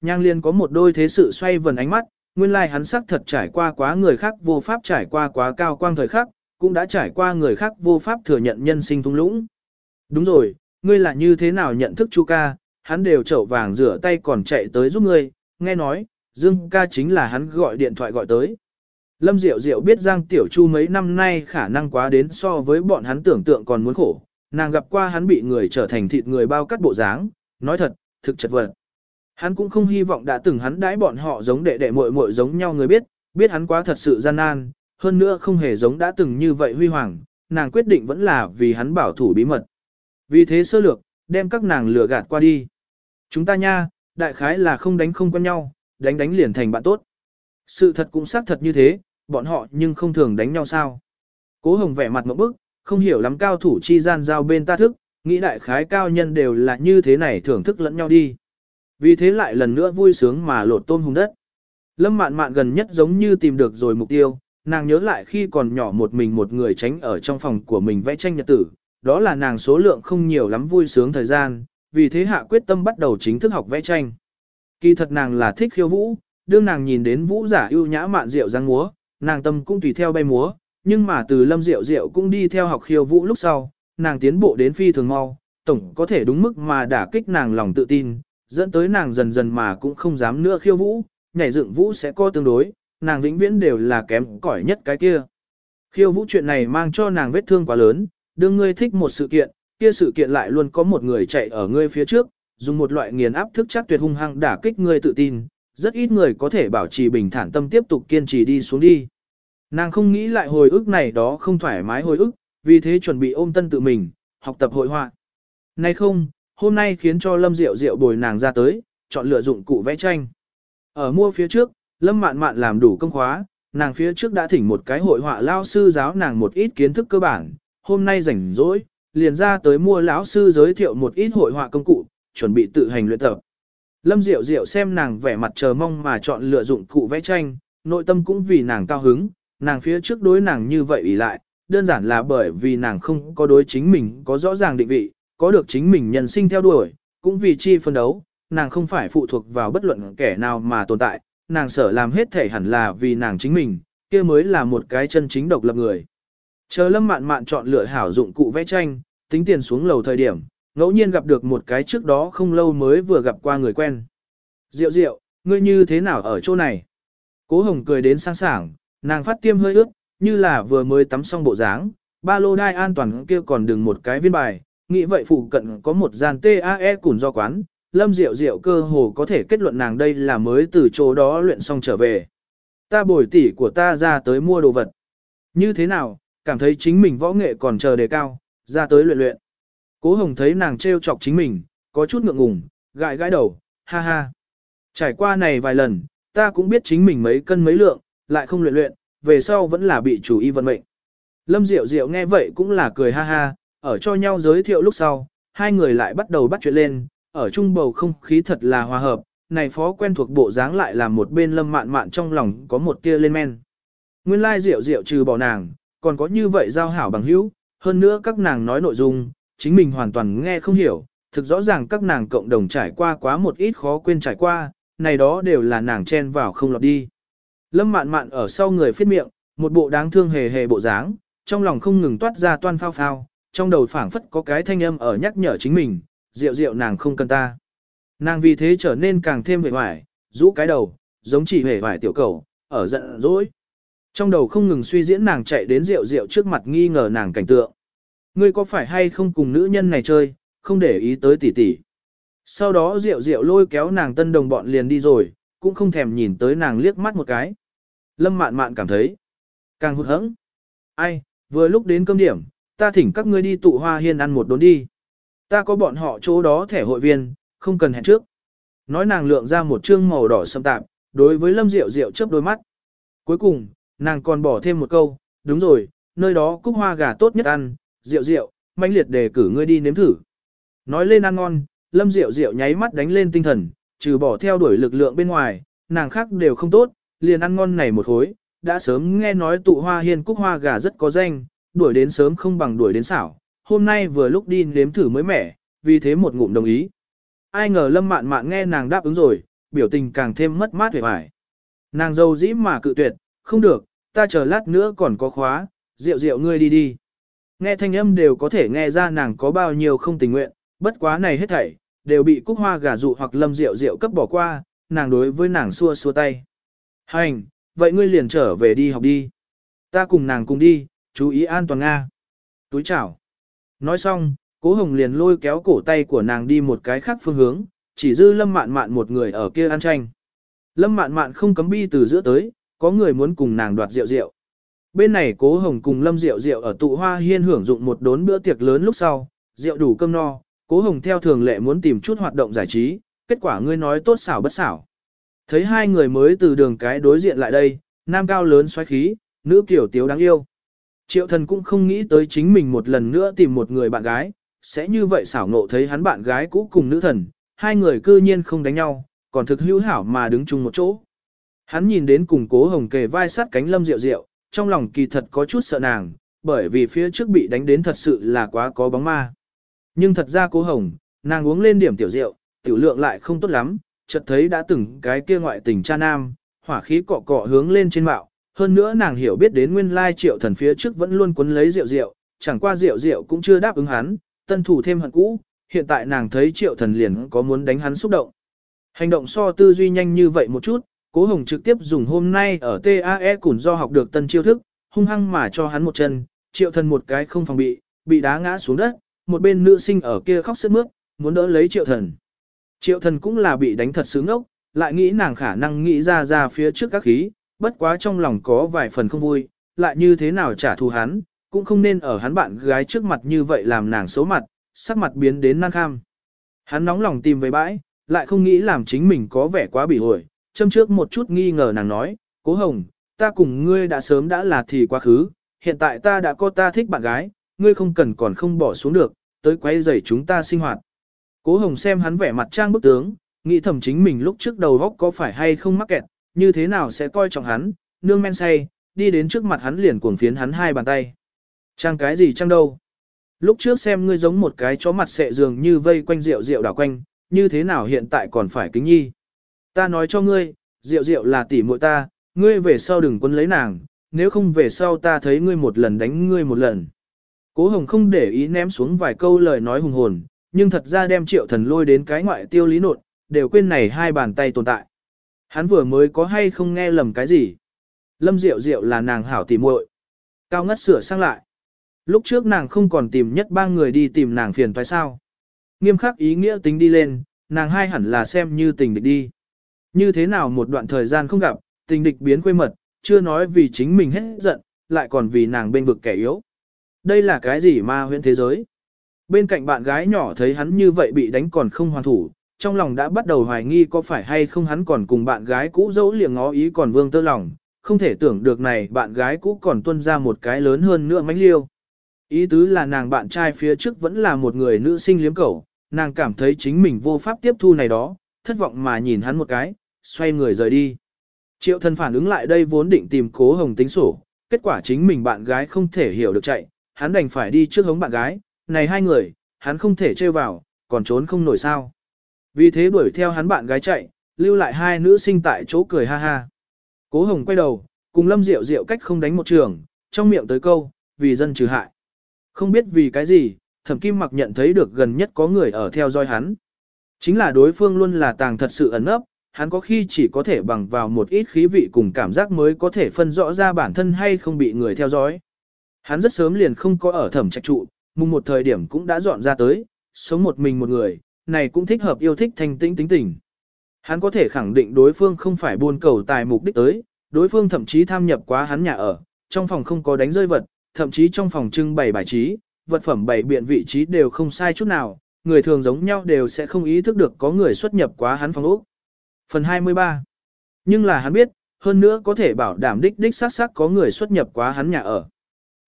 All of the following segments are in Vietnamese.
Nhang liên có một đôi thế sự xoay vần ánh mắt, nguyên lai hắn sắc thật trải qua quá người khác vô pháp trải qua quá cao quang thời khắc, cũng đã trải qua người khác vô pháp thừa nhận nhân sinh thung lũng. Đúng rồi, ngươi là như thế nào nhận thức chu ca, hắn đều chậu vàng rửa tay còn chạy tới giúp ngươi, nghe nói, Dương ca chính là hắn gọi điện thoại gọi tới. Lâm Diệu Diệu biết Giang Tiểu Chu mấy năm nay khả năng quá đến so với bọn hắn tưởng tượng còn muốn khổ, nàng gặp qua hắn bị người trở thành thịt người bao cắt bộ dáng, nói thật, thực chật vật. Hắn cũng không hy vọng đã từng hắn đãi bọn họ giống đệ đệ muội muội giống nhau người biết, biết hắn quá thật sự gian nan, hơn nữa không hề giống đã từng như vậy huy hoàng, nàng quyết định vẫn là vì hắn bảo thủ bí mật. Vì thế sơ lược, đem các nàng lừa gạt qua đi. Chúng ta nha, đại khái là không đánh không quen nhau, đánh đánh liền thành bạn tốt. Sự thật cũng xác thật như thế, bọn họ nhưng không thường đánh nhau sao. Cố hồng vẻ mặt một bức, không hiểu lắm cao thủ chi gian giao bên ta thức, nghĩ đại khái cao nhân đều là như thế này thưởng thức lẫn nhau đi. Vì thế lại lần nữa vui sướng mà lột tôm hùng đất. Lâm mạn mạn gần nhất giống như tìm được rồi mục tiêu, nàng nhớ lại khi còn nhỏ một mình một người tránh ở trong phòng của mình vẽ tranh nhật tử, đó là nàng số lượng không nhiều lắm vui sướng thời gian, vì thế hạ quyết tâm bắt đầu chính thức học vẽ tranh. Kỳ thật nàng là thích khiêu vũ, đương nàng nhìn đến vũ giả ưu nhã mạn rượu giang múa, nàng tâm cũng tùy theo bay múa, nhưng mà từ lâm rượu rượu cũng đi theo học khiêu vũ lúc sau, nàng tiến bộ đến phi thường mau, tổng có thể đúng mức mà đả kích nàng lòng tự tin, dẫn tới nàng dần dần mà cũng không dám nữa khiêu vũ, nhảy dựng vũ sẽ có tương đối, nàng vĩnh viễn đều là kém cỏi nhất cái kia. Khiêu vũ chuyện này mang cho nàng vết thương quá lớn, đương ngươi thích một sự kiện, kia sự kiện lại luôn có một người chạy ở ngươi phía trước, dùng một loại nghiền áp thức chắc tuyệt hung hăng đả kích ngươi tự tin, rất ít người có thể bảo trì bình thản tâm tiếp tục kiên trì đi xuống đi. Nàng không nghĩ lại hồi ức này đó không thoải mái hồi ức, vì thế chuẩn bị ôm tân tự mình, học tập hội họa. Nay không, hôm nay khiến cho Lâm Diệu Diệu bồi nàng ra tới, chọn lựa dụng cụ vẽ tranh. Ở mua phía trước, Lâm Mạn Mạn làm đủ công khóa, nàng phía trước đã thỉnh một cái hội họa lao sư giáo nàng một ít kiến thức cơ bản, hôm nay rảnh rỗi, liền ra tới mua lão sư giới thiệu một ít hội họa công cụ, chuẩn bị tự hành luyện tập. Lâm Diệu Diệu xem nàng vẻ mặt chờ mong mà chọn lựa dụng cụ vẽ tranh, nội tâm cũng vì nàng cao hứng, nàng phía trước đối nàng như vậy ủy lại, đơn giản là bởi vì nàng không có đối chính mình có rõ ràng định vị, có được chính mình nhân sinh theo đuổi, cũng vì chi phân đấu, nàng không phải phụ thuộc vào bất luận kẻ nào mà tồn tại, nàng sở làm hết thể hẳn là vì nàng chính mình, kia mới là một cái chân chính độc lập người. Chờ lâm mạn mạn chọn lựa hảo dụng cụ vẽ tranh, tính tiền xuống lầu thời điểm, ngẫu nhiên gặp được một cái trước đó không lâu mới vừa gặp qua người quen. Diệu diệu, ngươi như thế nào ở chỗ này? Cố hồng cười đến sáng sảng, nàng phát tiêm hơi ướt, như là vừa mới tắm xong bộ dáng, ba lô đai an toàn kia còn đừng một cái viên bài, nghĩ vậy phụ cận có một gian TAE củn do quán, lâm diệu diệu cơ hồ có thể kết luận nàng đây là mới từ chỗ đó luyện xong trở về. Ta bồi tỉ của ta ra tới mua đồ vật. Như thế nào, cảm thấy chính mình võ nghệ còn chờ đề cao, ra tới luyện luyện. Cố Hồng thấy nàng trêu chọc chính mình, có chút ngượng ngùng, gãi gãi đầu, ha ha. Trải qua này vài lần, ta cũng biết chính mình mấy cân mấy lượng, lại không luyện luyện, về sau vẫn là bị chủ y vận mệnh. Lâm Diệu Diệu nghe vậy cũng là cười ha ha, ở cho nhau giới thiệu lúc sau, hai người lại bắt đầu bắt chuyện lên, ở chung bầu không khí thật là hòa hợp, này phó quen thuộc bộ dáng lại làm một bên lâm mạn mạn trong lòng có một tia lên men. Nguyên lai rượu rượu trừ bỏ nàng, còn có như vậy giao hảo bằng hữu, hơn nữa các nàng nói nội dung, chính mình hoàn toàn nghe không hiểu, thực rõ ràng các nàng cộng đồng trải qua quá một ít khó quên trải qua, này đó đều là nàng chen vào không lọt đi. Lâm mạn mạn ở sau người phiết miệng, một bộ đáng thương hề hề bộ dáng, trong lòng không ngừng toát ra toan phao phao, trong đầu phảng phất có cái thanh âm ở nhắc nhở chính mình, rượu rượu nàng không cần ta. Nàng vì thế trở nên càng thêm vẻ vải, rũ cái đầu, giống chỉ hề vải tiểu cầu, ở giận dỗi. Trong đầu không ngừng suy diễn nàng chạy đến rượu rượu trước mặt nghi ngờ nàng cảnh tượng. Ngươi có phải hay không cùng nữ nhân này chơi, không để ý tới tỷ tỷ. Sau đó rượu rượu lôi kéo nàng tân đồng bọn liền đi rồi, cũng không thèm nhìn tới nàng liếc mắt một cái. Lâm mạn mạn cảm thấy càng hụt hẫng. Ai, vừa lúc đến cơm điểm, ta thỉnh các ngươi đi tụ hoa hiên ăn một đốn đi. Ta có bọn họ chỗ đó thẻ hội viên, không cần hẹn trước. Nói nàng lượng ra một trương màu đỏ sâm tạp, đối với lâm rượu rượu chớp đôi mắt. Cuối cùng, nàng còn bỏ thêm một câu, đúng rồi, nơi đó cúc hoa gà tốt nhất ăn, rượu rượu, manh liệt đề cử ngươi đi nếm thử. Nói lên ăn ngon, lâm rượu rượu nháy mắt đánh lên tinh thần, trừ bỏ theo đuổi lực lượng bên ngoài, nàng khác đều không tốt, liền ăn ngon này một hối, đã sớm nghe nói tụ hoa hiên cúc hoa gà rất có danh, đuổi đến sớm không bằng đuổi đến xảo, hôm nay vừa lúc đi nếm thử mới mẻ, vì thế một ngụm đồng ý. Ai ngờ lâm mạn mạn nghe nàng đáp ứng rồi, biểu tình càng thêm mất mát vẻ vải. Nàng dâu dĩ mà cự tuyệt, không được, ta chờ lát nữa còn có khóa, rượu rượu ngươi đi đi. Nghe thanh âm đều có thể nghe ra nàng có bao nhiêu không tình nguyện, bất quá này hết thảy, đều bị cúc hoa gà dụ hoặc lâm rượu rượu cấp bỏ qua, nàng đối với nàng xua xua tay. Hành, vậy ngươi liền trở về đi học đi. Ta cùng nàng cùng đi, chú ý an toàn Nga. Túi chảo. Nói xong, cố hồng liền lôi kéo cổ tay của nàng đi một cái khác phương hướng, chỉ dư lâm mạn mạn một người ở kia ăn tranh. Lâm mạn mạn không cấm bi từ giữa tới, có người muốn cùng nàng đoạt rượu rượu. Bên này cố hồng cùng lâm rượu rượu ở tụ hoa hiên hưởng dụng một đốn bữa tiệc lớn lúc sau, rượu đủ cơm no, cố hồng theo thường lệ muốn tìm chút hoạt động giải trí, kết quả ngươi nói tốt xảo bất xảo. Thấy hai người mới từ đường cái đối diện lại đây, nam cao lớn xoáy khí, nữ kiểu tiếu đáng yêu. Triệu thần cũng không nghĩ tới chính mình một lần nữa tìm một người bạn gái, sẽ như vậy xảo nộ thấy hắn bạn gái cũ cùng nữ thần, hai người cư nhiên không đánh nhau, còn thực hữu hảo mà đứng chung một chỗ. Hắn nhìn đến cùng cố hồng kề vai sát cánh lâm rượu rượu, trong lòng kỳ thật có chút sợ nàng, bởi vì phía trước bị đánh đến thật sự là quá có bóng ma. Nhưng thật ra cố hồng, nàng uống lên điểm tiểu rượu, tiểu lượng lại không tốt lắm, chợt thấy đã từng cái kia ngoại tình cha nam, hỏa khí cọ cọ hướng lên trên mạo. Hơn nữa nàng hiểu biết đến nguyên lai triệu thần phía trước vẫn luôn quấn lấy rượu rượu, chẳng qua rượu rượu cũng chưa đáp ứng hắn, tân thủ thêm hận cũ, hiện tại nàng thấy triệu thần liền có muốn đánh hắn xúc động. Hành động so tư duy nhanh như vậy một chút, cố hồng trực tiếp dùng hôm nay ở TAE củn do học được tân chiêu thức, hung hăng mà cho hắn một chân, triệu thần một cái không phòng bị, bị đá ngã xuống đất, một bên nữ sinh ở kia khóc sướt mướt, muốn đỡ lấy triệu thần. Triệu thần cũng là bị đánh thật sướng ốc, lại nghĩ nàng khả năng nghĩ ra ra phía trước các khí, bất quá trong lòng có vài phần không vui, lại như thế nào trả thù hắn, cũng không nên ở hắn bạn gái trước mặt như vậy làm nàng xấu mặt, sắc mặt biến đến nan kham. Hắn nóng lòng tìm về bãi, lại không nghĩ làm chính mình có vẻ quá bị ổi, châm trước một chút nghi ngờ nàng nói, cố hồng, ta cùng ngươi đã sớm đã là thì quá khứ, hiện tại ta đã có ta thích bạn gái, ngươi không cần còn không bỏ xuống được, tới quay rầy chúng ta sinh hoạt. Cố hồng xem hắn vẻ mặt trang bức tướng, nghĩ thầm chính mình lúc trước đầu góc có phải hay không mắc kẹt, như thế nào sẽ coi trọng hắn, nương men say, đi đến trước mặt hắn liền cuồng phiến hắn hai bàn tay. Trang cái gì trang đâu? Lúc trước xem ngươi giống một cái chó mặt sệ dường như vây quanh rượu rượu đảo quanh, như thế nào hiện tại còn phải kính nhi. Ta nói cho ngươi, rượu rượu là tỷ muội ta, ngươi về sau đừng quân lấy nàng, nếu không về sau ta thấy ngươi một lần đánh ngươi một lần. Cố hồng không để ý ném xuống vài câu lời nói hùng hồn, nhưng thật ra đem triệu thần lôi đến cái ngoại tiêu lý nột, đều quên này hai bàn tay tồn tại. Hắn vừa mới có hay không nghe lầm cái gì. Lâm Diệu Diệu là nàng hảo tỉ muội. Cao ngất sửa sang lại. Lúc trước nàng không còn tìm nhất ba người đi tìm nàng phiền phải sao. Nghiêm khắc ý nghĩa tính đi lên, nàng hai hẳn là xem như tình địch đi. Như thế nào một đoạn thời gian không gặp, tình địch biến quê mật, chưa nói vì chính mình hết giận, lại còn vì nàng bên vực kẻ yếu. Đây là cái gì ma huyễn thế giới? Bên cạnh bạn gái nhỏ thấy hắn như vậy bị đánh còn không hoàn thủ, trong lòng đã bắt đầu hoài nghi có phải hay không hắn còn cùng bạn gái cũ dẫu liền ngó ý còn vương tơ lòng, không thể tưởng được này bạn gái cũ còn tuân ra một cái lớn hơn nữa mánh liêu. Ý tứ là nàng bạn trai phía trước vẫn là một người nữ sinh liếm cẩu, nàng cảm thấy chính mình vô pháp tiếp thu này đó, thất vọng mà nhìn hắn một cái, xoay người rời đi. Triệu thân phản ứng lại đây vốn định tìm cố hồng tính sổ, kết quả chính mình bạn gái không thể hiểu được chạy, hắn đành phải đi trước hống bạn gái, này hai người, hắn không thể trêu vào, còn trốn không nổi sao. Vì thế đuổi theo hắn bạn gái chạy, lưu lại hai nữ sinh tại chỗ cười ha ha. Cố hồng quay đầu, cùng lâm diệu diệu cách không đánh một trường, trong miệng tới câu, vì dân trừ hại. Không biết vì cái gì, thẩm kim mặc nhận thấy được gần nhất có người ở theo dõi hắn. Chính là đối phương luôn là tàng thật sự ẩn ấp, hắn có khi chỉ có thể bằng vào một ít khí vị cùng cảm giác mới có thể phân rõ ra bản thân hay không bị người theo dõi. Hắn rất sớm liền không có ở thẩm trạch trụ, mùng một thời điểm cũng đã dọn ra tới, sống một mình một người, này cũng thích hợp yêu thích thanh tĩnh tính tình. Hắn có thể khẳng định đối phương không phải buôn cầu tài mục đích tới, đối phương thậm chí tham nhập quá hắn nhà ở, trong phòng không có đánh rơi vật, thậm chí trong phòng trưng bày bài trí, vật phẩm bày biện vị trí đều không sai chút nào, người thường giống nhau đều sẽ không ý thức được có người xuất nhập quá hắn phòng ốc. Phần 23 Nhưng là hắn biết, hơn nữa có thể bảo đảm đích đích xác xác có người xuất nhập quá hắn nhà ở.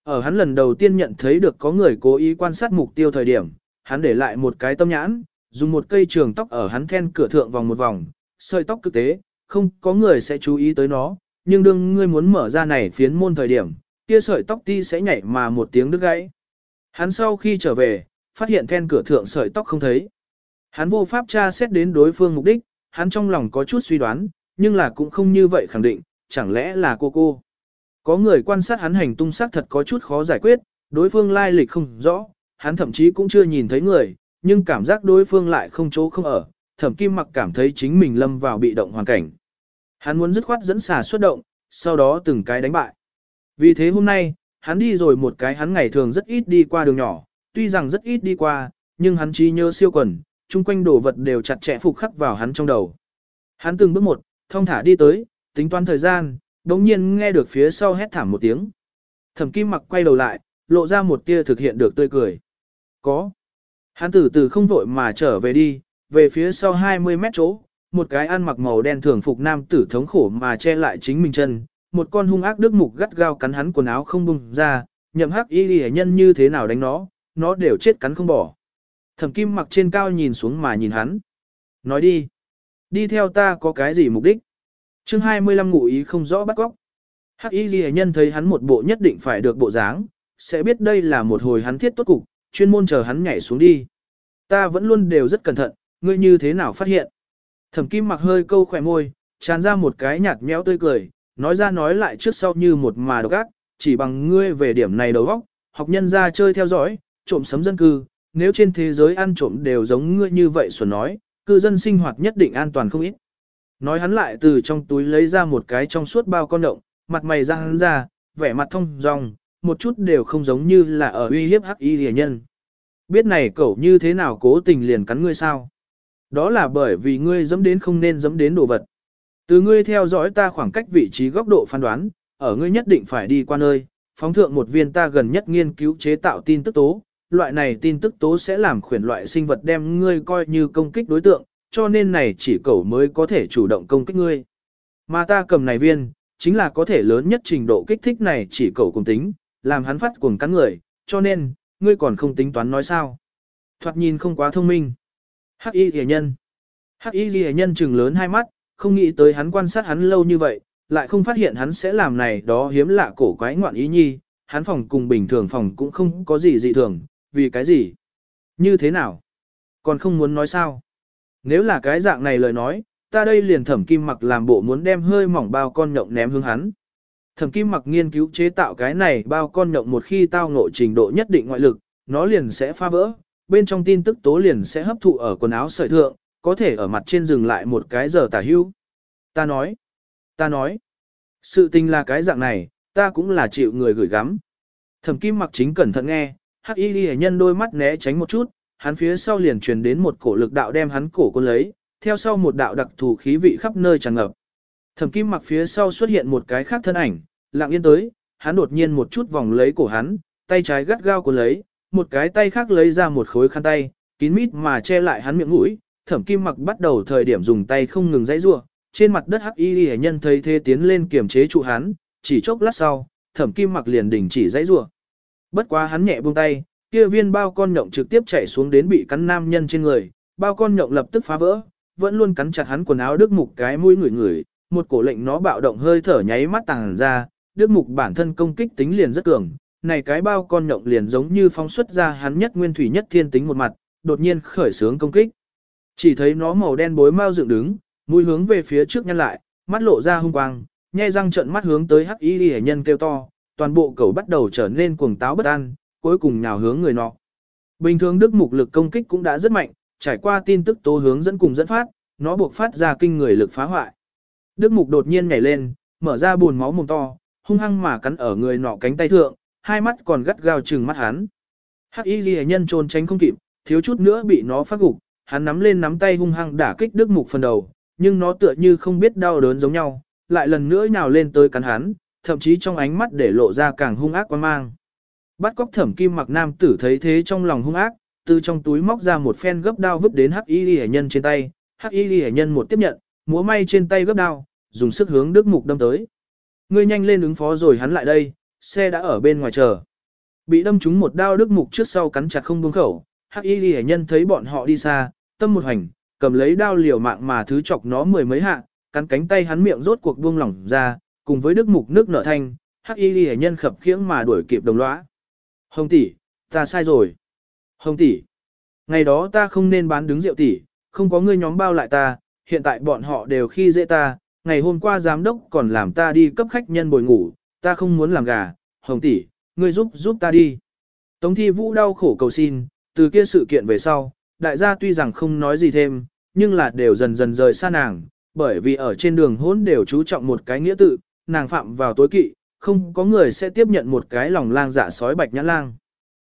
Ở hắn lần đầu tiên nhận thấy được có người cố ý quan sát mục tiêu thời điểm, hắn để lại một cái tâm nhãn, dùng một cây trường tóc ở hắn then cửa thượng vòng một vòng, sợi tóc cực tế, không có người sẽ chú ý tới nó, nhưng đương ngươi muốn mở ra này phiến môn thời điểm, kia sợi tóc ti sẽ nhảy mà một tiếng đứt gãy. Hắn sau khi trở về, phát hiện then cửa thượng sợi tóc không thấy. Hắn vô pháp tra xét đến đối phương mục đích, hắn trong lòng có chút suy đoán, nhưng là cũng không như vậy khẳng định, chẳng lẽ là cô cô. Có người quan sát hắn hành tung xác thật có chút khó giải quyết, đối phương lai lịch không rõ, hắn thậm chí cũng chưa nhìn thấy người, nhưng cảm giác đối phương lại không chỗ không ở, thẩm kim mặc cảm thấy chính mình lâm vào bị động hoàn cảnh. Hắn muốn dứt khoát dẫn xà xuất động, sau đó từng cái đánh bại. Vì thế hôm nay, hắn đi rồi một cái hắn ngày thường rất ít đi qua đường nhỏ, tuy rằng rất ít đi qua, nhưng hắn trí nhớ siêu quần, chung quanh đồ vật đều chặt chẽ phục khắc vào hắn trong đầu. Hắn từng bước một, thông thả đi tới, tính toán thời gian, đống nhiên nghe được phía sau hét thảm một tiếng. Thẩm kim mặc quay đầu lại, lộ ra một tia thực hiện được tươi cười. Có. Hắn từ từ không vội mà trở về đi, về phía sau 20 mét chỗ, một cái ăn mặc màu đen thường phục nam tử thống khổ mà che lại chính mình chân, một con hung ác đức mục gắt gao cắn hắn quần áo không bung ra, nhậm hắc y lì nhân như thế nào đánh nó, nó đều chết cắn không bỏ. Thẩm kim mặc trên cao nhìn xuống mà nhìn hắn. Nói đi. Đi theo ta có cái gì mục đích? chương 25 ngụ ý không rõ bắt góc. Hắc y lì nhân thấy hắn một bộ nhất định phải được bộ dáng, sẽ biết đây là một hồi hắn thiết tốt cục, chuyên môn chờ hắn nhảy xuống đi. Ta vẫn luôn đều rất cẩn thận, ngươi như thế nào phát hiện? Thẩm kim mặc hơi câu khỏe môi, tràn ra một cái nhạt méo tươi cười, nói ra nói lại trước sau như một mà độc ác, chỉ bằng ngươi về điểm này đầu góc, học nhân ra chơi theo dõi, trộm sấm dân cư, nếu trên thế giới ăn trộm đều giống ngươi như vậy xuẩn nói, cư dân sinh hoạt nhất định an toàn không ít. Nói hắn lại từ trong túi lấy ra một cái trong suốt bao con động, mặt mày ra hắn ra, vẻ mặt thông dòng, một chút đều không giống như là ở uy hiếp hắc y rìa nhân. Biết này cậu như thế nào cố tình liền cắn ngươi sao? Đó là bởi vì ngươi dẫm đến không nên dẫm đến đồ vật. Từ ngươi theo dõi ta khoảng cách vị trí góc độ phán đoán, ở ngươi nhất định phải đi qua nơi, phóng thượng một viên ta gần nhất nghiên cứu chế tạo tin tức tố, loại này tin tức tố sẽ làm khuyển loại sinh vật đem ngươi coi như công kích đối tượng, cho nên này chỉ cẩu mới có thể chủ động công kích ngươi. Mà ta cầm này viên, chính là có thể lớn nhất trình độ kích thích này chỉ cẩu cùng tính, làm hắn phát cuồng cắn người, cho nên, ngươi còn không tính toán nói sao. Thoạt nhìn không quá thông minh. Hắc y rìa nhân. Hắc y rìa nhân trừng lớn hai mắt, không nghĩ tới hắn quan sát hắn lâu như vậy, lại không phát hiện hắn sẽ làm này đó hiếm lạ cổ quái ngoạn ý nhi, hắn phòng cùng bình thường phòng cũng không có gì dị thường, vì cái gì? Như thế nào? Còn không muốn nói sao? Nếu là cái dạng này lời nói, ta đây liền thẩm kim mặc làm bộ muốn đem hơi mỏng bao con nhộng ném hướng hắn. Thẩm kim mặc nghiên cứu chế tạo cái này bao con nhộng một khi tao ngộ trình độ nhất định ngoại lực, nó liền sẽ phá vỡ, bên trong tin tức tố liền sẽ hấp thụ ở quần áo sợi thượng, có thể ở mặt trên dừng lại một cái giờ tả hưu. Ta nói, ta nói, sự tình là cái dạng này, ta cũng là chịu người gửi gắm. Thẩm kim mặc chính cẩn thận nghe, hắc y ghi nhân đôi mắt né tránh một chút, hắn phía sau liền truyền đến một cổ lực đạo đem hắn cổ cuốn lấy, theo sau một đạo đặc thù khí vị khắp nơi tràn ngập. Thẩm kim mặc phía sau xuất hiện một cái khác thân ảnh, lặng yên tới, hắn đột nhiên một chút vòng lấy cổ hắn, tay trái gắt gao của lấy, một cái tay khác lấy ra một khối khăn tay, kín mít mà che lại hắn miệng mũi, thẩm kim mặc bắt đầu thời điểm dùng tay không ngừng dãy rua, trên mặt đất hắc y hệ nhân thấy thế tiến lên kiềm chế trụ hắn, chỉ chốc lát sau, thẩm kim mặc liền đình chỉ dãy rua. Bất quá hắn nhẹ buông tay, kia viên bao con nhộng trực tiếp chạy xuống đến bị cắn nam nhân trên người, bao con nhộng lập tức phá vỡ, vẫn luôn cắn chặt hắn quần áo đức mục cái mũi người người, một cổ lệnh nó bạo động hơi thở nháy mắt tàng ra, đức mục bản thân công kích tính liền rất cường, này cái bao con nhộng liền giống như phóng xuất ra hắn nhất nguyên thủy nhất thiên tính một mặt, đột nhiên khởi sướng công kích. Chỉ thấy nó màu đen bối mau dựng đứng, mũi hướng về phía trước nhăn lại, mắt lộ ra hung quang, nhai răng trợn mắt hướng tới hắc y hệ nhân kêu to, toàn bộ cầu bắt đầu trở nên cuồng táo bất an, cuối cùng nhào hướng người nọ. Bình thường đức mục lực công kích cũng đã rất mạnh, trải qua tin tức tố hướng dẫn cùng dẫn phát, nó buộc phát ra kinh người lực phá hoại. Đức mục đột nhiên nhảy lên, mở ra buồn máu mồm to, hung hăng mà cắn ở người nọ cánh tay thượng, hai mắt còn gắt gao trừng mắt hắn. Hắc Y Lệ nhân trốn tránh không kịp, thiếu chút nữa bị nó phát gục, hắn nắm lên nắm tay hung hăng đả kích Đức Mục phần đầu, nhưng nó tựa như không biết đau đớn giống nhau, lại lần nữa nhào lên tới cắn hắn, thậm chí trong ánh mắt để lộ ra càng hung ác quan mang. Bắt cóc thẩm kim mặc nam tử thấy thế trong lòng hung ác, từ trong túi móc ra một phen gấp đao vứt đến hắc y Lệ nhân trên tay, hắc y Lệ nhân một tiếp nhận, múa may trên tay gấp đao, dùng sức hướng đức mục đâm tới. Ngươi nhanh lên ứng phó rồi hắn lại đây, xe đã ở bên ngoài chờ. Bị đâm trúng một đao đức mục trước sau cắn chặt không buông khẩu, hắc y Lệ nhân thấy bọn họ đi xa, tâm một hành, cầm lấy đao liều mạng mà thứ chọc nó mười mấy hạ, cắn cánh tay hắn miệng rốt cuộc buông lỏng ra, cùng với đức mục nước nở thanh, hắc y Lệ nhân khập khiễng mà đuổi kịp đồng lõa. Hồng tỷ, ta sai rồi. Hồng tỷ, ngày đó ta không nên bán đứng rượu tỷ, không có ngươi nhóm bao lại ta, hiện tại bọn họ đều khi dễ ta, ngày hôm qua giám đốc còn làm ta đi cấp khách nhân bồi ngủ, ta không muốn làm gà, hồng tỷ, ngươi giúp giúp ta đi. Tống thi vũ đau khổ cầu xin, từ kia sự kiện về sau, đại gia tuy rằng không nói gì thêm, nhưng là đều dần dần rời xa nàng, bởi vì ở trên đường hỗn đều chú trọng một cái nghĩa tự, nàng phạm vào tối kỵ, không có người sẽ tiếp nhận một cái lòng lang dạ sói bạch nhã lang.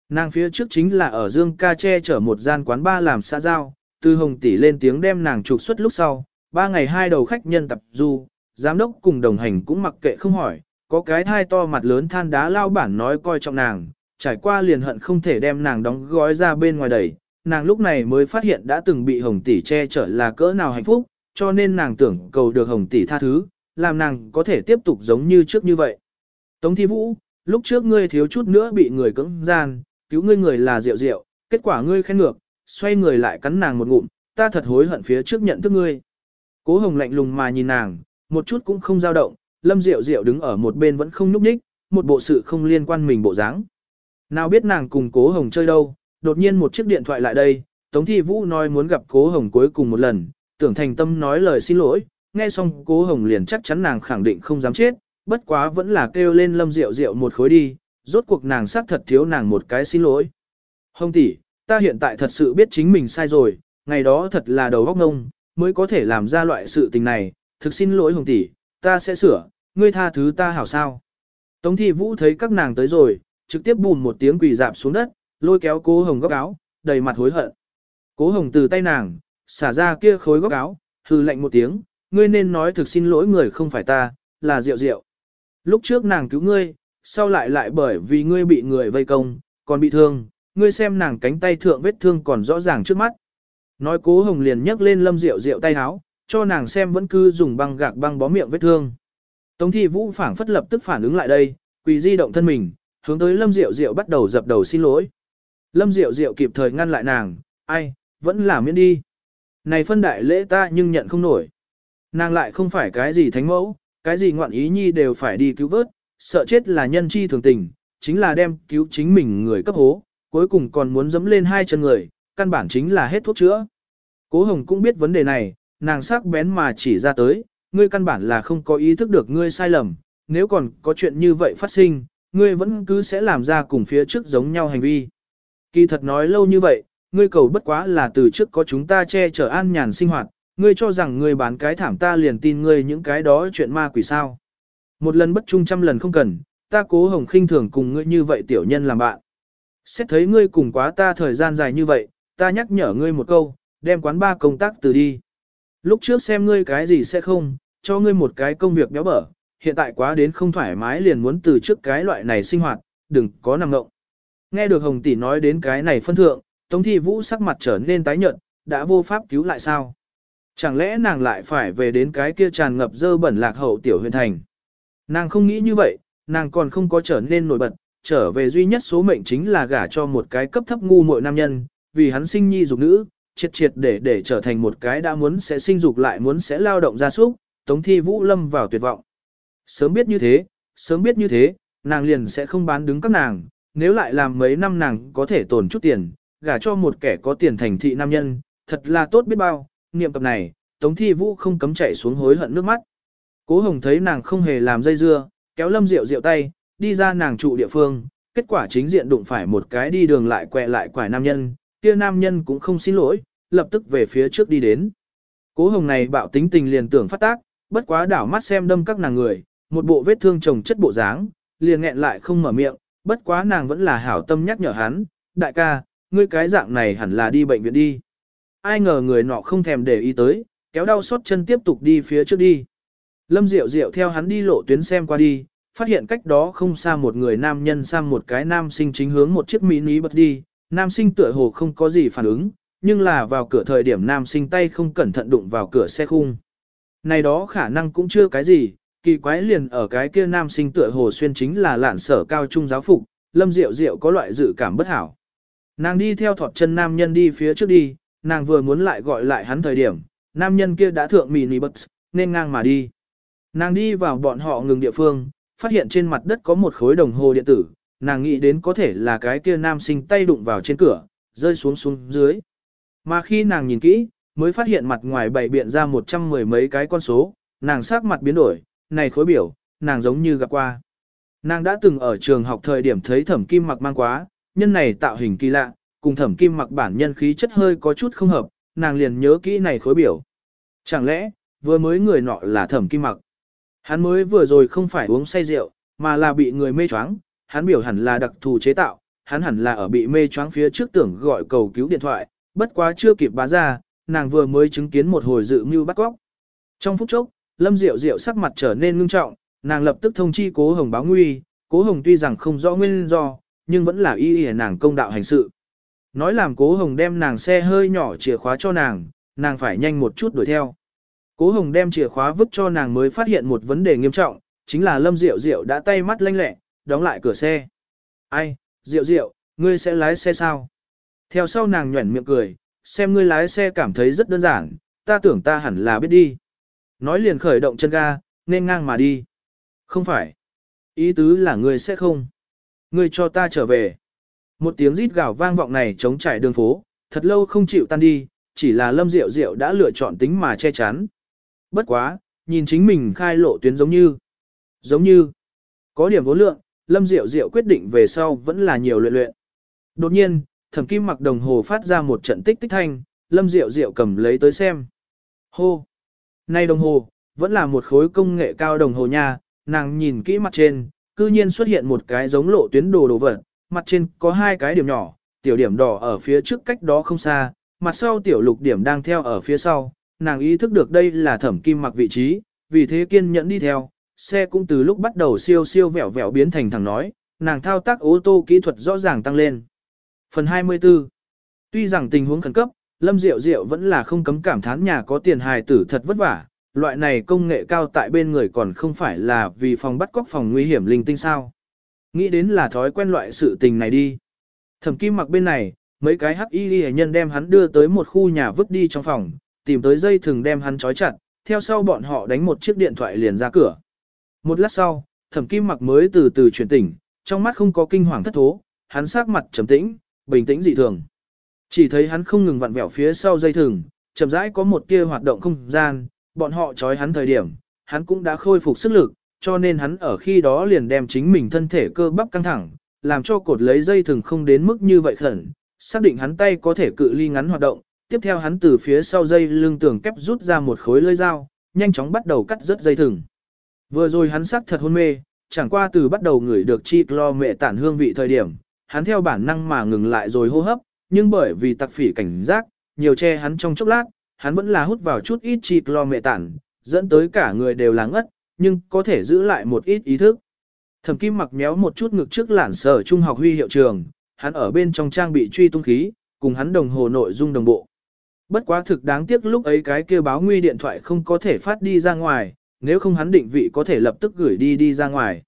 Nàng phía trước chính là ở Dương Ca che chở một gian quán ba làm xã giao, từ hồng tỷ lên tiếng đem nàng trục xuất lúc sau, ba ngày hai đầu khách nhân tập du, giám đốc cùng đồng hành cũng mặc kệ không hỏi, có cái thai to mặt lớn than đá lao bản nói coi trọng nàng, trải qua liền hận không thể đem nàng đóng gói ra bên ngoài đẩy, nàng lúc này mới phát hiện đã từng bị hồng tỷ che chở là cỡ nào hạnh phúc, cho nên nàng tưởng cầu được hồng tỷ tha thứ, làm nàng có thể tiếp tục giống như trước như vậy. Tống thi vũ, lúc trước ngươi thiếu chút nữa bị người cưỡng gian, cứu ngươi người là rượu rượu, kết quả ngươi khen ngược, xoay người lại cắn nàng một ngụm, ta thật hối hận phía trước nhận thức ngươi. Cố hồng lạnh lùng mà nhìn nàng, một chút cũng không dao động, lâm Diệu Diệu đứng ở một bên vẫn không nhúc nhích, một bộ sự không liên quan mình bộ dáng. Nào biết nàng cùng cố hồng chơi đâu, đột nhiên một chiếc điện thoại lại đây, Tống Thi Vũ nói muốn gặp cố hồng cuối cùng một lần, tưởng thành tâm nói lời xin lỗi, nghe xong cố hồng liền chắc chắn nàng khẳng định không dám chết, bất quá vẫn là kêu lên lâm Diệu Diệu một khối đi, rốt cuộc nàng xác thật thiếu nàng một cái xin lỗi. Hồng tỷ, ta hiện tại thật sự biết chính mình sai rồi, ngày đó thật là đầu óc ngông, mới có thể làm ra loại sự tình này, thực xin lỗi Hồng tỷ, ta sẽ sửa, ngươi tha thứ ta hảo sao. Tống thi vũ thấy các nàng tới rồi, trực tiếp bùn một tiếng quỳ dạp xuống đất, lôi kéo cố hồng góc áo, đầy mặt hối hận. Cố hồng từ tay nàng, xả ra kia khối góc áo, hư lạnh một tiếng, ngươi nên nói thực xin lỗi người không phải ta, là Diệu Diệu. Lúc trước nàng cứu ngươi, sau lại lại bởi vì ngươi bị người vây công, còn bị thương, ngươi xem nàng cánh tay thượng vết thương còn rõ ràng trước mắt. Nói cố hồng liền nhấc lên lâm Diệu Diệu tay háo, cho nàng xem vẫn cứ dùng băng gạc băng bó miệng vết thương. Tống thi vũ phảng phất lập tức phản ứng lại đây, quỳ di động thân mình, hướng tới lâm Diệu Diệu bắt đầu dập đầu xin lỗi. Lâm Diệu Diệu kịp thời ngăn lại nàng, ai, vẫn là miễn đi. Này phân đại lễ ta nhưng nhận không nổi. Nàng lại không phải cái gì thánh mẫu, cái gì ngoạn ý nhi đều phải đi cứu vớt, sợ chết là nhân chi thường tình, chính là đem cứu chính mình người cấp hố, cuối cùng còn muốn dẫm lên hai chân người, căn bản chính là hết thuốc chữa. Cố Hồng cũng biết vấn đề này, nàng sắc bén mà chỉ ra tới, ngươi căn bản là không có ý thức được ngươi sai lầm, nếu còn có chuyện như vậy phát sinh, ngươi vẫn cứ sẽ làm ra cùng phía trước giống nhau hành vi. Kỳ thật nói lâu như vậy, ngươi cầu bất quá là từ trước có chúng ta che chở an nhàn sinh hoạt, ngươi cho rằng ngươi bán cái thảm ta liền tin ngươi những cái đó chuyện ma quỷ sao. Một lần bất trung trăm lần không cần, ta cố hồng khinh thường cùng ngươi như vậy tiểu nhân làm bạn. Xét thấy ngươi cùng quá ta thời gian dài như vậy, ta nhắc nhở ngươi một câu, đem quán ba công tác từ đi. Lúc trước xem ngươi cái gì sẽ không, cho ngươi một cái công việc béo bở, hiện tại quá đến không thoải mái liền muốn từ trước cái loại này sinh hoạt, đừng có nằm ngộng. Nghe được Hồng Tỷ nói đến cái này phân thượng, Tống Thi Vũ sắc mặt trở nên tái nhợt, đã vô pháp cứu lại sao? Chẳng lẽ nàng lại phải về đến cái kia tràn ngập dơ bẩn lạc hậu tiểu huyền thành? Nàng không nghĩ như vậy, nàng còn không có trở nên nổi bật, trở về duy nhất số mệnh chính là gả cho một cái cấp thấp ngu muội nam nhân, vì hắn sinh nhi dục nữ, triệt triệt để để trở thành một cái đã muốn sẽ sinh dục lại muốn sẽ lao động ra súc, Tống Thi Vũ lâm vào tuyệt vọng. Sớm biết như thế, sớm biết như thế, nàng liền sẽ không bán đứng các nàng, nếu lại làm mấy năm nàng có thể tồn chút tiền, gả cho một kẻ có tiền thành thị nam nhân, thật là tốt biết bao, niệm cập này, Tống Thi Vũ không cấm chảy xuống hối hận nước mắt. Cố Hồng thấy nàng không hề làm dây dưa, kéo Lâm Diệu Diệu tay, đi ra nàng trụ địa phương, kết quả chính diện đụng phải một cái đi đường lại quẹ lại quải nam nhân, kia nam nhân cũng không xin lỗi, lập tức về phía trước đi đến. Cố Hồng này bạo tính tình liền tưởng phát tác, bất quá đảo mắt xem đâm các nàng người, một bộ vết thương chồng chất bộ dáng, liền nghẹn lại không mở miệng, bất quá nàng vẫn là hảo tâm nhắc nhở hắn, đại ca, ngươi cái dạng này hẳn là đi bệnh viện đi. Ai ngờ người nọ không thèm để ý tới, kéo đau xót chân tiếp tục đi phía trước đi. Lâm Diệu Diệu theo hắn đi lộ tuyến xem qua đi, phát hiện cách đó không xa một người nam nhân sang một cái nam sinh chính hướng một chiếc mini bật đi, nam sinh tựa hồ không có gì phản ứng, nhưng là vào cửa thời điểm nam sinh tay không cẩn thận đụng vào cửa xe khung. Này đó khả năng cũng chưa cái gì, kỳ quái liền ở cái kia nam sinh tựa hồ xuyên chính là lạn sở cao trung giáo phục, lâm diệu diệu có loại dự cảm bất hảo. Nàng đi theo thọt chân nam nhân đi phía trước đi, nàng vừa muốn lại gọi lại hắn thời điểm, nam nhân kia đã thượng mini bật nên ngang mà đi. Nàng đi vào bọn họ ngừng địa phương, phát hiện trên mặt đất có một khối đồng hồ điện tử, nàng nghĩ đến có thể là cái kia nam sinh tay đụng vào trên cửa, rơi xuống xuống dưới. Mà khi nàng nhìn kỹ, mới phát hiện mặt ngoài bảy biện ra một trăm mười mấy cái con số, nàng sắc mặt biến đổi, này khối biểu, nàng giống như gặp qua. Nàng đã từng ở trường học thời điểm thấy thẩm kim mặc mang quá, nhân này tạo hình kỳ lạ, cùng thẩm kim mặc bản nhân khí chất hơi có chút không hợp, nàng liền nhớ kỹ này khối biểu. Chẳng lẽ, vừa mới người nọ là thẩm kim mặc. Hắn mới vừa rồi không phải uống say rượu, mà là bị người mê choáng, hắn biểu hẳn là đặc thù chế tạo, hắn hẳn là ở bị mê choáng phía trước tưởng gọi cầu cứu điện thoại, bất quá chưa kịp bá ra, nàng vừa mới chứng kiến một hồi dự mưu bắt cóc. Trong phút chốc, Lâm Diệu Diệu sắc mặt trở nên ngưng trọng, nàng lập tức thông chi Cố Hồng báo nguy, Cố Hồng tuy rằng không rõ nguyên do, nhưng vẫn là y y nàng công đạo hành sự. Nói làm Cố Hồng đem nàng xe hơi nhỏ chìa khóa cho nàng, nàng phải nhanh một chút đuổi theo. Cố Hồng đem chìa khóa vứt cho nàng mới phát hiện một vấn đề nghiêm trọng, chính là Lâm Diệu Diệu đã tay mắt lanh lẹ, đóng lại cửa xe. Ai, Diệu Diệu, ngươi sẽ lái xe sao? Theo sau nàng nhuẩn miệng cười, xem ngươi lái xe cảm thấy rất đơn giản, ta tưởng ta hẳn là biết đi. Nói liền khởi động chân ga, nên ngang mà đi. Không phải. Ý tứ là ngươi sẽ không. Ngươi cho ta trở về. Một tiếng rít gào vang vọng này chống trải đường phố, thật lâu không chịu tan đi, chỉ là Lâm Diệu Diệu đã lựa chọn tính mà che chắn. Bất quá, nhìn chính mình khai lộ tuyến giống như. Giống như. Có điểm vô lượng, Lâm Diệu Diệu quyết định về sau vẫn là nhiều luyện luyện. Đột nhiên, thẩm kim mặc đồng hồ phát ra một trận tích tích thanh, Lâm Diệu Diệu cầm lấy tới xem. Hô! Nay đồng hồ, vẫn là một khối công nghệ cao đồng hồ nha, nàng nhìn kỹ mặt trên, cư nhiên xuất hiện một cái giống lộ tuyến đồ đồ vật, mặt trên có hai cái điểm nhỏ, tiểu điểm đỏ ở phía trước cách đó không xa, mặt sau tiểu lục điểm đang theo ở phía sau, nàng ý thức được đây là thẩm kim mặc vị trí, vì thế kiên nhẫn đi theo, xe cũng từ lúc bắt đầu siêu siêu vẹo vẹo biến thành thẳng nói, nàng thao tác ô tô kỹ thuật rõ ràng tăng lên. Phần 24 Tuy rằng tình huống khẩn cấp, Lâm Diệu Diệu vẫn là không cấm cảm thán nhà có tiền hài tử thật vất vả, loại này công nghệ cao tại bên người còn không phải là vì phòng bắt cóc phòng nguy hiểm linh tinh sao. Nghĩ đến là thói quen loại sự tình này đi. Thẩm kim mặc bên này, mấy cái hắc y nhân đem hắn đưa tới một khu nhà vứt đi trong phòng, tìm tới dây thừng đem hắn trói chặt, theo sau bọn họ đánh một chiếc điện thoại liền ra cửa. Một lát sau, thẩm kim mặc mới từ từ chuyển tỉnh, trong mắt không có kinh hoàng thất thố, hắn sắc mặt trầm tĩnh, bình tĩnh dị thường. Chỉ thấy hắn không ngừng vặn vẹo phía sau dây thừng, chậm rãi có một tia hoạt động không gian, bọn họ trói hắn thời điểm, hắn cũng đã khôi phục sức lực, cho nên hắn ở khi đó liền đem chính mình thân thể cơ bắp căng thẳng, làm cho cột lấy dây thừng không đến mức như vậy khẩn, xác định hắn tay có thể cự ly ngắn hoạt động, tiếp theo hắn từ phía sau dây lưng tường kép rút ra một khối lưỡi dao, nhanh chóng bắt đầu cắt rớt dây thừng. Vừa rồi hắn sắc thật hôn mê, chẳng qua từ bắt đầu ngửi được chi lo mẹ tản hương vị thời điểm, hắn theo bản năng mà ngừng lại rồi hô hấp, nhưng bởi vì tặc phỉ cảnh giác, nhiều che hắn trong chốc lát, hắn vẫn là hút vào chút ít chi lo mẹ tản, dẫn tới cả người đều láng ngất, nhưng có thể giữ lại một ít ý thức. Thẩm Kim mặc méo một chút ngực trước lản sở trung học huy hiệu trường, hắn ở bên trong trang bị truy tung khí, cùng hắn đồng hồ nội dung đồng bộ. Bất quá thực đáng tiếc lúc ấy cái kêu báo nguy điện thoại không có thể phát đi ra ngoài, nếu không hắn định vị có thể lập tức gửi đi đi ra ngoài.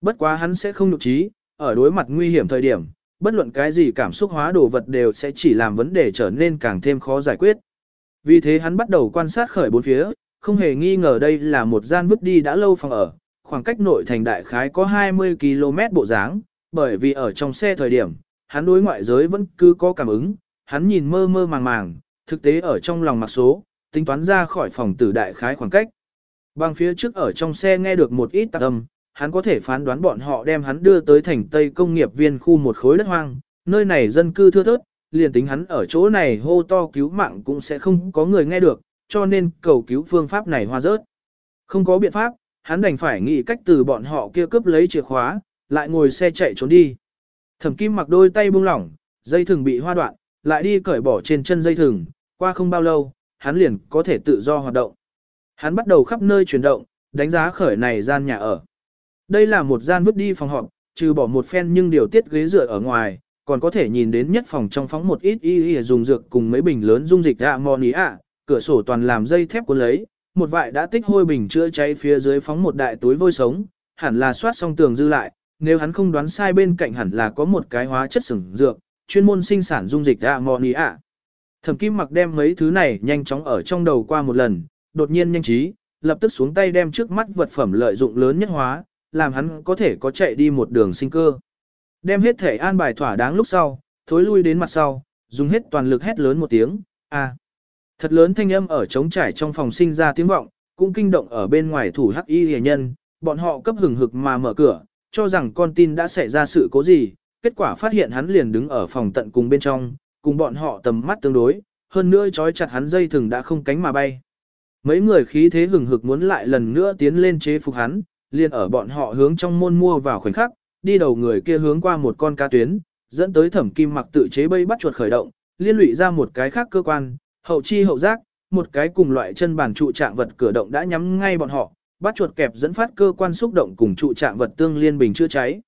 Bất quá hắn sẽ không nhục trí, ở đối mặt nguy hiểm thời điểm, bất luận cái gì cảm xúc hóa đồ vật đều sẽ chỉ làm vấn đề trở nên càng thêm khó giải quyết. Vì thế hắn bắt đầu quan sát khởi bốn phía, không hề nghi ngờ đây là một gian vứt đi đã lâu phòng ở, khoảng cách nội thành đại khái có 20 km bộ dáng, bởi vì ở trong xe thời điểm, hắn đối ngoại giới vẫn cứ có cảm ứng, hắn nhìn mơ mơ màng màng, thực tế ở trong lòng mặc số, tính toán ra khỏi phòng tử đại khái khoảng cách. Bằng phía trước ở trong xe nghe được một ít tạc âm, hắn có thể phán đoán bọn họ đem hắn đưa tới thành Tây công nghiệp viên khu một khối đất hoang, nơi này dân cư thưa thớt, liền tính hắn ở chỗ này hô to cứu mạng cũng sẽ không có người nghe được, cho nên cầu cứu phương pháp này hoa rớt. Không có biện pháp, hắn đành phải nghĩ cách từ bọn họ kia cướp lấy chìa khóa, lại ngồi xe chạy trốn đi. Thẩm Kim mặc đôi tay buông lỏng, dây thừng bị hoa đoạn, lại đi cởi bỏ trên chân dây thừng, qua không bao lâu, hắn liền có thể tự do hoạt động. Hắn bắt đầu khắp nơi chuyển động, đánh giá khởi này gian nhà ở. Đây là một gian vứt đi phòng họp, trừ bỏ một phen nhưng điều tiết ghế dựa ở ngoài, còn có thể nhìn đến nhất phòng trong phóng một ít y y dùng dược cùng mấy bình lớn dung dịch ammonia, cửa sổ toàn làm dây thép cuốn lấy, một vại đã tích hôi bình chữa cháy phía dưới phóng một đại túi vôi sống, hẳn là soát xong tường dư lại, nếu hắn không đoán sai bên cạnh hẳn là có một cái hóa chất sửng dược, chuyên môn sinh sản dung dịch ammonia. Thẩm Kim Mặc đem mấy thứ này nhanh chóng ở trong đầu qua một lần, đột nhiên nhanh trí, lập tức xuống tay đem trước mắt vật phẩm lợi dụng lớn nhất hóa, làm hắn có thể có chạy đi một đường sinh cơ. Đem hết thể an bài thỏa đáng lúc sau, thối lui đến mặt sau, dùng hết toàn lực hét lớn một tiếng, a. Thật lớn thanh âm ở trống trải trong phòng sinh ra tiếng vọng, cũng kinh động ở bên ngoài thủ hắc y hề nhân, bọn họ cấp hừng hực mà mở cửa, cho rằng con tin đã xảy ra sự cố gì, kết quả phát hiện hắn liền đứng ở phòng tận cùng bên trong, cùng bọn họ tầm mắt tương đối, hơn nữa trói chặt hắn dây thừng đã không cánh mà bay. Mấy người khí thế hừng hực muốn lại lần nữa tiến lên chế phục hắn, liền ở bọn họ hướng trong môn mua vào khoảnh khắc, đi đầu người kia hướng qua một con cá tuyến, dẫn tới thẩm kim mặc tự chế bay bắt chuột khởi động, liên lụy ra một cái khác cơ quan, hậu chi hậu giác, một cái cùng loại chân bản trụ trạng vật cửa động đã nhắm ngay bọn họ, bắt chuột kẹp dẫn phát cơ quan xúc động cùng trụ trạng vật tương liên bình chữa cháy.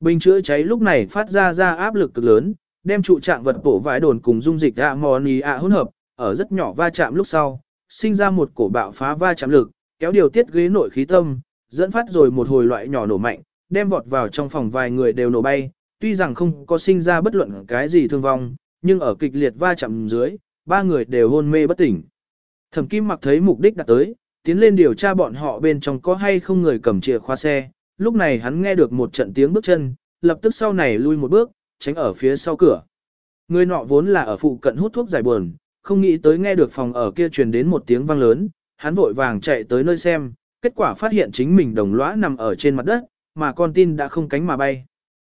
Bình chữa cháy lúc này phát ra ra áp lực cực lớn, đem trụ trạng vật bổ vải đồn cùng dung dịch ammonia hỗn hợp, ở rất nhỏ va chạm lúc sau, sinh ra một cổ bạo phá va chạm lực, kéo điều tiết ghế nội khí tâm, dẫn phát rồi một hồi loại nhỏ nổ mạnh, đem vọt vào trong phòng vài người đều nổ bay, tuy rằng không có sinh ra bất luận cái gì thương vong, nhưng ở kịch liệt va chạm dưới, ba người đều hôn mê bất tỉnh. Thẩm Kim Mặc thấy mục đích đã tới, tiến lên điều tra bọn họ bên trong có hay không người cầm chìa khóa xe, lúc này hắn nghe được một trận tiếng bước chân, lập tức sau này lui một bước, tránh ở phía sau cửa. Người nọ vốn là ở phụ cận hút thuốc giải buồn, không nghĩ tới nghe được phòng ở kia truyền đến một tiếng vang lớn, hắn vội vàng chạy tới nơi xem, kết quả phát hiện chính mình đồng lõa nằm ở trên mặt đất, mà con tin đã không cánh mà bay.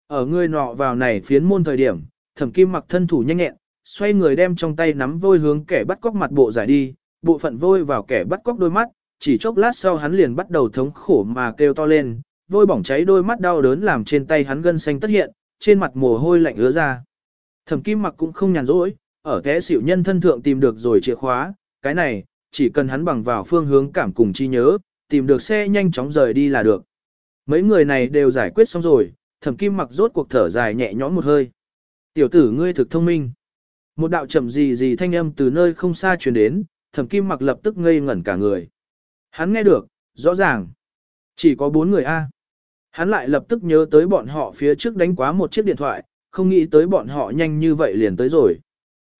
Ở người nọ vào này phiến môn thời điểm, thẩm kim mặc thân thủ nhanh nhẹn, xoay người đem trong tay nắm vôi hướng kẻ bắt cóc mặt bộ giải đi, bộ phận vôi vào kẻ bắt cóc đôi mắt, chỉ chốc lát sau hắn liền bắt đầu thống khổ mà kêu to lên, vôi bỏng cháy đôi mắt đau đớn làm trên tay hắn gân xanh tất hiện, trên mặt mồ hôi lạnh ứa ra. Thẩm kim mặc cũng không nhàn rỗi, ở kẽ xỉu nhân thân thượng tìm được rồi chìa khóa, cái này, chỉ cần hắn bằng vào phương hướng cảm cùng chi nhớ, tìm được xe nhanh chóng rời đi là được. Mấy người này đều giải quyết xong rồi, thẩm kim mặc rốt cuộc thở dài nhẹ nhõm một hơi. Tiểu tử ngươi thực thông minh. Một đạo chậm gì gì thanh âm từ nơi không xa truyền đến, thẩm kim mặc lập tức ngây ngẩn cả người. Hắn nghe được, rõ ràng. Chỉ có bốn người A. Hắn lại lập tức nhớ tới bọn họ phía trước đánh quá một chiếc điện thoại, không nghĩ tới bọn họ nhanh như vậy liền tới rồi.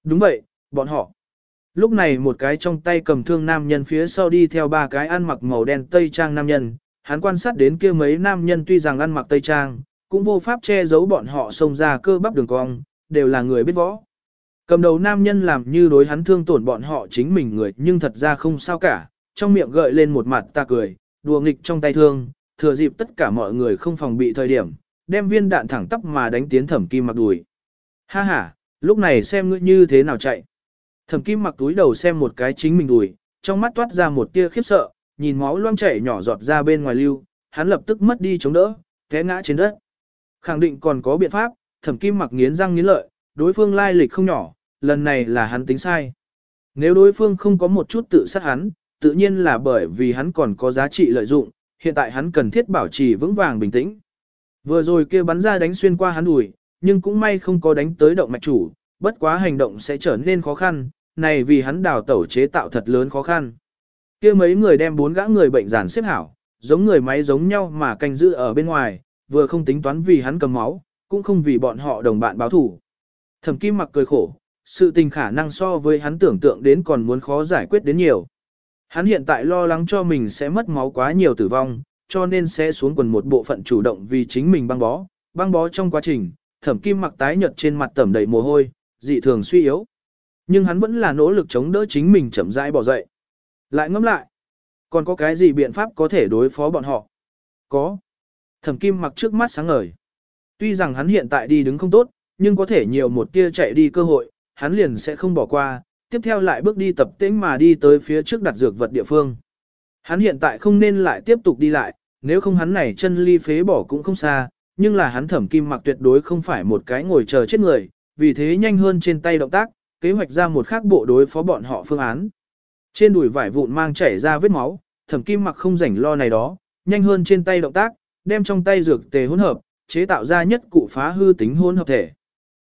Đúng vậy, bọn họ. Lúc này một cái trong tay cầm thương nam nhân phía sau đi theo ba cái ăn mặc màu đen tây trang nam nhân, hắn quan sát đến kia mấy nam nhân tuy rằng ăn mặc tây trang, cũng vô pháp che giấu bọn họ xông ra cơ bắp đường cong, đều là người biết võ. Cầm đầu nam nhân làm như đối hắn thương tổn bọn họ chính mình người nhưng thật ra không sao cả, trong miệng gợi lên một mặt ta cười, đùa nghịch trong tay thương, thừa dịp tất cả mọi người không phòng bị thời điểm, đem viên đạn thẳng tắp mà đánh tiến thẩm kim mặc đùi. Ha ha, lúc này xem ngươi như thế nào chạy. Thẩm kim mặc túi đầu xem một cái chính mình đùi, trong mắt toát ra một tia khiếp sợ, nhìn máu loang chảy nhỏ giọt ra bên ngoài lưu, hắn lập tức mất đi chống đỡ, té ngã trên đất. Khẳng định còn có biện pháp, thẩm kim mặc nghiến răng nghiến lợi, đối phương lai lịch không nhỏ, lần này là hắn tính sai. Nếu đối phương không có một chút tự sát hắn, tự nhiên là bởi vì hắn còn có giá trị lợi dụng, hiện tại hắn cần thiết bảo trì vững vàng bình tĩnh. Vừa rồi kia bắn ra đánh xuyên qua hắn đùi, nhưng cũng may không có đánh tới động mạch chủ, bất quá hành động sẽ trở nên khó khăn, này vì hắn đào tẩu chế tạo thật lớn khó khăn. Kia mấy người đem bốn gã người bệnh giản xếp hảo, giống người máy giống nhau mà canh giữ ở bên ngoài, vừa không tính toán vì hắn cầm máu, cũng không vì bọn họ đồng bạn báo thủ. Thẩm Kim mặc cười khổ, sự tình khả năng so với hắn tưởng tượng đến còn muốn khó giải quyết đến nhiều. Hắn hiện tại lo lắng cho mình sẽ mất máu quá nhiều tử vong, cho nên sẽ xuống quần một bộ phận chủ động vì chính mình băng bó. Băng bó trong quá trình, thẩm kim mặc tái nhợt trên mặt tẩm đầy mồ hôi, dị thường suy yếu. Nhưng hắn vẫn là nỗ lực chống đỡ chính mình chậm rãi bỏ dậy. Lại ngẫm lại, còn có cái gì biện pháp có thể đối phó bọn họ? Có. Thẩm kim mặc trước mắt sáng ngời. Tuy rằng hắn hiện tại đi đứng không tốt, nhưng có thể nhiều một tia chạy đi cơ hội, hắn liền sẽ không bỏ qua, tiếp theo lại bước đi tập tĩnh mà đi tới phía trước đặt dược vật địa phương. Hắn hiện tại không nên lại tiếp tục đi lại, nếu không hắn này chân ly phế bỏ cũng không xa, nhưng là hắn thẩm kim mặc tuyệt đối không phải một cái ngồi chờ chết người, vì thế nhanh hơn trên tay động tác, kế hoạch ra một khác bộ đối phó bọn họ phương án. Trên đùi vải vụn mang chảy ra vết máu, thẩm kim mặc không rảnh lo này đó, nhanh hơn trên tay động tác, đem trong tay dược tề hỗn hợp, chế tạo ra nhất cụ phá hư tính hỗn hợp thể.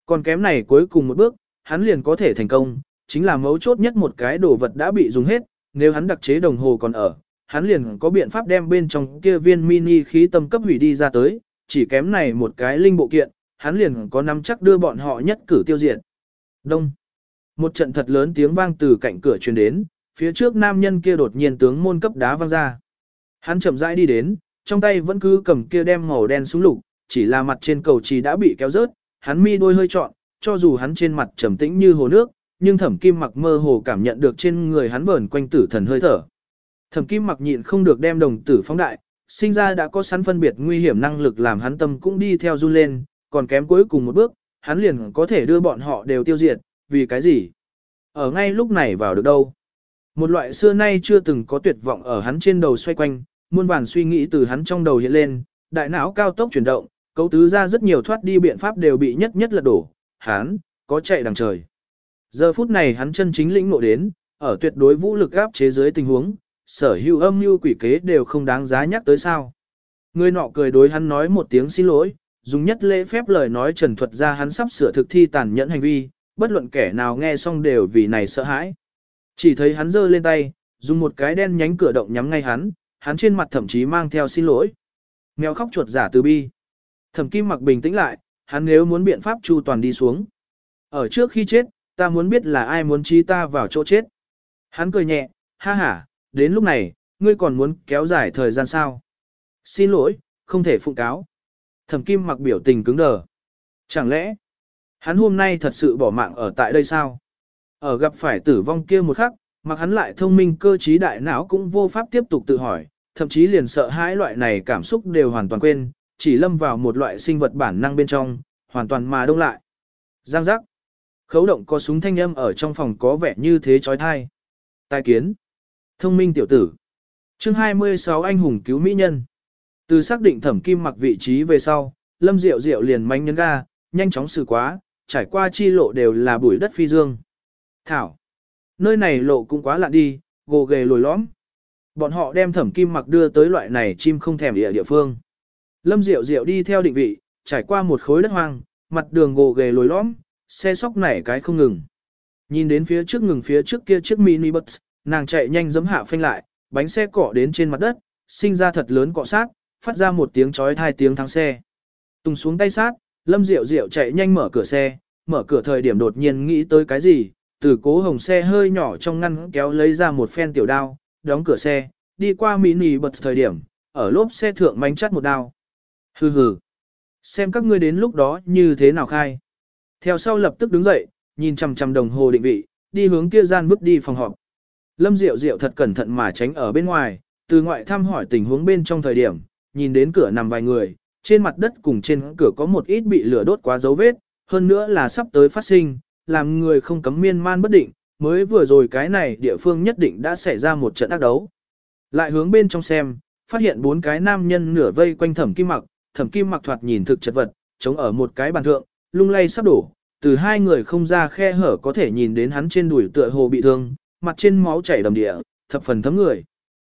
Còn kém này cuối cùng một bước, hắn liền có thể thành công, chính là mấu chốt nhất một cái đồ vật đã bị dùng hết, nếu hắn đặc chế đồng hồ còn ở, hắn liền có biện pháp đem bên trong kia viên mini khí tâm cấp hủy đi ra tới, chỉ kém này một cái linh bộ kiện, hắn liền có nắm chắc đưa bọn họ nhất cử tiêu diệt. Đông. Một trận thật lớn tiếng vang từ cạnh cửa truyền đến, phía trước nam nhân kia đột nhiên tướng môn cấp đá văng ra. Hắn chậm rãi đi đến, trong tay vẫn cứ cầm kia đem màu đen súng lục, chỉ là mặt trên cầu chỉ đã bị kéo rớt, hắn mi đôi hơi trọn, cho dù hắn trên mặt trầm tĩnh như hồ nước, nhưng thẩm kim mặc mơ hồ cảm nhận được trên người hắn vờn quanh tử thần hơi thở. Thẩm kim mặc nhịn không được đem đồng tử phóng đại, sinh ra đã có sẵn phân biệt nguy hiểm năng lực làm hắn tâm cũng đi theo run lên, còn kém cuối cùng một bước, hắn liền có thể đưa bọn họ đều tiêu diệt, vì cái gì? Ở ngay lúc này vào được đâu? Một loại xưa nay chưa từng có tuyệt vọng ở hắn trên đầu xoay quanh, muôn vàn suy nghĩ từ hắn trong đầu hiện lên, đại não cao tốc chuyển động, cấu tứ ra rất nhiều thoát đi biện pháp đều bị nhất nhất lật đổ, hắn, có chạy đằng trời. Giờ phút này hắn chân chính lĩnh ngộ đến, ở tuyệt đối vũ lực áp chế dưới tình huống, sở hữu âm mưu quỷ kế đều không đáng giá nhắc tới sao. Người nọ cười đối hắn nói một tiếng xin lỗi, dùng nhất lễ phép lời nói trần thuật ra hắn sắp sửa thực thi tàn nhẫn hành vi, bất luận kẻ nào nghe xong đều vì này sợ hãi. Chỉ thấy hắn giơ lên tay, dùng một cái đen nhánh cửa động nhắm ngay hắn, hắn trên mặt thậm chí mang theo xin lỗi. Mèo khóc chuột giả từ bi. Thẩm kim mặc bình tĩnh lại, hắn nếu muốn biện pháp chu toàn đi xuống. Ở trước khi chết, ta muốn biết là ai muốn chi ta vào chỗ chết. Hắn cười nhẹ, ha ha, đến lúc này, ngươi còn muốn kéo dài thời gian sao? Xin lỗi, không thể phụng cáo. Thẩm kim mặc biểu tình cứng đờ. Chẳng lẽ, hắn hôm nay thật sự bỏ mạng ở tại đây sao? Ở gặp phải tử vong kia một khắc, mặc hắn lại thông minh cơ trí đại não cũng vô pháp tiếp tục tự hỏi, thậm chí liền sợ hãi loại này cảm xúc đều hoàn toàn quên, chỉ lâm vào một loại sinh vật bản năng bên trong, hoàn toàn mà đông lại. Giang giác. Khấu động có súng thanh âm ở trong phòng có vẻ như thế chói tai. tài kiến. Thông minh tiểu tử. Chương 26 anh hùng cứu mỹ nhân. Từ xác định thẩm kim mặc vị trí về sau, Lâm Diệu Diệu liền manh nhấn ga, nhanh chóng xử quá, trải qua chi lộ đều là bụi đất phi dương. Thảo. Nơi này lộ cũng quá lạ đi, gồ ghề lồi lõm. Bọn họ đem thẩm kim mặc đưa tới loại này chim không thèm địa địa phương. Lâm Diệu Diệu đi theo định vị, trải qua một khối đất hoang, mặt đường gồ ghề lồi lõm, xe sóc nảy cái không ngừng. Nhìn đến phía trước ngừng phía trước kia chiếc mini bus, nàng chạy nhanh giấm hạ phanh lại, bánh xe cọ đến trên mặt đất, sinh ra thật lớn cọ sát, phát ra một tiếng chói hai tiếng thắng xe. Tùng xuống tay sát, Lâm Diệu Diệu chạy nhanh mở cửa xe, mở cửa thời điểm đột nhiên nghĩ tới cái gì, từ cố hồng xe hơi nhỏ trong ngăn kéo lấy ra một phen tiểu đao, đóng cửa xe, đi qua mini bật thời điểm, ở lốp xe thượng mánh chắt một đao. Hừ hừ. Xem các ngươi đến lúc đó như thế nào khai. Theo sau lập tức đứng dậy, nhìn chằm chằm đồng hồ định vị, đi hướng kia gian bước đi phòng họp. Lâm Diệu Diệu thật cẩn thận mà tránh ở bên ngoài, từ ngoại thăm hỏi tình huống bên trong thời điểm, nhìn đến cửa nằm vài người, trên mặt đất cùng trên cửa có một ít bị lửa đốt quá dấu vết, hơn nữa là sắp tới phát sinh, làm người không cấm miên man bất định, mới vừa rồi cái này địa phương nhất định đã xảy ra một trận ác đấu. Lại hướng bên trong xem, phát hiện bốn cái nam nhân nửa vây quanh thẩm kim mặc, thẩm kim mặc thoạt nhìn thực chật vật, chống ở một cái bàn thượng, lung lay sắp đổ, từ hai người không ra khe hở có thể nhìn đến hắn trên đùi tựa hồ bị thương, mặt trên máu chảy đầm địa, thập phần thấm người.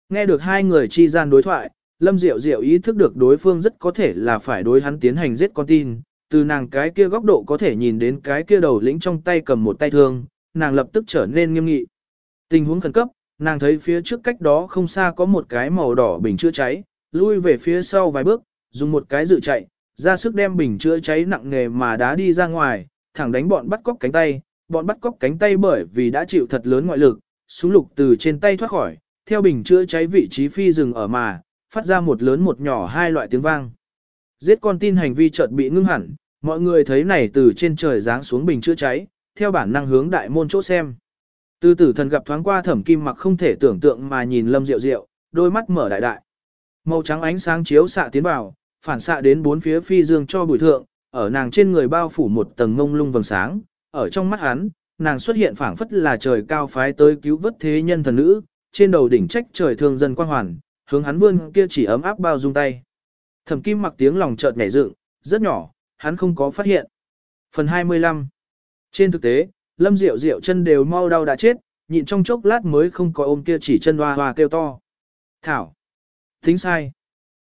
Nghe được hai người chi gian đối thoại, Lâm Diệu Diệu ý thức được đối phương rất có thể là phải đối hắn tiến hành giết con tin, từ nàng cái kia góc độ có thể nhìn đến cái kia đầu lĩnh trong tay cầm một tay thương, nàng lập tức trở nên nghiêm nghị. Tình huống khẩn cấp, nàng thấy phía trước cách đó không xa có một cái màu đỏ bình chữa cháy, lui về phía sau vài bước, dùng một cái dự chạy, ra sức đem bình chữa cháy nặng nghề mà đá đi ra ngoài, thẳng đánh bọn bắt cóc cánh tay, bọn bắt cóc cánh tay bởi vì đã chịu thật lớn ngoại lực, súng lục từ trên tay thoát khỏi, theo bình chữa cháy vị trí phi rừng ở mà, phát ra một lớn một nhỏ hai loại tiếng vang. Giết con tin hành vi chợt bị ngưng hẳn, mọi người thấy này từ trên trời giáng xuống bình chữa cháy, theo bản năng hướng đại môn chỗ xem. Từ tử thần gặp thoáng qua thẩm kim mặc không thể tưởng tượng mà nhìn lâm rượu rượu, đôi mắt mở đại đại. Màu trắng ánh sáng chiếu xạ tiến vào, phản xạ đến bốn phía phi dương cho bùi thượng, ở nàng trên người bao phủ một tầng ngông lung vầng sáng, ở trong mắt hắn, nàng xuất hiện phảng phất là trời cao phái tới cứu vớt thế nhân thần nữ, trên đầu đỉnh trách trời thương dân quang hoàn, hướng hắn vươn kia chỉ ấm áp bao dung tay. Thẩm Kim mặc tiếng lòng chợt nhảy dựng, rất nhỏ, hắn không có phát hiện. Phần 25 Trên thực tế, Lâm Diệu Diệu chân đều mau đau đã chết, nhịn trong chốc lát mới không có ôm kia chỉ chân hoa hoa kêu to. Thảo. Tính sai.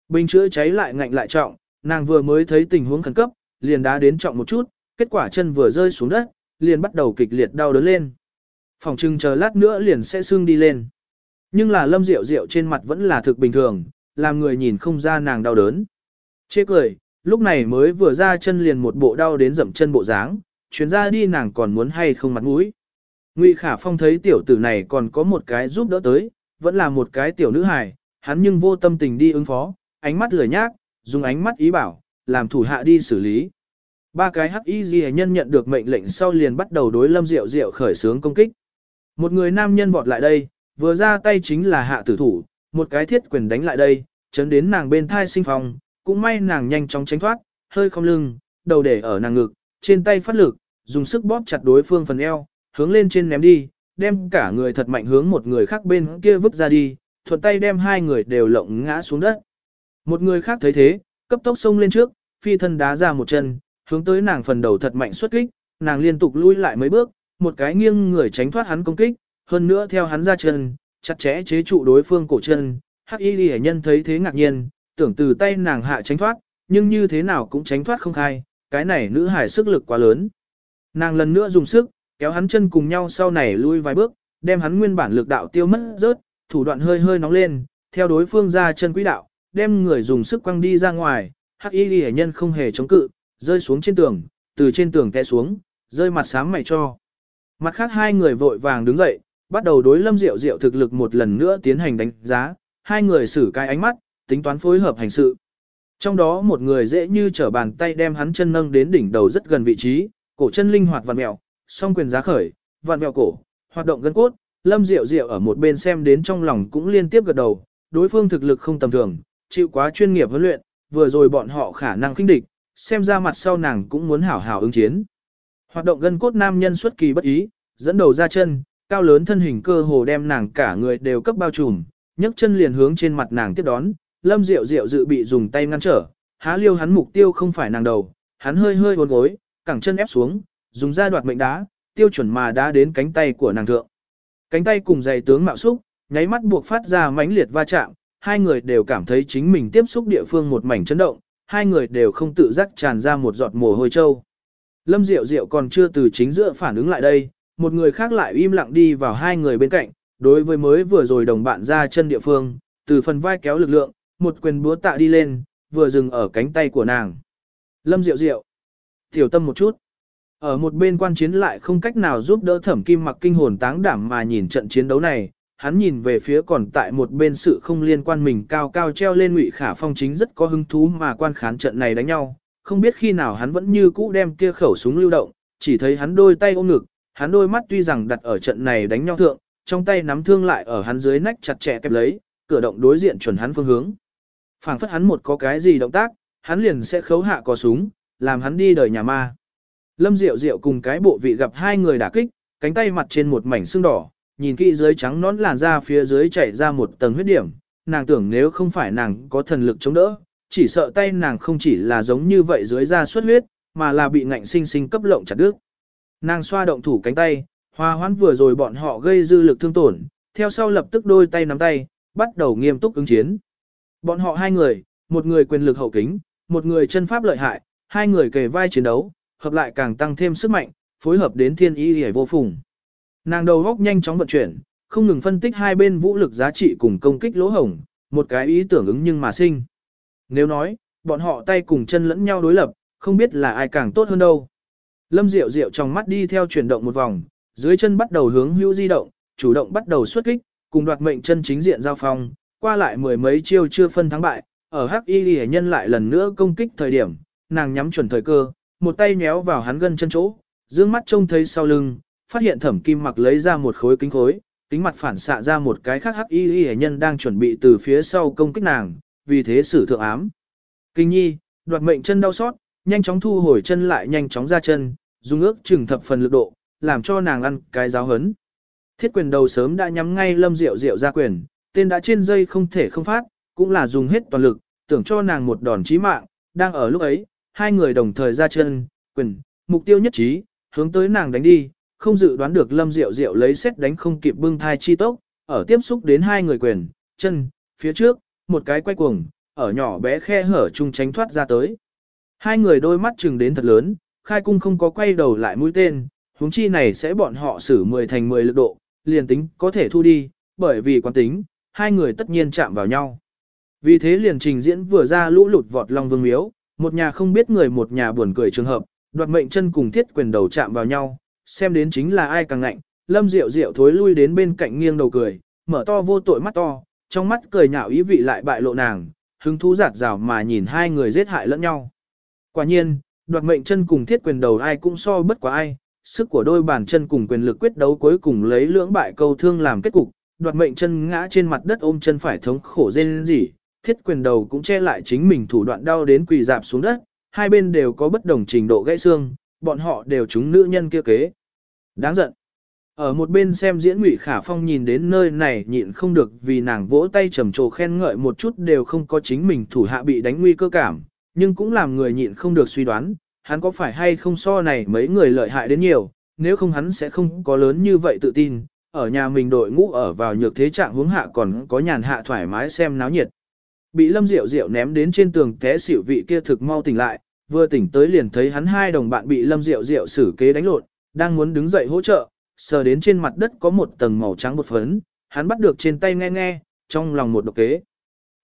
Bình chữa cháy lại ngạnh lại trọng, nàng vừa mới thấy tình huống khẩn cấp, liền đá đến trọng một chút, kết quả chân vừa rơi xuống đất, liền bắt đầu kịch liệt đau đớn lên. Phòng trưng chờ lát nữa liền sẽ xương đi lên. Nhưng là lâm rượu rượu trên mặt vẫn là thực bình thường, làm người nhìn không ra nàng đau đớn. Chê cười, lúc này mới vừa ra chân liền một bộ đau đến dậm chân bộ dáng, chuyến ra đi nàng còn muốn hay không mặt mũi. Ngụy Khả Phong thấy tiểu tử này còn có một cái giúp đỡ tới, vẫn là một cái tiểu nữ hài, hắn nhưng vô tâm tình đi ứng phó, ánh mắt lười nhác, dùng ánh mắt ý bảo, làm thủ hạ đi xử lý. Ba cái hắc y ghi nhân nhận được mệnh lệnh sau liền bắt đầu đối lâm diệu diệu khởi sướng công kích. Một người nam nhân vọt lại đây, vừa ra tay chính là hạ tử thủ, một cái thiết quyền đánh lại đây, chấn đến nàng bên thai sinh phòng, cũng may nàng nhanh chóng tránh thoát, hơi không lưng, đầu để ở nàng ngực, trên tay phát lực, dùng sức bóp chặt đối phương phần eo, hướng lên trên ném đi, đem cả người thật mạnh hướng một người khác bên kia vứt ra đi, thuận tay đem hai người đều lộng ngã xuống đất. Một người khác thấy thế, cấp tốc xông lên trước, phi thân đá ra một chân, hướng tới nàng phần đầu thật mạnh xuất kích, nàng liên tục lui lại mấy bước, một cái nghiêng người tránh thoát hắn công kích, hơn nữa theo hắn ra chân, chặt chẽ chế trụ đối phương cổ chân. Hắc Y Lệ nhân thấy thế ngạc nhiên, tưởng từ tay nàng hạ tránh thoát, nhưng như thế nào cũng tránh thoát không khai, cái này nữ hải sức lực quá lớn. Nàng lần nữa dùng sức, kéo hắn chân cùng nhau sau này lui vài bước, đem hắn nguyên bản lực đạo tiêu mất rớt, thủ đoạn hơi hơi nóng lên, theo đối phương ra chân quỹ đạo, đem người dùng sức quăng đi ra ngoài, hắc y ghi nhân không hề chống cự, rơi xuống trên tường, từ trên tường té xuống, rơi mặt sáng mày cho. Mặt khác hai người vội vàng đứng dậy, bắt đầu đối lâm diệu diệu thực lực một lần nữa tiến hành đánh giá, hai người xử cái ánh mắt, tính toán phối hợp hành sự. Trong đó một người dễ như trở bàn tay đem hắn chân nâng đến đỉnh đầu rất gần vị trí, cổ chân linh hoạt vặn mèo, song quyền giá khởi, vặn mèo cổ, hoạt động gân cốt, lâm diệu diệu ở một bên xem đến trong lòng cũng liên tiếp gật đầu, đối phương thực lực không tầm thường, chịu quá chuyên nghiệp huấn luyện, vừa rồi bọn họ khả năng khinh địch, xem ra mặt sau nàng cũng muốn hảo hảo ứng chiến. Hoạt động gân cốt nam nhân xuất kỳ bất ý, dẫn đầu ra chân, cao lớn thân hình cơ hồ đem nàng cả người đều cấp bao trùm, nhấc chân liền hướng trên mặt nàng tiếp đón, Lâm Diệu Diệu dự bị dùng tay ngăn trở, há liêu hắn mục tiêu không phải nàng đầu, hắn hơi hơi uốn gối, cẳng chân ép xuống, dùng ra đoạt mệnh đá, tiêu chuẩn mà đá đến cánh tay của nàng thượng. Cánh tay cùng giày tướng mạo xúc, nháy mắt buộc phát ra mãnh liệt va chạm, hai người đều cảm thấy chính mình tiếp xúc địa phương một mảnh chấn động, hai người đều không tự giác tràn ra một giọt mồ hôi trâu. Lâm Diệu Diệu còn chưa từ chính giữa phản ứng lại đây, một người khác lại im lặng đi vào hai người bên cạnh, đối với mới vừa rồi đồng bạn ra chân địa phương, từ phần vai kéo lực lượng, một quyền búa tạ đi lên, vừa dừng ở cánh tay của nàng. Lâm Diệu Diệu, tiểu tâm một chút. Ở một bên quan chiến lại không cách nào giúp đỡ thẩm kim mặc kinh hồn táng đảm mà nhìn trận chiến đấu này, hắn nhìn về phía còn tại một bên sự không liên quan mình cao cao treo lên ngụy khả phong chính rất có hứng thú mà quan khán trận này đánh nhau, không biết khi nào hắn vẫn như cũ đem kia khẩu súng lưu động, chỉ thấy hắn đôi tay ôm ngực, hắn đôi mắt tuy rằng đặt ở trận này đánh nhau thượng, trong tay nắm thương lại ở hắn dưới nách chặt chẽ kẹp lấy, cửa động đối diện chuẩn hắn phương hướng. phảng phất hắn một có cái gì động tác, hắn liền sẽ khấu hạ có súng, làm hắn đi đời nhà ma. Lâm Diệu Diệu cùng cái bộ vị gặp hai người đả kích, cánh tay mặt trên một mảnh xương đỏ, nhìn kỹ dưới trắng nón làn da phía dưới chảy ra một tầng huyết điểm, nàng tưởng nếu không phải nàng có thần lực chống đỡ, chỉ sợ tay nàng không chỉ là giống như vậy dưới da xuất huyết, mà là bị ngạnh sinh sinh cấp lộng chặt đứt. Nàng xoa động thủ cánh tay, hòa hoãn vừa rồi bọn họ gây dư lực thương tổn, theo sau lập tức đôi tay nắm tay, bắt đầu nghiêm túc ứng chiến. Bọn họ hai người, một người quyền lực hậu kính, một người chân pháp lợi hại, hai người kề vai chiến đấu, hợp lại càng tăng thêm sức mạnh, phối hợp đến thiên ý hề vô phùng. Nàng đầu góc nhanh chóng vận chuyển, không ngừng phân tích hai bên vũ lực giá trị cùng công kích lỗ hổng, một cái ý tưởng ứng nhưng mà sinh. Nếu nói, bọn họ tay cùng chân lẫn nhau đối lập, không biết là ai càng tốt hơn đâu. Lâm Diệu Diệu trong mắt đi theo chuyển động một vòng, dưới chân bắt đầu hướng hữu di động, chủ động bắt đầu xuất kích, cùng đoạt mệnh chân chính diện giao phong, qua lại mười mấy chiêu chưa phân thắng bại, ở Hắc Y Liễu nhân lại lần nữa công kích thời điểm, nàng nhắm chuẩn thời cơ, một tay nhéo vào hắn gân chân chỗ, dương mắt trông thấy sau lưng, phát hiện thẩm kim mặc lấy ra một khối kính khối, kính mặt phản xạ ra một cái khác hắc y y nhân đang chuẩn bị từ phía sau công kích nàng, vì thế sử thượng ám. Kinh nhi, đoạt mệnh chân đau xót, nhanh chóng thu hồi chân lại nhanh chóng ra chân, dùng ước chừng thập phần lực độ, làm cho nàng ăn cái giáo hấn. Thiết quyền đầu sớm đã nhắm ngay lâm diệu diệu ra quyền, tên đã trên dây không thể không phát, cũng là dùng hết toàn lực, tưởng cho nàng một đòn chí mạng, đang ở lúc ấy, hai người đồng thời ra chân, quyền, mục tiêu nhất trí, hướng tới nàng đánh đi, không dự đoán được Lâm Diệu Diệu lấy xét đánh không kịp bưng thai chi tốc, ở tiếp xúc đến hai người quyền, chân, phía trước, một cái quay cuồng, ở nhỏ bé khe hở chung tránh thoát ra tới. Hai người đôi mắt chừng đến thật lớn, khai cung không có quay đầu lại mũi tên, huống chi này sẽ bọn họ xử 10 thành 10 lực độ, liền tính có thể thu đi, bởi vì quán tính, hai người tất nhiên chạm vào nhau. Vì thế liền trình diễn vừa ra lũ lụt vọt long vương miếu, một nhà không biết người một nhà buồn cười trường hợp, đoạt mệnh chân cùng thiết quyền đầu chạm vào nhau, xem đến chính là ai càng ngạnh, lâm diệu diệu thối lui đến bên cạnh nghiêng đầu cười, mở to vô tội mắt to, trong mắt cười nhạo ý vị lại bại lộ nàng, hứng thú giạt rào mà nhìn hai người giết hại lẫn nhau. Quả nhiên, Đoạt mệnh chân cùng thiết quyền đầu ai cũng so bất quá ai, sức của đôi bàn chân cùng quyền lực quyết đấu cuối cùng lấy lưỡng bại câu thương làm kết cục, đoạt mệnh chân ngã trên mặt đất ôm chân phải thống khổ rên rỉ, thiết quyền đầu cũng che lại chính mình thủ đoạn đau đến quỳ dạp xuống đất, hai bên đều có bất đồng trình độ gãy xương, bọn họ đều chúng nữ nhân kia kế. Đáng giận. Ở một bên xem diễn Ngụy Khả Phong nhìn đến nơi này nhịn không được vì nàng vỗ tay trầm trồ khen ngợi một chút đều không có chính mình thủ hạ bị đánh nguy cơ cảm, nhưng cũng làm người nhịn không được suy đoán, hắn có phải hay không so này mấy người lợi hại đến nhiều, nếu không hắn sẽ không có lớn như vậy tự tin, ở nhà mình đội ngũ ở vào nhược thế trạng hướng hạ còn có nhàn hạ thoải mái xem náo nhiệt. Bị Lâm Diệu Diệu ném đến trên tường té xỉu vị kia thực mau tỉnh lại, vừa tỉnh tới liền thấy hắn hai đồng bạn bị Lâm Diệu Diệu xử kế đánh lộn, đang muốn đứng dậy hỗ trợ, sờ đến trên mặt đất có một tầng màu trắng bột phấn, hắn bắt được trên tay nghe nghe, trong lòng một độc kế.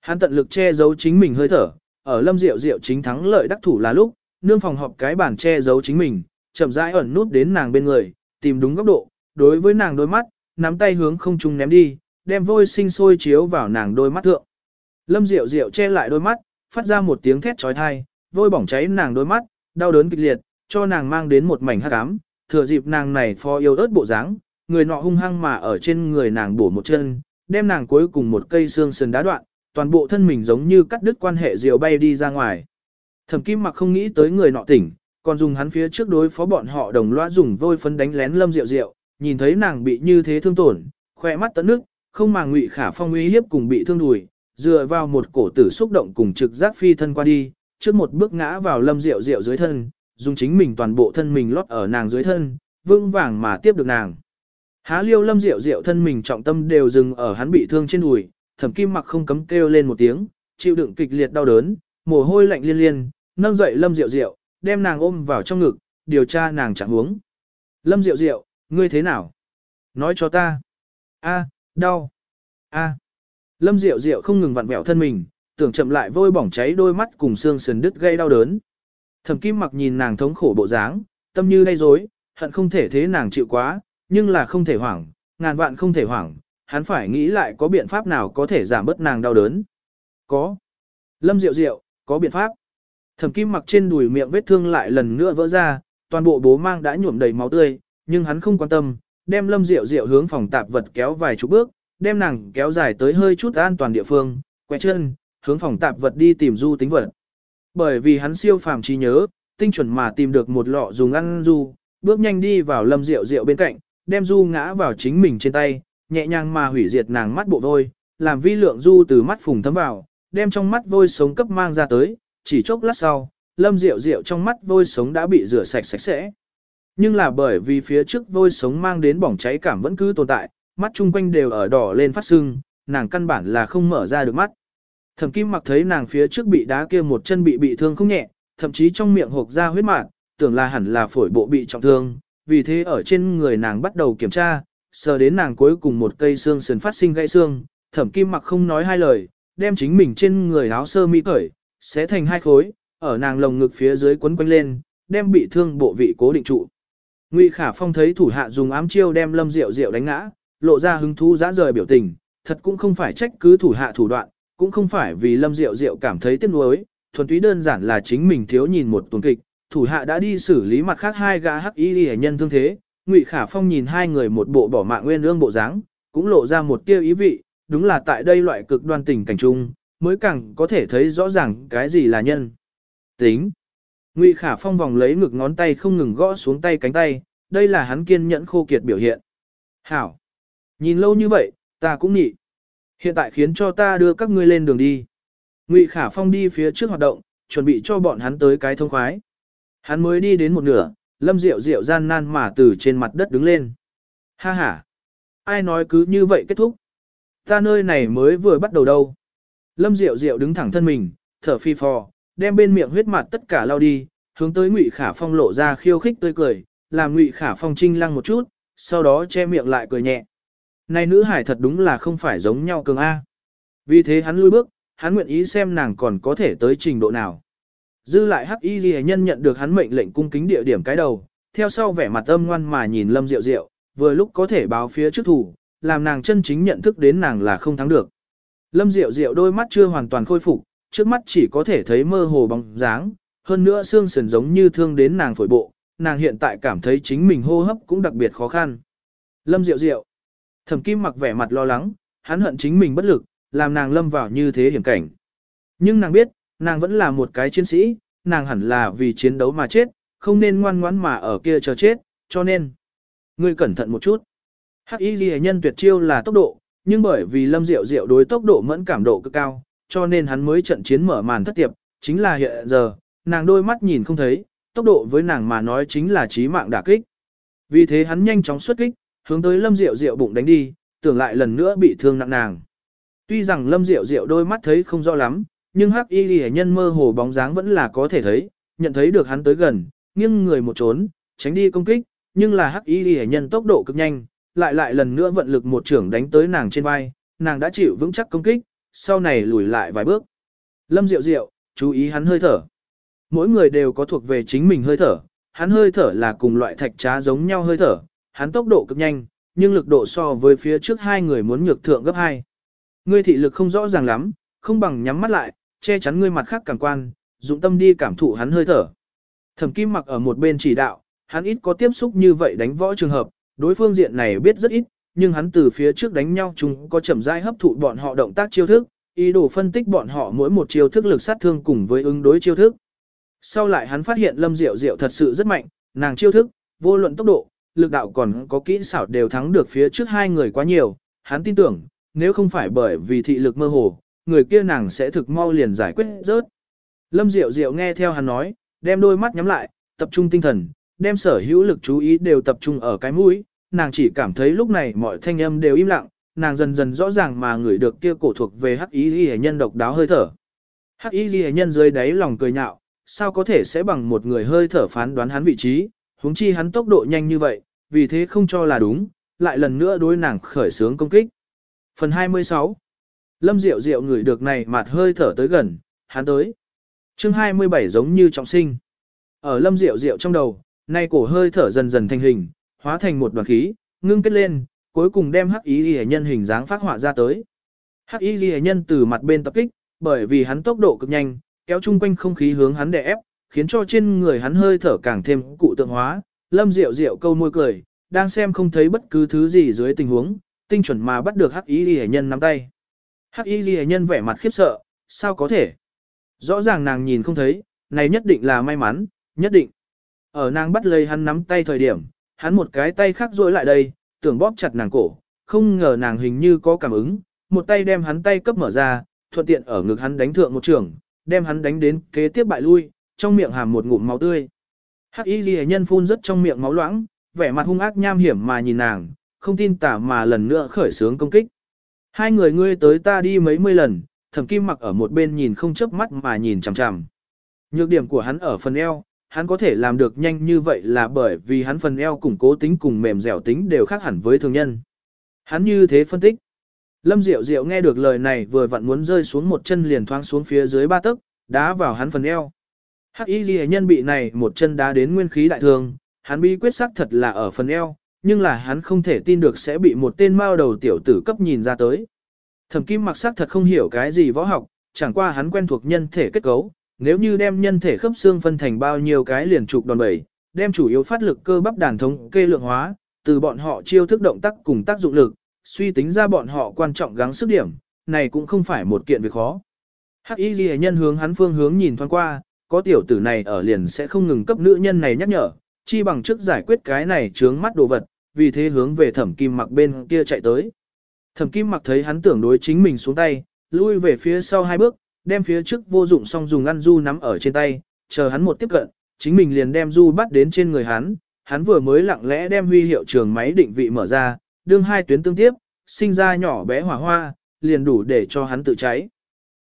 Hắn tận lực che giấu chính mình hơi thở, ở Lâm Diệu Diệu chính thắng lợi đắc thủ là lúc, nương phòng họp cái bàn che giấu chính mình, chậm rãi ẩn nút đến nàng bên người, tìm đúng góc độ, đối với nàng đôi mắt, nắm tay hướng không trung ném đi, đem vôi sinh sôi chiếu vào nàng đôi mắt thượng. Lâm Diệu Diệu che lại đôi mắt, phát ra một tiếng thét chói tai, vôi bỏng cháy nàng đôi mắt, đau đớn kịch liệt, cho nàng mang đến một mảnh hắc ám, thừa dịp nàng này phó yêu ớt bộ dáng, người nọ hung hăng mà ở trên người nàng bổ một chân, đem nàng cuối cùng một cây xương sườn đá đoạn, toàn bộ thân mình giống như cắt đứt quan hệ diều bay đi ra ngoài. Thẩm Kim Mặc không nghĩ tới người nọ tỉnh, còn dùng hắn phía trước đối phó bọn họ đồng loa dùng vôi phấn đánh lén Lâm Diệu Diệu, nhìn thấy nàng bị như thế thương tổn, khỏe mắt tận nước, không mà ngụy khả phong uy hiếp cùng bị thương đùi, dựa vào một cổ tử xúc động cùng trực giác phi thân qua đi, trước một bước ngã vào Lâm Diệu Diệu dưới thân, dùng chính mình toàn bộ thân mình lót ở nàng dưới thân, vững vàng mà tiếp được nàng. Há liêu Lâm Diệu Diệu thân mình trọng tâm đều dừng ở hắn bị thương trên đùi, Thẩm Kim Mặc không cấm kêu lên một tiếng, chịu đựng kịch liệt đau đớn, mồ hôi lạnh liên liên, nâng dậy Lâm Diệu Diệu, đem nàng ôm vào trong ngực, điều tra nàng trạng huống. Lâm Diệu Diệu, ngươi thế nào? Nói cho ta. A, đau. A. Lâm Diệu Diệu không ngừng vặn vẹo thân mình, tưởng chậm lại vôi bỏng cháy đôi mắt cùng xương sườn đứt gây đau đớn. Thẩm Kim Mặc nhìn nàng thống khổ bộ dáng, tâm như đay rối, hận không thể thế nàng chịu quá, nhưng là không thể hoảng, ngàn vạn không thể hoảng, hắn phải nghĩ lại có biện pháp nào có thể giảm bớt nàng đau đớn. Có. Lâm Diệu Diệu, có biện pháp. Thẩm Kim Mặc trên đùi miệng vết thương lại lần nữa vỡ ra, toàn bộ bố mang đã nhuộm đầy máu tươi, nhưng hắn không quan tâm, đem Lâm Diệu Diệu hướng phòng tạp vật kéo vài chục bước, đem nàng kéo dài tới hơi chút an toàn địa phương, quẹt chân, hướng phòng tạp vật đi tìm du tính vật. Bởi vì hắn siêu phàm trí nhớ, tinh chuẩn mà tìm được một lọ dùng ăn du, bước nhanh đi vào Lâm Diệu Diệu bên cạnh, đem du ngã vào chính mình trên tay, nhẹ nhàng mà hủy diệt nàng mắt bộ vôi, làm vi lượng du từ mắt phùng thấm vào, đem trong mắt vôi sống cấp mang ra tới, chỉ chốc lát sau, lâm rượu rượu trong mắt vôi sống đã bị rửa sạch sạch sẽ. Nhưng là bởi vì phía trước vôi sống mang đến bỏng cháy cảm vẫn cứ tồn tại, mắt chung quanh đều ở đỏ lên phát sưng, nàng căn bản là không mở ra được mắt. Thẩm Kim Mặc thấy nàng phía trước bị đá kia một chân bị bị thương không nhẹ, thậm chí trong miệng hộc ra huyết mạt, tưởng là hẳn là phổi bộ bị trọng thương, vì thế ở trên người nàng bắt đầu kiểm tra, sờ đến nàng cuối cùng một cây xương sườn phát sinh gãy xương, Thẩm Kim Mặc không nói hai lời, đem chính mình trên người áo sơ mi cởi, sẽ thành hai khối, ở nàng lồng ngực phía dưới quấn quanh lên, đem bị thương bộ vị cố định trụ. Ngụy Khả Phong thấy thủ hạ dùng ám chiêu đem Lâm Diệu Diệu đánh ngã, lộ ra hứng thú dã rời biểu tình, thật cũng không phải trách cứ thủ hạ thủ đoạn, cũng không phải vì Lâm Diệu Diệu cảm thấy tiếc nuối, thuần túy đơn giản là chính mình thiếu nhìn một tuần kịch, thủ hạ đã đi xử lý mặt khác hai gã hắc y hệ nhân thương thế, Ngụy Khả Phong nhìn hai người một bộ bỏ mạng nguyên ương bộ dáng, cũng lộ ra một tia ý vị, đúng là tại đây loại cực đoan tình cảnh chung, mới càng có thể thấy rõ ràng cái gì là nhân. Tính. Ngụy Khả Phong vòng lấy ngực ngón tay không ngừng gõ xuống tay cánh tay, đây là hắn kiên nhẫn khô kiệt biểu hiện. Hảo. Nhìn lâu như vậy, ta cũng nhị. Hiện tại khiến cho ta đưa các ngươi lên đường đi. Ngụy Khả Phong đi phía trước hoạt động, chuẩn bị cho bọn hắn tới cái thông khoái. Hắn mới đi đến một nửa, Lâm Diệu Diệu gian nan mà từ trên mặt đất đứng lên. Ha ha. Ai nói cứ như vậy kết thúc. Ta nơi này mới vừa bắt đầu đâu. Lâm Diệu Diệu đứng thẳng thân mình, thở phi phò, đem bên miệng huyết mặt tất cả lao đi, hướng tới Ngụy Khả Phong lộ ra khiêu khích tươi cười, làm Ngụy Khả Phong trinh lăng một chút, sau đó che miệng lại cười nhẹ. Này nữ hải thật đúng là không phải giống nhau cường A. Vì thế hắn lui bước, hắn nguyện ý xem nàng còn có thể tới trình độ nào. Dư lại hắc y ghi nhân nhận được hắn mệnh lệnh cung kính địa điểm cái đầu, theo sau vẻ mặt âm ngoan mà nhìn lâm rượu rượu, vừa lúc có thể báo phía trước thủ, làm nàng chân chính nhận thức đến nàng là không thắng được. Lâm Diệu Diệu đôi mắt chưa hoàn toàn khôi phục, trước mắt chỉ có thể thấy mơ hồ bóng dáng, hơn nữa xương sườn giống như thương đến nàng phổi bộ, nàng hiện tại cảm thấy chính mình hô hấp cũng đặc biệt khó khăn. Lâm Diệu Diệu. Thẩm Kim mặc vẻ mặt lo lắng, hắn hận chính mình bất lực, làm nàng lâm vào như thế hiểm cảnh. Nhưng nàng biết, nàng vẫn là một cái chiến sĩ, nàng hẳn là vì chiến đấu mà chết, không nên ngoan ngoãn mà ở kia chờ chết, cho nên. Ngươi cẩn thận một chút. Hắc y Lệ nhân tuyệt chiêu là tốc độ, nhưng bởi vì lâm diệu diệu đối tốc độ mẫn cảm độ cực cao, cho nên hắn mới trận chiến mở màn thất tiệp, chính là hiện giờ, nàng đôi mắt nhìn không thấy, tốc độ với nàng mà nói chính là chí mạng đả kích. Vì thế hắn nhanh chóng xuất kích, hướng tới lâm diệu diệu bụng đánh đi, tưởng lại lần nữa bị thương nặng nàng. Tuy rằng lâm diệu diệu đôi mắt thấy không rõ lắm, nhưng hắc y Lệ nhân mơ hồ bóng dáng vẫn là có thể thấy, nhận thấy được hắn tới gần, nghiêng người một trốn, tránh đi công kích, nhưng là hắc y Lệ nhân tốc độ cực nhanh, lại lại lần nữa vận lực một trưởng đánh tới nàng trên vai, nàng đã chịu vững chắc công kích, sau này lùi lại vài bước. Lâm Diệu Diệu, chú ý hắn hơi thở. Mỗi người đều có thuộc về chính mình hơi thở, hắn hơi thở là cùng loại thạch trá giống nhau hơi thở, hắn tốc độ cực nhanh, nhưng lực độ so với phía trước hai người muốn nhược thượng gấp hai. Ngươi thị lực không rõ ràng lắm, không bằng nhắm mắt lại, che chắn ngươi mặt khác càng quan, dụng tâm đi cảm thụ hắn hơi thở. Thẩm Kim mặc ở một bên chỉ đạo, hắn ít có tiếp xúc như vậy đánh võ trường hợp, đối phương diện này biết rất ít, nhưng hắn từ phía trước đánh nhau chúng có chậm rãi hấp thụ bọn họ động tác chiêu thức, ý đồ phân tích bọn họ mỗi một chiêu thức lực sát thương cùng với ứng đối chiêu thức. Sau lại hắn phát hiện Lâm Diệu Diệu thật sự rất mạnh, nàng chiêu thức, vô luận tốc độ, lực đạo còn có kỹ xảo đều thắng được phía trước hai người quá nhiều, hắn tin tưởng, nếu không phải bởi vì thị lực mơ hồ, người kia nàng sẽ thực mau liền giải quyết rớt. Lâm Diệu Diệu nghe theo hắn nói, đem đôi mắt nhắm lại, tập trung tinh thần, đem sở hữu lực chú ý đều tập trung ở cái mũi, nàng chỉ cảm thấy lúc này mọi thanh âm đều im lặng, nàng dần dần rõ ràng mà người được kia cổ thuộc về hắc ý ghi nhân độc đáo hơi thở. Hắc ý ghi nhân dưới đáy lòng cười nhạo, sao có thể sẽ bằng một người hơi thở phán đoán hắn vị trí, huống chi hắn tốc độ nhanh như vậy, vì thế không cho là đúng, lại lần nữa đối nàng khởi sướng công kích. Phần 26 Lâm Diệu Diệu ngửi được này mặt hơi thở tới gần, hắn tới. chương 27 giống như trọng sinh. Ở Lâm Diệu Diệu trong đầu, nay cổ hơi thở dần dần thành hình, hóa thành một đoàn khí, ngưng kết lên, cuối cùng đem hắc ý ghi nhân hình dáng phát họa ra tới. Hắc ý ghi nhân từ mặt bên tập kích, bởi vì hắn tốc độ cực nhanh, kéo chung quanh không khí hướng hắn đè ép, khiến cho trên người hắn hơi thở càng thêm cụ tượng hóa. Lâm Diệu Diệu câu môi cười, đang xem không thấy bất cứ thứ gì dưới tình huống, tinh chuẩn mà bắt được hắc Y Lệ nhân nắm tay. Hắc y Lệ nhân vẻ mặt khiếp sợ, sao có thể? Rõ ràng nàng nhìn không thấy, này nhất định là may mắn, nhất định. Ở nàng bắt lấy hắn nắm tay thời điểm, hắn một cái tay khác duỗi lại đây, tưởng bóp chặt nàng cổ, không ngờ nàng hình như có cảm ứng, một tay đem hắn tay cấp mở ra, thuận tiện ở ngực hắn đánh thượng một trường, đem hắn đánh đến kế tiếp bại lui, trong miệng hàm một ngụm máu tươi. Hắc y ghi nhân phun rất trong miệng máu loãng, vẻ mặt hung ác nham hiểm mà nhìn nàng, không tin tả mà lần nữa khởi sướng công kích. Hai người ngươi tới ta đi mấy mươi lần, thẩm kim mặc ở một bên nhìn không chớp mắt mà nhìn chằm chằm. Nhược điểm của hắn ở phần eo, hắn có thể làm được nhanh như vậy là bởi vì hắn phần eo củng cố tính cùng mềm dẻo tính đều khác hẳn với thường nhân. Hắn như thế phân tích. Lâm Diệu Diệu nghe được lời này vừa vặn muốn rơi xuống một chân liền thoáng xuống phía dưới ba tấc, đá vào hắn phần eo. Hắc Y Lệ nhân bị này một chân đá đến nguyên khí đại thương, hắn bí quyết sắc thật là ở phần eo, nhưng là hắn không thể tin được sẽ bị một tên mao đầu tiểu tử cấp nhìn ra tới. Thẩm Kim mặc sắc thật không hiểu cái gì võ học, chẳng qua hắn quen thuộc nhân thể kết cấu, nếu như đem nhân thể khớp xương phân thành bao nhiêu cái liền trục đòn bẩy, đem chủ yếu phát lực cơ bắp đàn thống kê lượng hóa, từ bọn họ chiêu thức động tác cùng tác dụng lực, suy tính ra bọn họ quan trọng gắng sức điểm, này cũng không phải một kiện việc khó. Hắc Y Lệ nhân hướng hắn phương hướng nhìn thoáng qua, có tiểu tử này ở liền sẽ không ngừng cấp nữ nhân này nhắc nhở, chi bằng trước giải quyết cái này trướng mắt đồ vật, vì thế hướng về thẩm kim mặc bên kia chạy tới. Thẩm kim mặc thấy hắn tưởng đối chính mình xuống tay, lui về phía sau hai bước, đem phía trước vô dụng xong dùng ăn du nắm ở trên tay, chờ hắn một tiếp cận, chính mình liền đem du bắt đến trên người hắn, hắn vừa mới lặng lẽ đem huy hiệu trường máy định vị mở ra, đương hai tuyến tương tiếp, sinh ra nhỏ bé hỏa hoa, liền đủ để cho hắn tự cháy.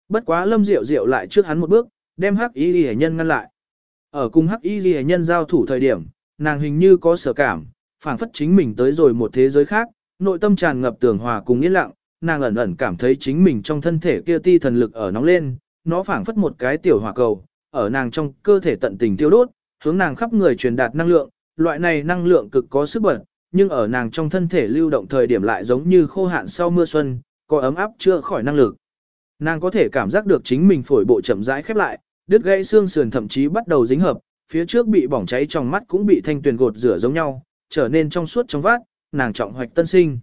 Bất quá lâm diệu diệu lại trước hắn một bước, đem hắc y ghi nhân ngăn lại. Ở cùng hắc y ghi nhân giao thủ thời điểm, nàng hình như có sở cảm, phảng phất chính mình tới rồi một thế giới khác, nội tâm tràn ngập tường hòa cùng yên lặng, nàng ẩn ẩn cảm thấy chính mình trong thân thể kia ti thần lực ở nóng lên, nó phảng phất một cái tiểu hỏa cầu, ở nàng trong cơ thể tận tình tiêu đốt, hướng nàng khắp người truyền đạt năng lượng, loại này năng lượng cực có sức bật, nhưng ở nàng trong thân thể lưu động thời điểm lại giống như khô hạn sau mưa xuân, có ấm áp chưa khỏi năng lực. Nàng có thể cảm giác được chính mình phổi bộ chậm rãi khép lại, đứt gãy xương sườn thậm chí bắt đầu dính hợp, phía trước bị bỏng cháy trong mắt cũng bị thanh tuyền gột rửa giống nhau, trở nên trong suốt trong vát, nàng trọng hoạch tân sinh.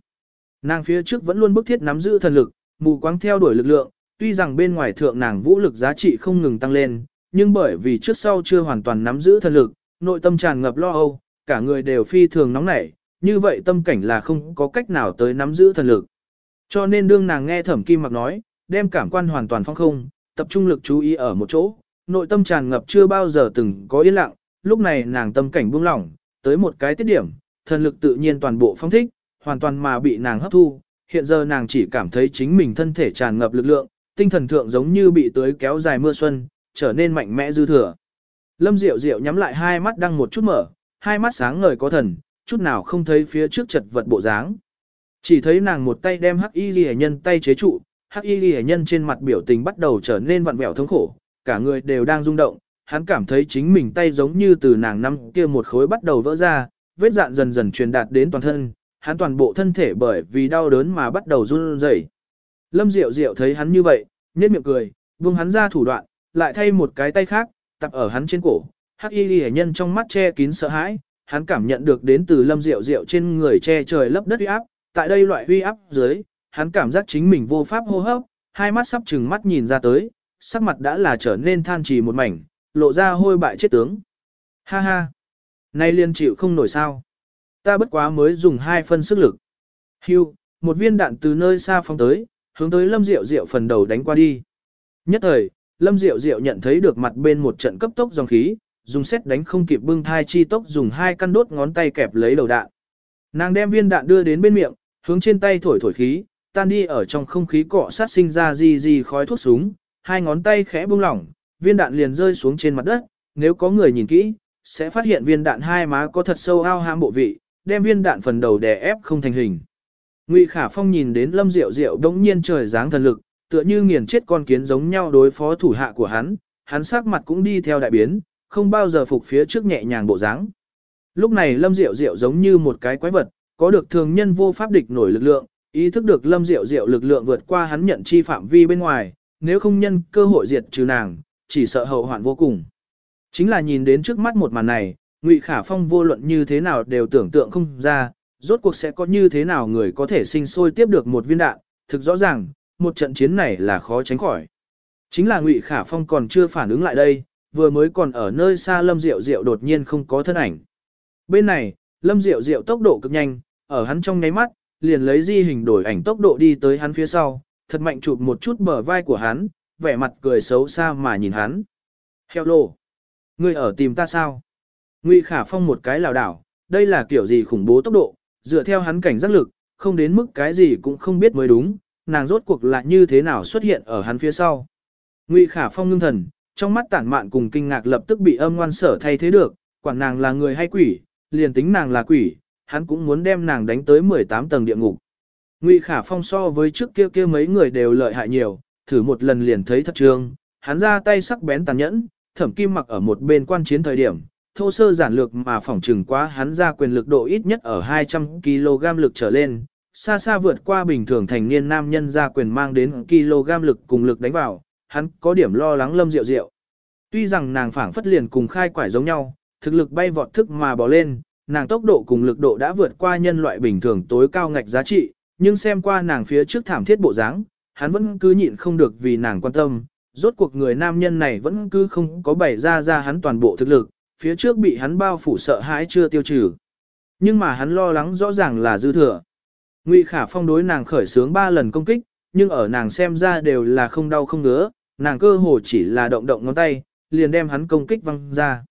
Nàng phía trước vẫn luôn bức thiết nắm giữ thần lực, mù quáng theo đuổi lực lượng, tuy rằng bên ngoài thượng nàng vũ lực giá trị không ngừng tăng lên, nhưng bởi vì trước sau chưa hoàn toàn nắm giữ thần lực, nội tâm tràn ngập lo âu, cả người đều phi thường nóng nảy, như vậy tâm cảnh là không có cách nào tới nắm giữ thần lực. Cho nên đương nàng nghe thẩm kim mặc nói, đem cảm quan hoàn toàn phong không, tập trung lực chú ý ở một chỗ, nội tâm tràn ngập chưa bao giờ từng có yên lặng, lúc này nàng tâm cảnh buông lỏng, tới một cái tiết điểm, thần lực tự nhiên toàn bộ phong thích, hoàn toàn mà bị nàng hấp thu, hiện giờ nàng chỉ cảm thấy chính mình thân thể tràn ngập lực lượng, tinh thần thượng giống như bị tưới kéo dài mưa xuân, trở nên mạnh mẽ dư thừa. Lâm Diệu Diệu nhắm lại hai mắt đang một chút mở, hai mắt sáng ngời có thần, chút nào không thấy phía trước chật vật bộ dáng. Chỉ thấy nàng một tay đem hắc y ghi nhân tay chế trụ, hắc y ghi nhân trên mặt biểu tình bắt đầu trở nên vặn vẹo thống khổ, cả người đều đang rung động, hắn cảm thấy chính mình tay giống như từ nàng năm kia một khối bắt đầu vỡ ra, vết dạn dần dần truyền đạt đến toàn thân, hắn toàn bộ thân thể bởi vì đau đớn mà bắt đầu run rẩy. Lâm Diệu Diệu thấy hắn như vậy, nhếch miệng cười, buông hắn ra thủ đoạn, lại thay một cái tay khác, tập ở hắn trên cổ. Hắc Y Liễu nhân trong mắt che kín sợ hãi, hắn cảm nhận được đến từ Lâm Diệu Diệu trên người che trời lấp đất uy áp, tại đây loại uy áp dưới, hắn cảm giác chính mình vô pháp hô hấp, hai mắt sắp trừng mắt nhìn ra tới, sắc mặt đã là trở nên than trì một mảnh, lộ ra hôi bại chết tướng. Ha ha, nay liên chịu không nổi sao. Ta bất quá mới dùng hai phân sức lực. Hưu, một viên đạn từ nơi xa phóng tới, hướng tới Lâm Diệu Diệu phần đầu đánh qua đi. Nhất thời, Lâm Diệu Diệu nhận thấy được mặt bên một trận cấp tốc dòng khí, dùng xét đánh không kịp bưng thai chi tốc dùng hai căn đốt ngón tay kẹp lấy đầu đạn. Nàng đem viên đạn đưa đến bên miệng, hướng trên tay thổi thổi khí, tan đi ở trong không khí cọ sát sinh ra gì gì khói thuốc súng, hai ngón tay khẽ buông lỏng, viên đạn liền rơi xuống trên mặt đất, nếu có người nhìn kỹ, sẽ phát hiện viên đạn hai má có thật sâu ao ham bộ vị, đem viên đạn phần đầu đè ép không thành hình. Ngụy Khả Phong nhìn đến Lâm Diệu Diệu đống nhiên trời dáng thần lực, tựa như nghiền chết con kiến giống nhau đối phó thủ hạ của hắn, hắn sắc mặt cũng đi theo đại biến, không bao giờ phục phía trước nhẹ nhàng bộ dáng. Lúc này Lâm Diệu Diệu giống như một cái quái vật, có được thường nhân vô pháp địch nổi lực lượng, ý thức được Lâm Diệu Diệu lực lượng vượt qua hắn nhận chi phạm vi bên ngoài, nếu không nhân cơ hội diệt trừ nàng, chỉ sợ hậu hoạn vô cùng. Chính là nhìn đến trước mắt một màn này, Ngụy Khả Phong vô luận như thế nào đều tưởng tượng không ra, rốt cuộc sẽ có như thế nào người có thể sinh sôi tiếp được một viên đạn, thực rõ ràng, một trận chiến này là khó tránh khỏi. Chính là Ngụy Khả Phong còn chưa phản ứng lại đây, vừa mới còn ở nơi xa Lâm Diệu Diệu đột nhiên không có thân ảnh. Bên này, Lâm Diệu Diệu tốc độ cực nhanh, ở hắn trong nháy mắt, liền lấy di hình đổi ảnh tốc độ đi tới hắn phía sau, thật mạnh chụp một chút bờ vai của hắn, vẻ mặt cười xấu xa mà nhìn hắn. Hello! Ngươi ở tìm ta sao? Ngụy Khả Phong một cái lảo đảo, đây là kiểu gì khủng bố tốc độ, dựa theo hắn cảnh giác lực, không đến mức cái gì cũng không biết mới đúng, nàng rốt cuộc là như thế nào xuất hiện ở hắn phía sau. Ngụy Khả Phong ngưng thần, trong mắt tản mạn cùng kinh ngạc lập tức bị âm ngoan sở thay thế được, quản nàng là người hay quỷ, liền tính nàng là quỷ, hắn cũng muốn đem nàng đánh tới 18 tầng địa ngục. Ngụy Khả Phong so với trước kia kia mấy người đều lợi hại nhiều, thử một lần liền thấy thật trương, hắn ra tay sắc bén tàn nhẫn, thẩm kim mặc ở một bên quan chiến thời điểm, thô sơ giản lược mà phỏng trừng quá hắn ra quyền lực độ ít nhất ở 200kg lực trở lên, xa xa vượt qua bình thường thành niên nam nhân ra quyền mang đến kg lực cùng lực đánh vào, hắn có điểm lo lắng lâm rượu rượu. Tuy rằng nàng phảng phất liền cùng khai quải giống nhau, thực lực bay vọt thức mà bỏ lên, nàng tốc độ cùng lực độ đã vượt qua nhân loại bình thường tối cao ngạch giá trị, nhưng xem qua nàng phía trước thảm thiết bộ dáng, hắn vẫn cứ nhịn không được vì nàng quan tâm, rốt cuộc người nam nhân này vẫn cứ không có bày ra ra hắn toàn bộ thực lực, phía trước bị hắn bao phủ sợ hãi chưa tiêu trừ. Nhưng mà hắn lo lắng rõ ràng là dư thừa. Ngụy Khả Phong đối nàng khởi sướng ba lần công kích, nhưng ở nàng xem ra đều là không đau không ngứa, nàng cơ hồ chỉ là động động ngón tay, liền đem hắn công kích văng ra.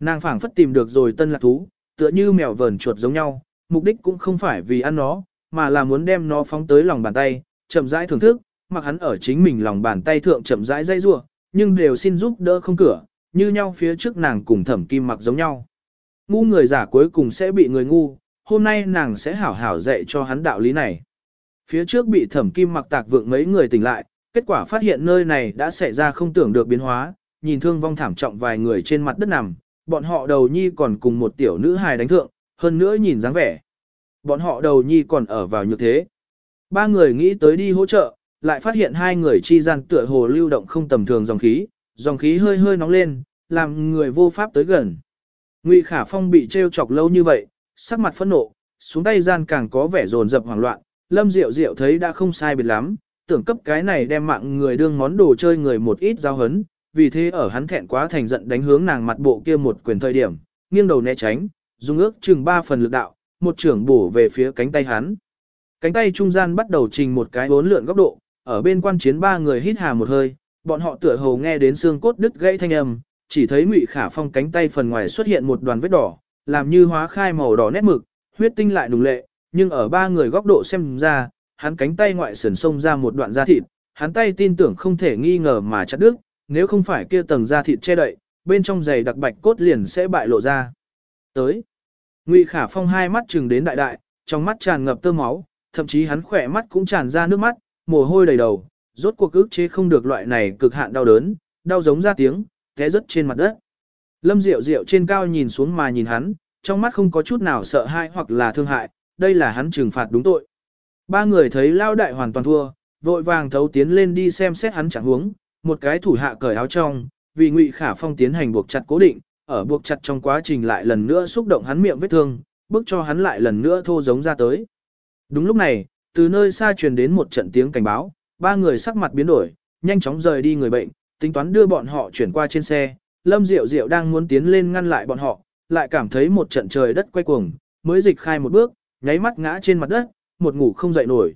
Nàng phảng phất tìm được rồi tân lạc thú, tựa như mèo vờn chuột giống nhau, mục đích cũng không phải vì ăn nó, mà là muốn đem nó phóng tới lòng bàn tay, chậm rãi thưởng thức, mặc hắn ở chính mình lòng bàn tay thượng chậm rãi dây rua, nhưng đều xin giúp đỡ không cửa, như nhau phía trước nàng cùng thẩm kim mặc giống nhau. Ngu người giả cuối cùng sẽ bị người ngu, hôm nay nàng sẽ hảo hảo dạy cho hắn đạo lý này. Phía trước bị thẩm kim mặc tạc vượng mấy người tỉnh lại, kết quả phát hiện nơi này đã xảy ra không tưởng được biến hóa, nhìn thương vong thảm trọng vài người trên mặt đất nằm, bọn họ đầu nhi còn cùng một tiểu nữ hài đánh thượng, hơn nữa nhìn dáng vẻ. Bọn họ đầu nhi còn ở vào như thế. Ba người nghĩ tới đi hỗ trợ, lại phát hiện hai người chi gian tựa hồ lưu động không tầm thường dòng khí, dòng khí hơi hơi nóng lên, làm người vô pháp tới gần. Ngụy Khả Phong bị trêu chọc lâu như vậy, sắc mặt phẫn nộ, xuống tay gian càng có vẻ dồn dập hoảng loạn, Lâm Diệu Diệu thấy đã không sai biệt lắm, tưởng cấp cái này đem mạng người đương món đồ chơi người một ít giao hấn, vì thế ở hắn thẹn quá thành giận đánh hướng nàng mặt bộ kia một quyền thời điểm, nghiêng đầu né tránh, dùng ước chừng ba phần lực đạo, một trưởng bổ về phía cánh tay hắn. Cánh tay trung gian bắt đầu trình một cái bốn lượn góc độ, ở bên quan chiến ba người hít hà một hơi, bọn họ tựa hồ nghe đến xương cốt đứt gãy thanh âm, chỉ thấy Ngụy Khả Phong cánh tay phần ngoài xuất hiện một đoàn vết đỏ, làm như hóa khai màu đỏ nét mực, huyết tinh lại nùng lệ, nhưng ở ba người góc độ xem ra, hắn cánh tay ngoại sườn sông ra một đoạn da thịt, hắn tay tin tưởng không thể nghi ngờ mà chặt đứt, nếu không phải kia tầng da thịt che đậy, bên trong giày đặc bạch cốt liền sẽ bại lộ ra. Tới, Ngụy Khả Phong hai mắt trừng đến đại đại, trong mắt tràn ngập tơ máu, thậm chí hắn khỏe mắt cũng tràn ra nước mắt, mồ hôi đầy đầu, rốt cuộc ức chế không được loại này cực hạn đau đớn, đau giống ra tiếng, té rớt trên mặt đất. Lâm Diệu Diệu trên cao nhìn xuống mà nhìn hắn, trong mắt không có chút nào sợ hãi hoặc là thương hại, đây là hắn trừng phạt đúng tội. Ba người thấy lao đại hoàn toàn thua, vội vàng thấu tiến lên đi xem xét hắn chẳng huống, một cái thủ hạ cởi áo trong, vì Ngụy Khả Phong tiến hành buộc chặt cố định, ở buộc chặt trong quá trình lại lần nữa xúc động hắn miệng vết thương, bước cho hắn lại lần nữa thô giống ra tới. Đúng lúc này, từ nơi xa truyền đến một trận tiếng cảnh báo, ba người sắc mặt biến đổi, nhanh chóng rời đi người bệnh, tính toán đưa bọn họ chuyển qua trên xe. Lâm Diệu Diệu đang muốn tiến lên ngăn lại bọn họ, lại cảm thấy một trận trời đất quay cuồng, mới dịch khai một bước, nháy mắt ngã trên mặt đất, một ngủ không dậy nổi.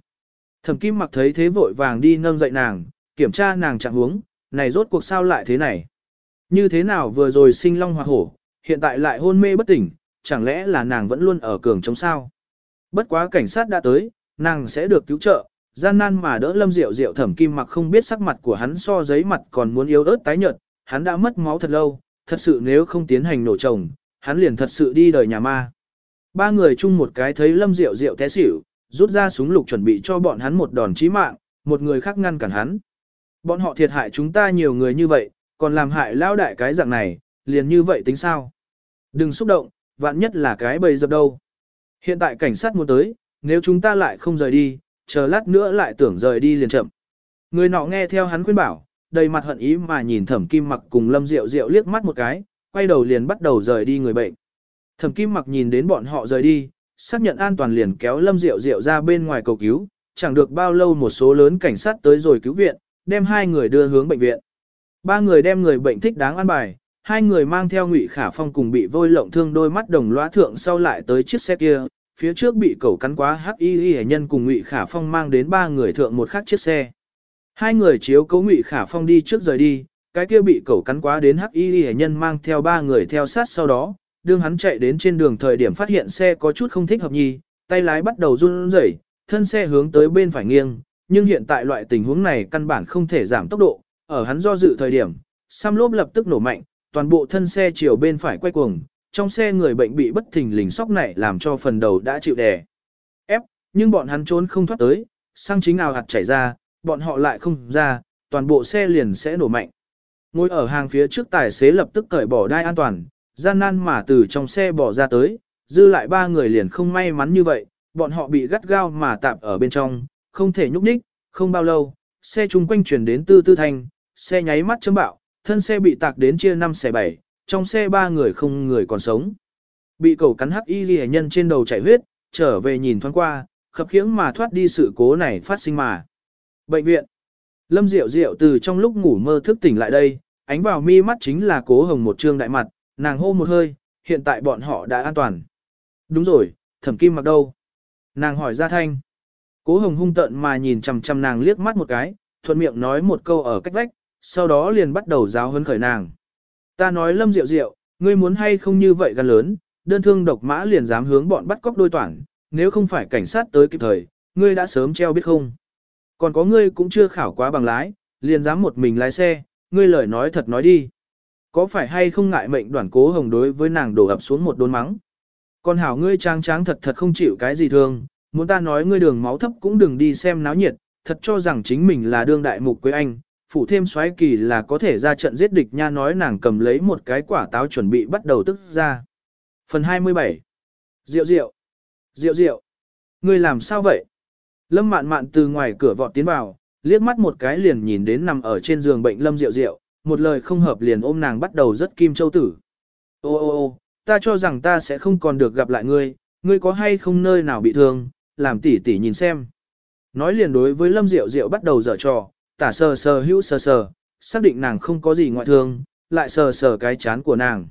Thẩm Kim mặc thấy thế vội vàng đi nâng dậy nàng, kiểm tra nàng trạng huống, này rốt cuộc sao lại thế này? Như thế nào vừa rồi sinh long hoặc hổ, hiện tại lại hôn mê bất tỉnh, chẳng lẽ là nàng vẫn luôn ở cường chống sao? Bất quá cảnh sát đã tới, nàng sẽ được cứu trợ, gian nan mà đỡ lâm rượu rượu thẩm kim mặc không biết sắc mặt của hắn so giấy mặt còn muốn yếu ớt tái nhợt, hắn đã mất máu thật lâu, thật sự nếu không tiến hành nổ chồng, hắn liền thật sự đi đời nhà ma. Ba người chung một cái thấy lâm rượu rượu té xỉu, rút ra súng lục chuẩn bị cho bọn hắn một đòn chí mạng, một người khác ngăn cản hắn. Bọn họ thiệt hại chúng ta nhiều người như vậy, còn làm hại lao đại cái dạng này, liền như vậy tính sao? Đừng xúc động, vạn nhất là cái bầy dập đâu. Hiện tại cảnh sát muốn tới, nếu chúng ta lại không rời đi, chờ lát nữa lại tưởng rời đi liền chậm. Người nọ nghe theo hắn khuyên bảo, đầy mặt hận ý mà nhìn thẩm kim mặc cùng lâm rượu rượu liếc mắt một cái, quay đầu liền bắt đầu rời đi người bệnh. Thẩm kim mặc nhìn đến bọn họ rời đi, xác nhận an toàn liền kéo lâm rượu rượu ra bên ngoài cầu cứu, chẳng được bao lâu một số lớn cảnh sát tới rồi cứu viện, đem hai người đưa hướng bệnh viện. Ba người đem người bệnh thích đáng an bài, hai người mang theo Ngụy Khả Phong cùng bị vôi lộng thương đôi mắt đồng loa thượng sau lại tới chiếc xe kia, phía trước bị cẩu cắn quá hắc y y nhân cùng Ngụy Khả Phong mang đến ba người thượng một khắc chiếc xe. Hai người chiếu cố Ngụy Khả Phong đi trước rời đi, cái kia bị cẩu cắn quá đến hắc y y nhân mang theo ba người theo sát sau đó, đương hắn chạy đến trên đường thời điểm phát hiện xe có chút không thích hợp nhì. tay lái bắt đầu run rẩy, thân xe hướng tới bên phải nghiêng, nhưng hiện tại loại tình huống này căn bản không thể giảm tốc độ, ở hắn do dự thời điểm, xăm lốp lập tức nổ mạnh, toàn bộ thân xe chiều bên phải quay cuồng, trong xe người bệnh bị bất thình lình sóc này làm cho phần đầu đã chịu đè. Ép, nhưng bọn hắn trốn không thoát tới, sang chính nào hạt chảy ra, bọn họ lại không ra, toàn bộ xe liền sẽ nổ mạnh. Ngồi ở hàng phía trước tài xế lập tức cởi bỏ đai an toàn, gian nan mà từ trong xe bỏ ra tới, dư lại ba người liền không may mắn như vậy, bọn họ bị gắt gao mà tạm ở bên trong, không thể nhúc nhích, không bao lâu, xe chung quanh chuyển đến tư tư thanh, xe nháy mắt chấm bạo, thân xe bị tạc đến chia 5 xe 7, trong xe ba người không người còn sống. Bị cầu cắn hắc y ghi nhân trên đầu chảy huyết, trở về nhìn thoáng qua, khập khiễng mà thoát đi sự cố này phát sinh mà. Bệnh viện. Lâm Diệu Diệu từ trong lúc ngủ mơ thức tỉnh lại đây, ánh vào mi mắt chính là cố hồng một trương đại mặt, nàng hô một hơi, hiện tại bọn họ đã an toàn. Đúng rồi, thẩm kim mặc đâu? Nàng hỏi ra thanh. Cố hồng hung tợn mà nhìn chằm chằm nàng liếc mắt một cái, thuận miệng nói một câu ở cách vách, sau đó liền bắt đầu giáo huấn khởi nàng. Ta nói lâm diệu diệu, ngươi muốn hay không như vậy gan lớn, đơn thương độc mã liền dám hướng bọn bắt cóc đôi toàn, nếu không phải cảnh sát tới kịp thời, ngươi đã sớm treo biết không. Còn có ngươi cũng chưa khảo quá bằng lái, liền dám một mình lái xe, ngươi lời nói thật nói đi. Có phải hay không ngại mệnh đoàn cố hồng đối với nàng đổ ập xuống một đốn mắng. Còn hảo ngươi trang tráng thật thật không chịu cái gì thương, muốn ta nói ngươi đường máu thấp cũng đừng đi xem náo nhiệt, thật cho rằng chính mình là đương đại mục quế anh, phủ thêm xoáy kỳ là có thể ra trận giết địch nha nói nàng cầm lấy một cái quả táo chuẩn bị bắt đầu tức ra. Phần 27 Diệu diệu Diệu diệu Ngươi làm sao vậy? Lâm mạn mạn từ ngoài cửa vọt tiến vào, liếc mắt một cái liền nhìn đến nằm ở trên giường bệnh Lâm Diệu Diệu, một lời không hợp liền ôm nàng bắt đầu rất kim châu tử. Ô ô ô, ta cho rằng ta sẽ không còn được gặp lại ngươi, ngươi có hay không nơi nào bị thương, làm tỉ tỉ nhìn xem. Nói liền đối với Lâm Diệu Diệu bắt đầu dở trò, tả sờ sờ hữu sờ sờ, xác định nàng không có gì ngoại thương, lại sờ sờ cái chán của nàng.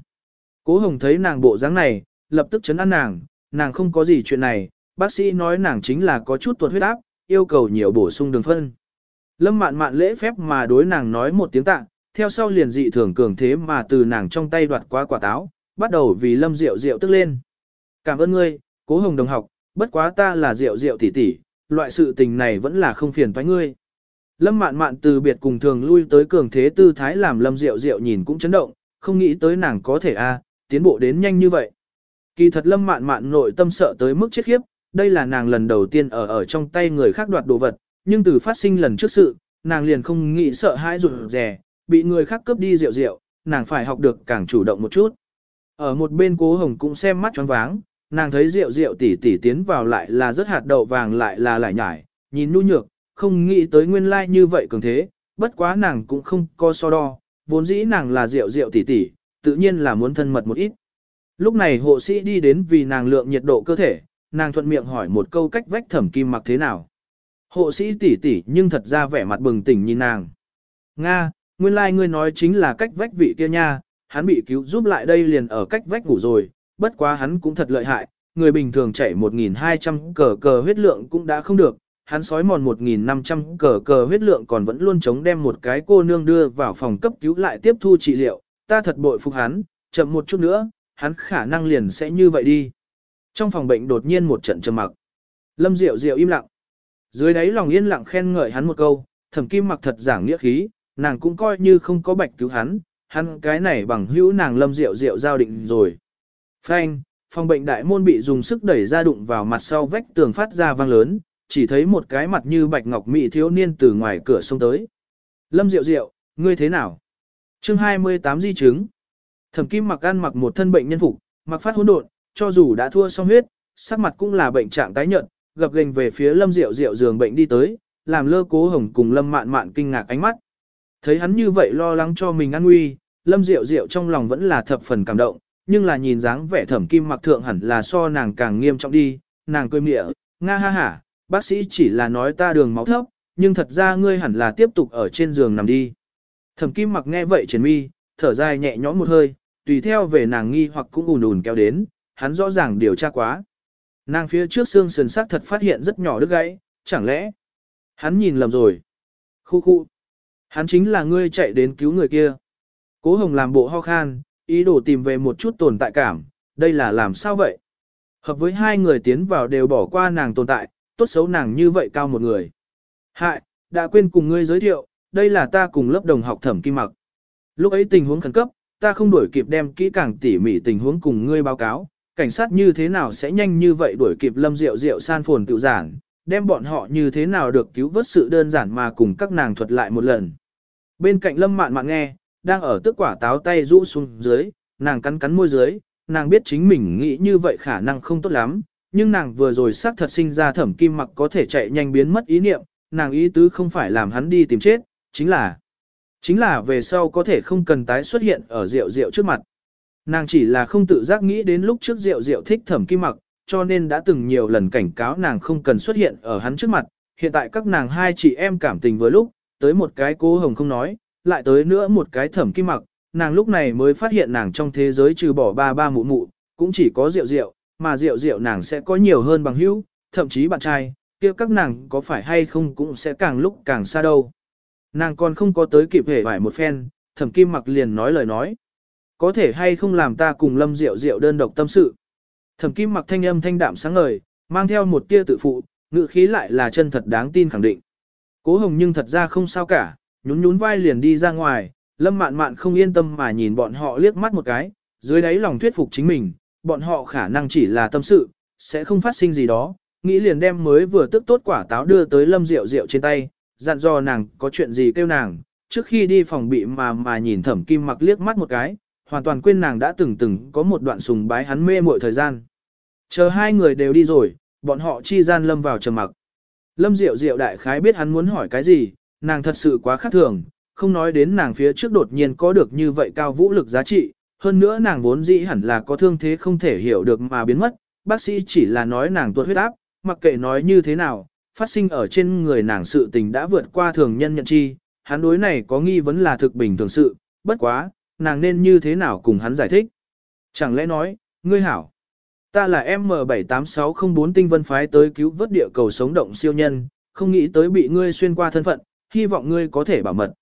Cố Hồng thấy nàng bộ dáng này, lập tức chấn an nàng, nàng không có gì chuyện này, bác sĩ nói nàng chính là có chút tuột huyết áp, yêu cầu nhiều bổ sung đường phân. Lâm mạn mạn lễ phép mà đối nàng nói một tiếng tạ, theo sau liền dị thường cường thế mà từ nàng trong tay đoạt qua quả táo, bắt đầu vì lâm Diệu Diệu tức lên. Cảm ơn ngươi, cố hồng đồng học, bất quá ta là rượu rượu tỷ tỷ, loại sự tình này vẫn là không phiền toái ngươi. Lâm mạn mạn từ biệt cùng thường lui tới cường thế tư thái làm lâm rượu rượu nhìn cũng chấn động, không nghĩ tới nàng có thể a à, tiến bộ đến nhanh như vậy. Kỳ thật lâm mạn mạn nội tâm sợ tới mức chết khiếp, đây là nàng lần đầu tiên ở ở trong tay người khác đoạt đồ vật, nhưng từ phát sinh lần trước sự, nàng liền không nghĩ sợ hãi rụt rè, bị người khác cướp đi rượu rượu, nàng phải học được càng chủ động một chút. Ở một bên cố hồng cũng xem mắt choáng váng, nàng thấy rượu rượu tỉ tỉ tiến vào lại là rất hạt đậu vàng lại là lại nhải, nhìn nu nhược, không nghĩ tới nguyên lai like như vậy cường thế, bất quá nàng cũng không co so đo, vốn dĩ nàng là rượu rượu tỉ tỉ, tự nhiên là muốn thân mật một ít. Lúc này hộ sĩ đi đến vì nàng lượng nhiệt độ cơ thể, nàng thuận miệng hỏi một câu cách vách thẩm kim mặc thế nào. Hộ sĩ tỉ tỉ nhưng thật ra vẻ mặt bừng tỉnh nhìn nàng. Nga, nguyên lai like ngươi nói chính là cách vách vị kia nha, hắn bị cứu giúp lại đây liền ở cách vách ngủ rồi, bất quá hắn cũng thật lợi hại, người bình thường chảy 1.200 cờ cờ huyết lượng cũng đã không được, hắn sói mòn 1.500 cờ cờ huyết lượng còn vẫn luôn chống đem một cái cô nương đưa vào phòng cấp cứu lại tiếp thu trị liệu, ta thật bội phục hắn, chậm một chút nữa, hắn khả năng liền sẽ như vậy đi. Trong phòng bệnh đột nhiên một trận trầm mặc. Lâm Diệu Diệu im lặng. Dưới đáy lòng yên lặng khen ngợi hắn một câu, thẩm kim mặc thật giảng nghĩa khí, nàng cũng coi như không có bạch cứu hắn, hắn cái này bằng hữu nàng Lâm Diệu Diệu giao định rồi. Phanh, phòng bệnh đại môn bị dùng sức đẩy ra đụng vào mặt sau vách tường phát ra vang lớn, chỉ thấy một cái mặt như bạch ngọc mỹ thiếu niên từ ngoài cửa xông tới. Lâm Diệu Diệu, ngươi thế nào? Chương 28 di chứng. Thẩm Kim mặc ăn mặc một thân bệnh nhân phục, mặc phát hỗn độn, cho dù đã thua xong huyết, sắc mặt cũng là bệnh trạng tái nhợt, gập ghềnh về phía Lâm Diệu Diệu giường bệnh đi tới, làm lơ cố hồng cùng Lâm Mạn Mạn kinh ngạc ánh mắt. Thấy hắn như vậy lo lắng cho mình an nguy, Lâm Diệu Diệu trong lòng vẫn là thập phần cảm động, nhưng là nhìn dáng vẻ thẩm kim mặc thượng hẳn là so nàng càng nghiêm trọng đi, nàng cười mịa, nga ha hả, bác sĩ chỉ là nói ta đường máu thấp, nhưng thật ra ngươi hẳn là tiếp tục ở trên giường nằm đi. Thẩm kim mặc nghe vậy triển mi, thở dài nhẹ nhõm một hơi, tùy theo về nàng nghi hoặc cũng ùn ùn kéo đến, hắn rõ ràng điều tra quá. Nàng phía trước xương sườn sắc thật phát hiện rất nhỏ đứt gãy, chẳng lẽ hắn nhìn lầm rồi. Khu khu. Hắn chính là ngươi chạy đến cứu người kia. Cố Hồng làm bộ ho khan, ý đồ tìm về một chút tồn tại cảm, đây là làm sao vậy? Hợp với hai người tiến vào đều bỏ qua nàng tồn tại, tốt xấu nàng như vậy cao một người. Hại, đã quên cùng ngươi giới thiệu, đây là ta cùng lớp đồng học thẩm kim mặc. Lúc ấy tình huống khẩn cấp, ta không đuổi kịp đem kỹ càng tỉ mỉ tình huống cùng ngươi báo cáo, cảnh sát như thế nào sẽ nhanh như vậy đuổi kịp lâm rượu rượu san phồn tự giản, đem bọn họ như thế nào được cứu vớt sự đơn giản mà cùng các nàng thuật lại một lần. Bên cạnh lâm mạn mạn nghe, đang ở tức quả táo tay rũ xuống dưới, nàng cắn cắn môi dưới, nàng biết chính mình nghĩ như vậy khả năng không tốt lắm, nhưng nàng vừa rồi xác thật sinh ra thẩm kim mặc có thể chạy nhanh biến mất ý niệm, nàng ý tứ không phải làm hắn đi tìm chết, chính là chính là về sau có thể không cần tái xuất hiện ở rượu rượu trước mặt. Nàng chỉ là không tự giác nghĩ đến lúc trước rượu rượu thích thẩm kim mặc, cho nên đã từng nhiều lần cảnh cáo nàng không cần xuất hiện ở hắn trước mặt, hiện tại các nàng hai chị em cảm tình vừa lúc, tới một cái cố hồng không nói, lại tới nữa một cái thẩm kim mặc, nàng lúc này mới phát hiện nàng trong thế giới trừ bỏ ba ba mụ mụ, cũng chỉ có rượu rượu, mà rượu rượu nàng sẽ có nhiều hơn bằng hữu, thậm chí bạn trai, kia các nàng có phải hay không cũng sẽ càng lúc càng xa đâu. Nàng còn không có tới kịp hề vải một phen, thẩm kim mặc liền nói lời nói. Có thể hay không làm ta cùng lâm rượu rượu đơn độc tâm sự. Thẩm kim mặc thanh âm thanh đạm sáng ngời, mang theo một tia tự phụ, ngự khí lại là chân thật đáng tin khẳng định. Cố hồng nhưng thật ra không sao cả, nhún nhún vai liền đi ra ngoài, lâm mạn mạn không yên tâm mà nhìn bọn họ liếc mắt một cái, dưới đáy lòng thuyết phục chính mình, bọn họ khả năng chỉ là tâm sự, sẽ không phát sinh gì đó, nghĩ liền đem mới vừa tức tốt quả táo đưa tới lâm rượu rượu trên tay, dặn dò nàng có chuyện gì kêu nàng, trước khi đi phòng bị mà mà nhìn thẩm kim mặc liếc mắt một cái, hoàn toàn quên nàng đã từng từng có một đoạn sùng bái hắn mê mọi thời gian. Chờ hai người đều đi rồi, bọn họ chi gian lâm vào trầm mặc. Lâm Diệu Diệu đại khái biết hắn muốn hỏi cái gì, nàng thật sự quá khác thường, không nói đến nàng phía trước đột nhiên có được như vậy cao vũ lực giá trị, hơn nữa nàng vốn dĩ hẳn là có thương thế không thể hiểu được mà biến mất, bác sĩ chỉ là nói nàng tuột huyết áp, mặc kệ nói như thế nào, phát sinh ở trên người nàng sự tình đã vượt qua thường nhân nhận chi, hắn đối này có nghi vấn là thực bình thường sự, bất quá, nàng nên như thế nào cùng hắn giải thích. Chẳng lẽ nói, ngươi hảo, ta là M78604 tinh vân phái tới cứu vớt địa cầu sống động siêu nhân, không nghĩ tới bị ngươi xuyên qua thân phận, hy vọng ngươi có thể bảo mật.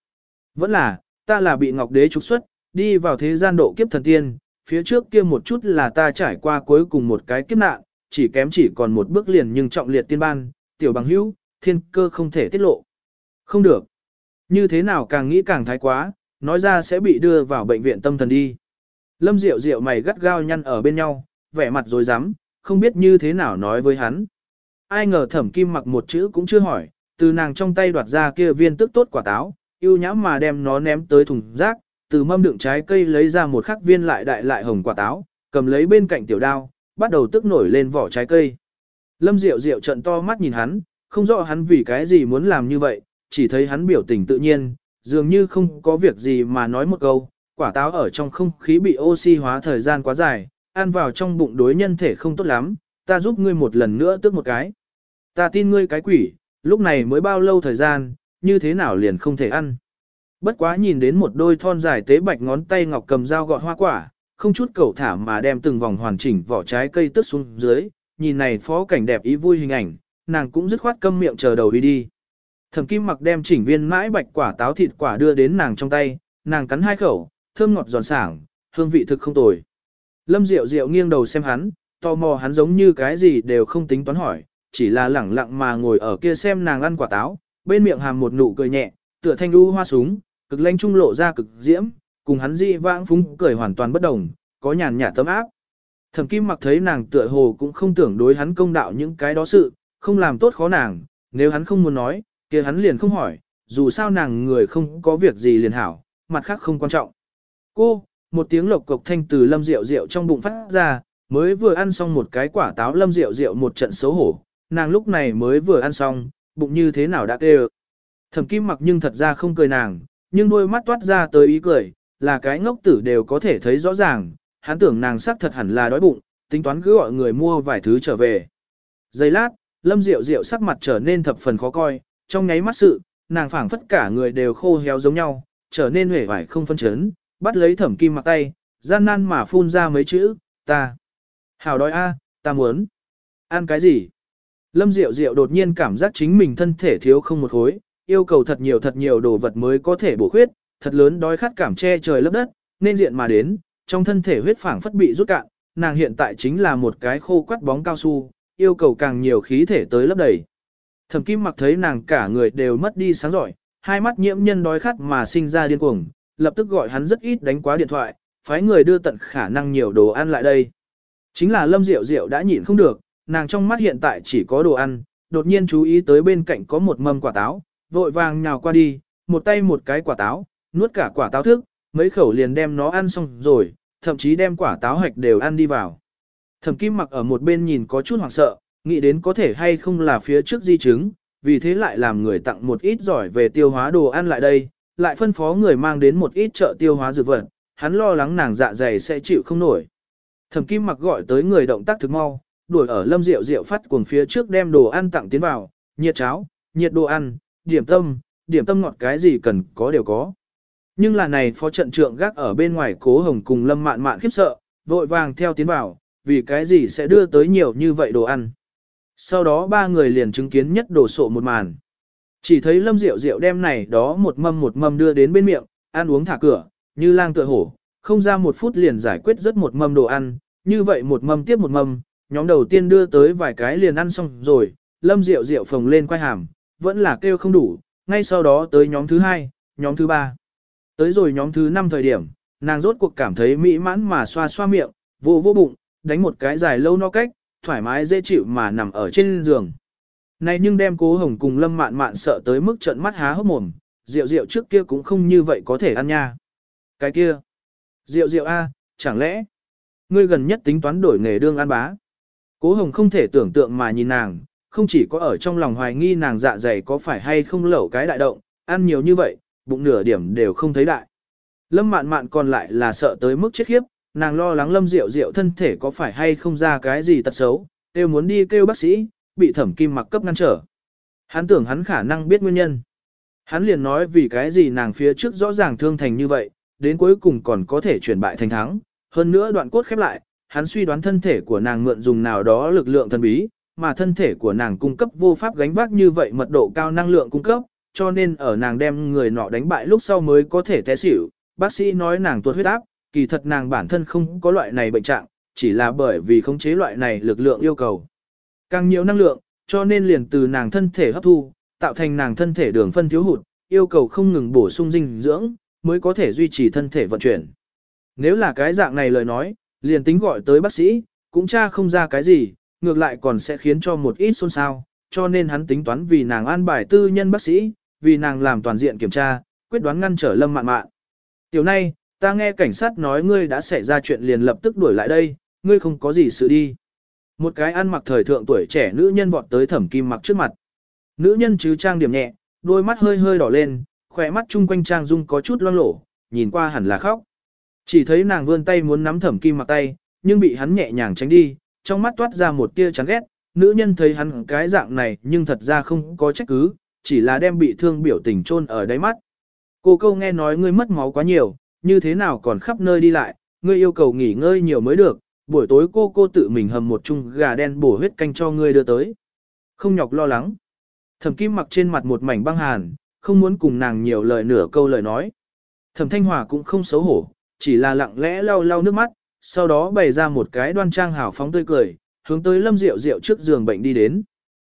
Vẫn là, ta là bị Ngọc Đế trục xuất, đi vào thế gian độ kiếp thần tiên, phía trước kia một chút là ta trải qua cuối cùng một cái kiếp nạn, chỉ kém chỉ còn một bước liền nhưng trọng liệt tiên ban, tiểu bằng hữu, thiên cơ không thể tiết lộ. Không được. Như thế nào càng nghĩ càng thái quá, nói ra sẽ bị đưa vào bệnh viện tâm thần đi. Lâm Diệu Diệu mày gắt gao nhăn ở bên nhau, vẻ mặt rồi dám, không biết như thế nào nói với hắn. Ai ngờ thẩm kim mặc một chữ cũng chưa hỏi, từ nàng trong tay đoạt ra kia viên tức tốt quả táo, yêu nhãm mà đem nó ném tới thùng rác, từ mâm đựng trái cây lấy ra một khắc viên lại đại lại hồng quả táo, cầm lấy bên cạnh tiểu đao, bắt đầu tức nổi lên vỏ trái cây. Lâm Diệu Diệu trận to mắt nhìn hắn, không rõ hắn vì cái gì muốn làm như vậy, chỉ thấy hắn biểu tình tự nhiên, dường như không có việc gì mà nói một câu, quả táo ở trong không khí bị oxy hóa thời gian quá dài, ăn vào trong bụng đối nhân thể không tốt lắm, ta giúp ngươi một lần nữa tước một cái. Ta tin ngươi cái quỷ, lúc này mới bao lâu thời gian, như thế nào liền không thể ăn. Bất quá nhìn đến một đôi thon dài tế bạch ngón tay ngọc cầm dao gọt hoa quả, không chút cầu thả mà đem từng vòng hoàn chỉnh vỏ trái cây tước xuống dưới, nhìn này phó cảnh đẹp ý vui hình ảnh, nàng cũng dứt khoát câm miệng chờ đầu đi đi. Thẩm Kim Mặc đem chỉnh viên mãi bạch quả táo thịt quả đưa đến nàng trong tay, nàng cắn hai khẩu, thơm ngọt giòn sảng, hương vị thực không tồi. Lâm Diệu Diệu nghiêng đầu xem hắn, tò mò hắn giống như cái gì đều không tính toán hỏi, chỉ là lẳng lặng mà ngồi ở kia xem nàng ăn quả táo, bên miệng hàm một nụ cười nhẹ, tựa thanh đu hoa súng, cực lanh trung lộ ra cực diễm, cùng hắn dị vãng phúng cười hoàn toàn bất đồng, có nhàn nhạt tấm áp. Thẩm Kim Mặc thấy nàng tựa hồ cũng không tưởng đối hắn công đạo những cái đó sự, không làm tốt khó nàng, nếu hắn không muốn nói, kia hắn liền không hỏi, dù sao nàng người không có việc gì liền hảo, mặt khác không quan trọng. Cô, một tiếng lộc cộc thanh từ lâm rượu rượu trong bụng phát ra, mới vừa ăn xong một cái quả táo lâm rượu rượu một trận xấu hổ, nàng lúc này mới vừa ăn xong, bụng như thế nào đã kêu. Thẩm kim mặc nhưng thật ra không cười nàng, nhưng đôi mắt toát ra tới ý cười, là cái ngốc tử đều có thể thấy rõ ràng, hắn tưởng nàng sắc thật hẳn là đói bụng, tính toán cứ gọi người mua vài thứ trở về. Giây lát, lâm Diệu Diệu sắc mặt trở nên thập phần khó coi, trong nháy mắt sự, nàng phảng phất cả người đều khô héo giống nhau, trở nên hể vải không phân chấn, bắt lấy thẩm kim mặc tay, gian nan mà phun ra mấy chữ, ta. Hảo đói a, ta muốn. Ăn cái gì? Lâm Diệu Diệu đột nhiên cảm giác chính mình thân thể thiếu không một khối, yêu cầu thật nhiều thật nhiều đồ vật mới có thể bổ khuyết, thật lớn đói khát cảm che trời lấp đất, nên diện mà đến, trong thân thể huyết phảng phất bị rút cạn, nàng hiện tại chính là một cái khô quắt bóng cao su, yêu cầu càng nhiều khí thể tới lấp đầy. Thẩm Kim Mặc thấy nàng cả người đều mất đi sáng giỏi, hai mắt nhiễm nhân đói khát mà sinh ra điên cuồng, lập tức gọi hắn rất ít đánh quá điện thoại, phái người đưa tận khả năng nhiều đồ ăn lại đây. Chính là Lâm Diệu Diệu đã nhịn không được, nàng trong mắt hiện tại chỉ có đồ ăn, đột nhiên chú ý tới bên cạnh có một mâm quả táo, vội vàng nhào qua đi, một tay một cái quả táo, nuốt cả quả táo thức, mấy khẩu liền đem nó ăn xong rồi, thậm chí đem quả táo hạch đều ăn đi vào. Thẩm Kim Mặc ở một bên nhìn có chút hoảng sợ, nghĩ đến có thể hay không là phía trước di chứng, vì thế lại làm người tặng một ít giỏi về tiêu hóa đồ ăn lại đây, lại phân phó người mang đến một ít chợ tiêu hóa dược vật, hắn lo lắng nàng dạ dày sẽ chịu không nổi. Thẩm Kim Mặc gọi tới người động tác thực mau, đuổi ở Lâm Diệu Diệu phát cuồng phía trước đem đồ ăn tặng tiến vào, nhiệt cháo, nhiệt đồ ăn, điểm tâm, điểm tâm ngọt cái gì cần có đều có. Nhưng là này phó trận trượng gác ở bên ngoài cố hồng cùng Lâm Mạn Mạn khiếp sợ, vội vàng theo tiến vào, vì cái gì sẽ đưa tới nhiều như vậy đồ ăn. Sau đó ba người liền chứng kiến nhất đồ sộ một màn. Chỉ thấy lâm rượu rượu đem này đó một mâm một mâm đưa đến bên miệng, ăn uống thả cửa, như lang tựa hổ, không ra một phút liền giải quyết rất một mâm đồ ăn, như vậy một mâm tiếp một mâm, nhóm đầu tiên đưa tới vài cái liền ăn xong rồi, lâm rượu rượu phồng lên quay hàm, vẫn là kêu không đủ, ngay sau đó tới nhóm thứ hai, nhóm thứ ba. Tới rồi nhóm thứ năm thời điểm, nàng rốt cuộc cảm thấy mỹ mãn mà xoa xoa miệng, vô vô bụng, đánh một cái dài lâu no cách, thoải mái dễ chịu mà nằm ở trên giường. Này nhưng đem cố hồng cùng lâm mạn mạn sợ tới mức trận mắt há hốc mồm, rượu rượu trước kia cũng không như vậy có thể ăn nha. Cái kia, rượu rượu A, chẳng lẽ, ngươi gần nhất tính toán đổi nghề đương ăn bá. Cố hồng không thể tưởng tượng mà nhìn nàng, không chỉ có ở trong lòng hoài nghi nàng dạ dày có phải hay không lẩu cái đại động, ăn nhiều như vậy, bụng nửa điểm đều không thấy đại. Lâm mạn mạn còn lại là sợ tới mức chết khiếp, nàng lo lắng lâm rượu rượu thân thể có phải hay không ra cái gì tật xấu, đều muốn đi kêu bác sĩ, bị thẩm kim mặc cấp ngăn trở. Hắn tưởng hắn khả năng biết nguyên nhân. Hắn liền nói vì cái gì nàng phía trước rõ ràng thương thành như vậy, đến cuối cùng còn có thể chuyển bại thành thắng. Hơn nữa đoạn cốt khép lại, hắn suy đoán thân thể của nàng mượn dùng nào đó lực lượng thần bí, mà thân thể của nàng cung cấp vô pháp gánh vác như vậy mật độ cao năng lượng cung cấp, cho nên ở nàng đem người nọ đánh bại lúc sau mới có thể té xỉu. Bác sĩ nói nàng tuột huyết áp, kỳ thật nàng bản thân không có loại này bệnh trạng, chỉ là bởi vì khống chế loại này lực lượng yêu cầu. Càng nhiều năng lượng, cho nên liền từ nàng thân thể hấp thu, tạo thành nàng thân thể đường phân thiếu hụt, yêu cầu không ngừng bổ sung dinh dưỡng, mới có thể duy trì thân thể vận chuyển. Nếu là cái dạng này lời nói, liền tính gọi tới bác sĩ, cũng tra không ra cái gì, ngược lại còn sẽ khiến cho một ít xôn xao, cho nên hắn tính toán vì nàng an bài tư nhân bác sĩ, vì nàng làm toàn diện kiểm tra, quyết đoán ngăn trở lâm mạn mạn. Tiểu nay, ta nghe cảnh sát nói ngươi đã xảy ra chuyện liền lập tức đuổi lại đây, ngươi không có gì sự đi. Một cái ăn mặc thời thượng tuổi trẻ nữ nhân vọt tới thẩm kim mặc trước mặt. Nữ nhân chứ trang điểm nhẹ, đôi mắt hơi hơi đỏ lên, khỏe mắt chung quanh trang dung có chút loang lổ, nhìn qua hẳn là khóc. Chỉ thấy nàng vươn tay muốn nắm thẩm kim mặc tay, nhưng bị hắn nhẹ nhàng tránh đi, trong mắt toát ra một tia chán ghét. Nữ nhân thấy hắn cái dạng này nhưng thật ra không có trách cứ, chỉ là đem bị thương biểu tình chôn ở đáy mắt. Cô câu nghe nói ngươi mất máu quá nhiều, như thế nào còn khắp nơi đi lại, ngươi yêu cầu nghỉ ngơi nhiều mới được, buổi tối cô cô tự mình hầm một chung gà đen bổ huyết canh cho ngươi đưa tới. Không nhọc lo lắng. Thẩm kim mặc trên mặt một mảnh băng hàn, không muốn cùng nàng nhiều lời nửa câu lời nói. Thẩm thanh hòa cũng không xấu hổ, chỉ là lặng lẽ lau lau nước mắt, sau đó bày ra một cái đoan trang hào phóng tươi cười, hướng tới lâm Diệu Diệu trước giường bệnh đi đến.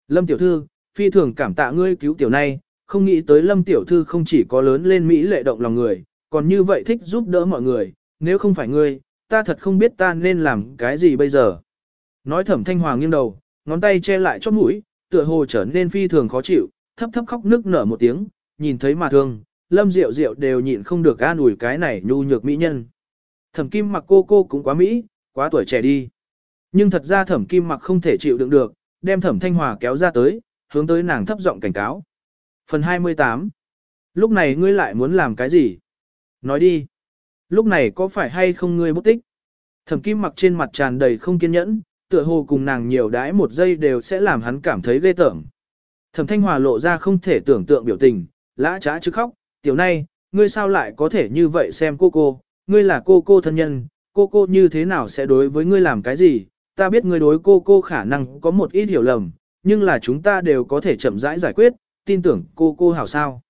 Lâm tiểu thư, phi thường cảm tạ ngươi cứu tiểu này, không nghĩ tới lâm tiểu thư không chỉ có lớn lên Mỹ lệ động lòng người, còn như vậy thích giúp đỡ mọi người, nếu không phải ngươi, ta thật không biết ta nên làm cái gì bây giờ. Nói thẩm thanh hòa nghiêng đầu, ngón tay che lại chót mũi, tựa hồ trở nên phi thường khó chịu, thấp thấp khóc nước nở một tiếng, nhìn thấy mà thương, lâm rượu rượu đều nhịn không được an ủi cái này nhu nhược mỹ nhân. Thẩm kim mặc cô cô cũng quá mỹ, quá tuổi trẻ đi. Nhưng thật ra thẩm kim mặc không thể chịu đựng được, đem thẩm thanh hòa kéo ra tới, hướng tới nàng thấp giọng cảnh cáo. Phần 28 Lúc này ngươi lại muốn làm cái gì? Nói đi. Lúc này có phải hay không ngươi bút tích? Thẩm kim mặc trên mặt tràn đầy không kiên nhẫn, tựa hồ cùng nàng nhiều đãi một giây đều sẽ làm hắn cảm thấy ghê tởm. Thẩm thanh hòa lộ ra không thể tưởng tượng biểu tình, lã trá chứ khóc, tiểu nay, ngươi sao lại có thể như vậy xem cô cô, ngươi là cô cô thân nhân, cô cô như thế nào sẽ đối với ngươi làm cái gì, ta biết ngươi đối cô cô khả năng có một ít hiểu lầm, nhưng là chúng ta đều có thể chậm rãi giải quyết, tin tưởng cô cô hảo sao.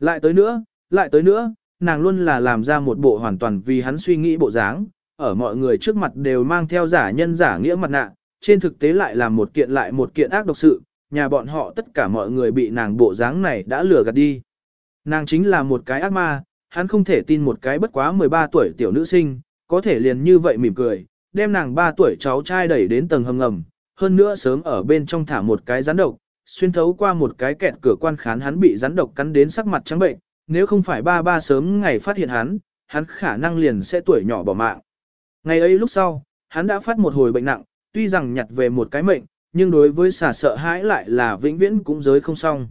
Lại tới nữa, lại tới nữa, nàng luôn là làm ra một bộ hoàn toàn vì hắn suy nghĩ bộ dáng, ở mọi người trước mặt đều mang theo giả nhân giả nghĩa mặt nạ, trên thực tế lại là một kiện lại một kiện ác độc sự, nhà bọn họ tất cả mọi người bị nàng bộ dáng này đã lừa gạt đi. Nàng chính là một cái ác ma, hắn không thể tin một cái bất quá 13 tuổi tiểu nữ sinh, có thể liền như vậy mỉm cười, đem nàng 3 tuổi cháu trai đẩy đến tầng hầm ngầm, hơn nữa sớm ở bên trong thả một cái rắn độc, xuyên thấu qua một cái kẹt cửa quan khán hắn bị rắn độc cắn đến sắc mặt trắng bệnh, nếu không phải ba ba sớm ngày phát hiện hắn, hắn khả năng liền sẽ tuổi nhỏ bỏ mạng. Ngày ấy lúc sau, hắn đã phát một hồi bệnh nặng, tuy rằng nhặt về một cái mệnh, nhưng đối với xà sợ hãi lại là vĩnh viễn cũng giới không xong.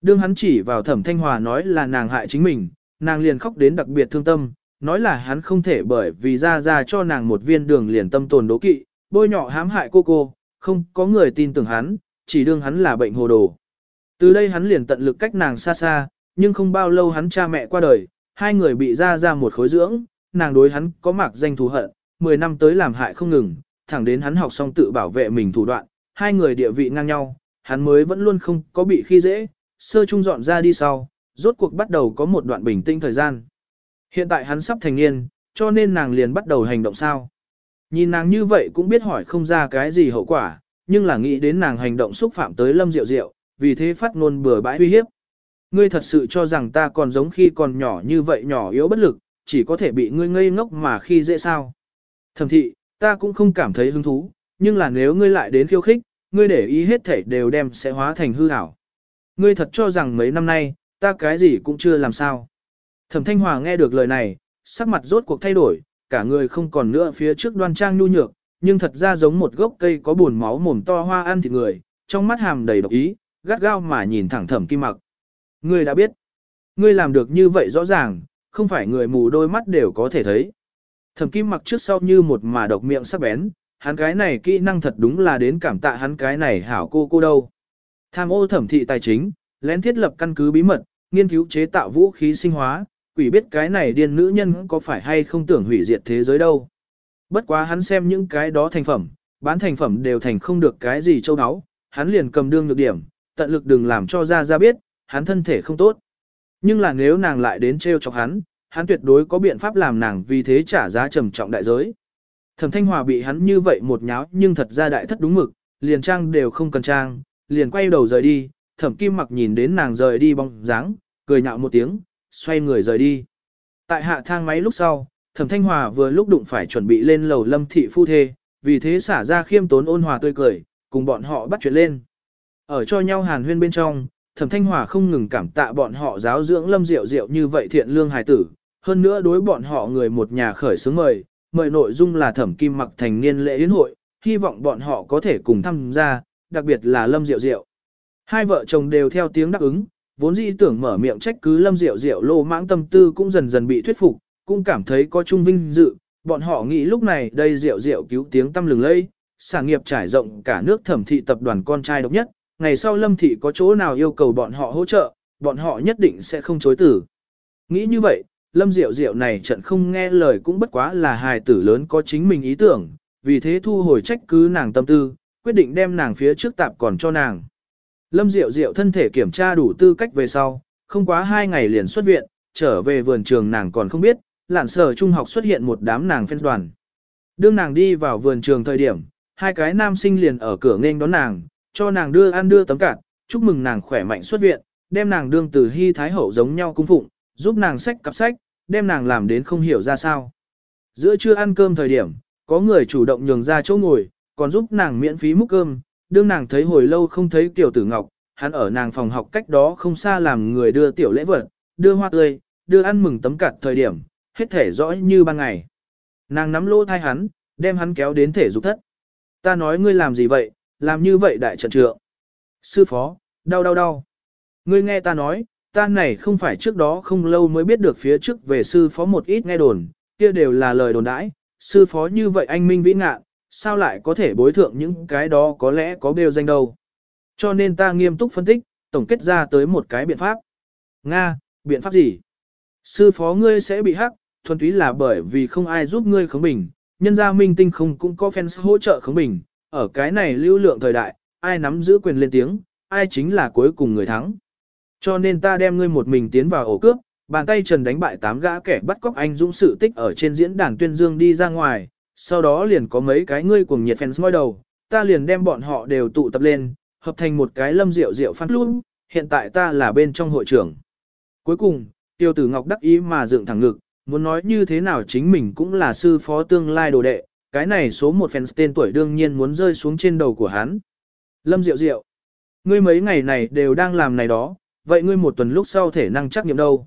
Đương hắn chỉ vào thẩm thanh hòa nói là nàng hại chính mình, nàng liền khóc đến đặc biệt thương tâm, nói là hắn không thể bởi vì ra ra cho nàng một viên đường liền tâm tồn đố kỵ, bôi nhọ hãm hại cô cô, không có người tin tưởng hắn, chỉ đương hắn là bệnh hồ đồ. Từ đây hắn liền tận lực cách nàng xa xa, nhưng không bao lâu hắn cha mẹ qua đời, hai người bị ra ra một khối dưỡng, nàng đối hắn có mạc danh thù hận, 10 năm tới làm hại không ngừng, thẳng đến hắn học xong tự bảo vệ mình thủ đoạn, hai người địa vị ngang nhau, hắn mới vẫn luôn không có bị khi dễ, sơ trung dọn ra đi sau, rốt cuộc bắt đầu có một đoạn bình tĩnh thời gian. Hiện tại hắn sắp thành niên, cho nên nàng liền bắt đầu hành động sao. Nhìn nàng như vậy cũng biết hỏi không ra cái gì hậu quả, nhưng là nghĩ đến nàng hành động xúc phạm tới lâm diệu diệu, vì thế phát ngôn bừa bãi uy hiếp. Ngươi thật sự cho rằng ta còn giống khi còn nhỏ như vậy nhỏ yếu bất lực, chỉ có thể bị ngươi ngây ngốc mà khi dễ sao. Thẩm thị, ta cũng không cảm thấy hứng thú, nhưng là nếu ngươi lại đến khiêu khích, ngươi để ý hết thể đều đem sẽ hóa thành hư ảo. Ngươi thật cho rằng mấy năm nay, ta cái gì cũng chưa làm sao. Thẩm Thanh Hòa nghe được lời này, sắc mặt rốt cuộc thay đổi, cả người không còn nữa phía trước đoan trang nhu nhược, nhưng thật ra giống một gốc cây có buồn máu mồm to hoa ăn thịt người, trong mắt hàm đầy độc ý, gắt gao mà nhìn thẳng Thẩm Kim Mặc. Ngươi đã biết. Ngươi làm được như vậy rõ ràng, không phải người mù đôi mắt đều có thể thấy. Thẩm kim mặc trước sau như một mà độc miệng sắc bén, hắn cái này kỹ năng thật đúng là đến cảm tạ hắn cái này hảo cô cô đâu. Tham ô thẩm thị tài chính, lén thiết lập căn cứ bí mật, nghiên cứu chế tạo vũ khí sinh hóa, quỷ biết cái này điên nữ nhân có phải hay không tưởng hủy diệt thế giới đâu. Bất quá hắn xem những cái đó thành phẩm, bán thành phẩm đều thành không được cái gì châu áo, hắn liền cầm đương được điểm, tận lực đừng làm cho ra ra biết, hắn thân thể không tốt. Nhưng là nếu nàng lại đến trêu chọc hắn, hắn tuyệt đối có biện pháp làm nàng vì thế trả giá trầm trọng đại giới. Thẩm Thanh Hòa bị hắn như vậy một nháo nhưng thật ra đại thất đúng mực, liền trang đều không cần trang, liền quay đầu rời đi, Thẩm Kim mặc nhìn đến nàng rời đi bóng dáng, cười nhạo một tiếng, xoay người rời đi. Tại hạ thang máy lúc sau, Thẩm Thanh Hòa vừa lúc đụng phải chuẩn bị lên lầu Lâm thị phu thê, vì thế xả ra khiêm tốn ôn hòa tươi cười, cùng bọn họ bắt chuyện lên. Ở cho nhau hàn huyên bên trong, Thẩm Thanh Hòa không ngừng cảm tạ bọn họ giáo dưỡng Lâm Diệu Diệu như vậy thiện lương hài tử, hơn nữa đối bọn họ người một nhà khởi xướng mời, mời nội dung là Thẩm Kim Mặc thành niên lễ yến hội, hy vọng bọn họ có thể cùng tham gia, đặc biệt là Lâm Diệu Diệu. Hai vợ chồng đều theo tiếng đáp ứng, vốn dĩ tưởng mở miệng trách cứ Lâm Diệu Diệu lô mãng tâm tư cũng dần dần bị thuyết phục, cũng cảm thấy có trung vinh dự, bọn họ nghĩ lúc này đây Diệu Diệu cứu tiếng tâm lừng lây, sản nghiệp trải rộng cả nước thẩm thị tập đoàn con trai độc nhất, ngày sau Lâm thị có chỗ nào yêu cầu bọn họ hỗ trợ, bọn họ nhất định sẽ không chối tử. Nghĩ như vậy, Lâm Diệu Diệu này trận không nghe lời cũng bất quá là hài tử lớn có chính mình ý tưởng, vì thế thu hồi trách cứ nàng tâm tư, quyết định đem nàng phía trước tạp còn cho nàng. Lâm Diệu Diệu thân thể kiểm tra đủ tư cách về sau, không quá hai ngày liền xuất viện, trở về vườn trường nàng còn không biết, lạn sở trung học xuất hiện một đám nàng phen đoàn. Đương nàng đi vào vườn trường thời điểm, hai cái nam sinh liền ở cửa nghênh đón nàng, cho nàng đưa ăn đưa tấm cạn, chúc mừng nàng khỏe mạnh xuất viện, đem nàng đương từ hy thái hậu giống nhau cung phụng, giúp nàng sách cặp sách, đem nàng làm đến không hiểu ra sao. Giữa trưa ăn cơm thời điểm, có người chủ động nhường ra chỗ ngồi, còn giúp nàng miễn phí múc cơm, đương nàng thấy hồi lâu không thấy tiểu tử ngọc, hắn ở nàng phòng học cách đó không xa làm người đưa tiểu lễ vật, đưa hoa tươi, đưa ăn mừng tấm cặt thời điểm, hết thể rõ như ban ngày. Nàng nắm lỗ thai hắn, đem hắn kéo đến thể dục thất. Ta nói ngươi làm gì vậy, làm như vậy đại trận trượng. Sư phó, đau đau đau. Ngươi nghe ta nói, ta này không phải trước đó không lâu mới biết được phía trước về sư phó một ít nghe đồn, kia đều là lời đồn đãi, sư phó như vậy anh minh vĩ ngạn, sao lại có thể bối thượng những cái đó có lẽ có bêu danh đâu. Cho nên ta nghiêm túc phân tích, tổng kết ra tới một cái biện pháp. Nga, biện pháp gì? Sư phó ngươi sẽ bị hắc, thuần túy là bởi vì không ai giúp ngươi khống bình, nhân gia minh tinh không cũng có fans hỗ trợ khống bình, ở cái này lưu lượng thời đại, ai nắm giữ quyền lên tiếng, ai chính là cuối cùng người thắng. Cho nên ta đem ngươi một mình tiến vào ổ cướp, bàn tay trần đánh bại tám gã kẻ bắt cóc anh dũng sự tích ở trên diễn đàn tuyên dương đi ra ngoài, sau đó liền có mấy cái ngươi cuồng nhiệt fans ngoi đầu, ta liền đem bọn họ đều tụ tập lên, hợp thành một cái lâm rượu rượu fan club, hiện tại ta là bên trong hội trưởng. Cuối cùng, tiêu tử ngọc đắc ý mà dựng thẳng ngực, muốn nói như thế nào chính mình cũng là sư phó tương lai đồ đệ, cái này số một fans tên tuổi đương nhiên muốn rơi xuống trên đầu của hắn. Lâm Diệu Diệu, ngươi mấy ngày này đều đang làm này đó, vậy ngươi một tuần lúc sau thể năng trắc nghiệm đâu?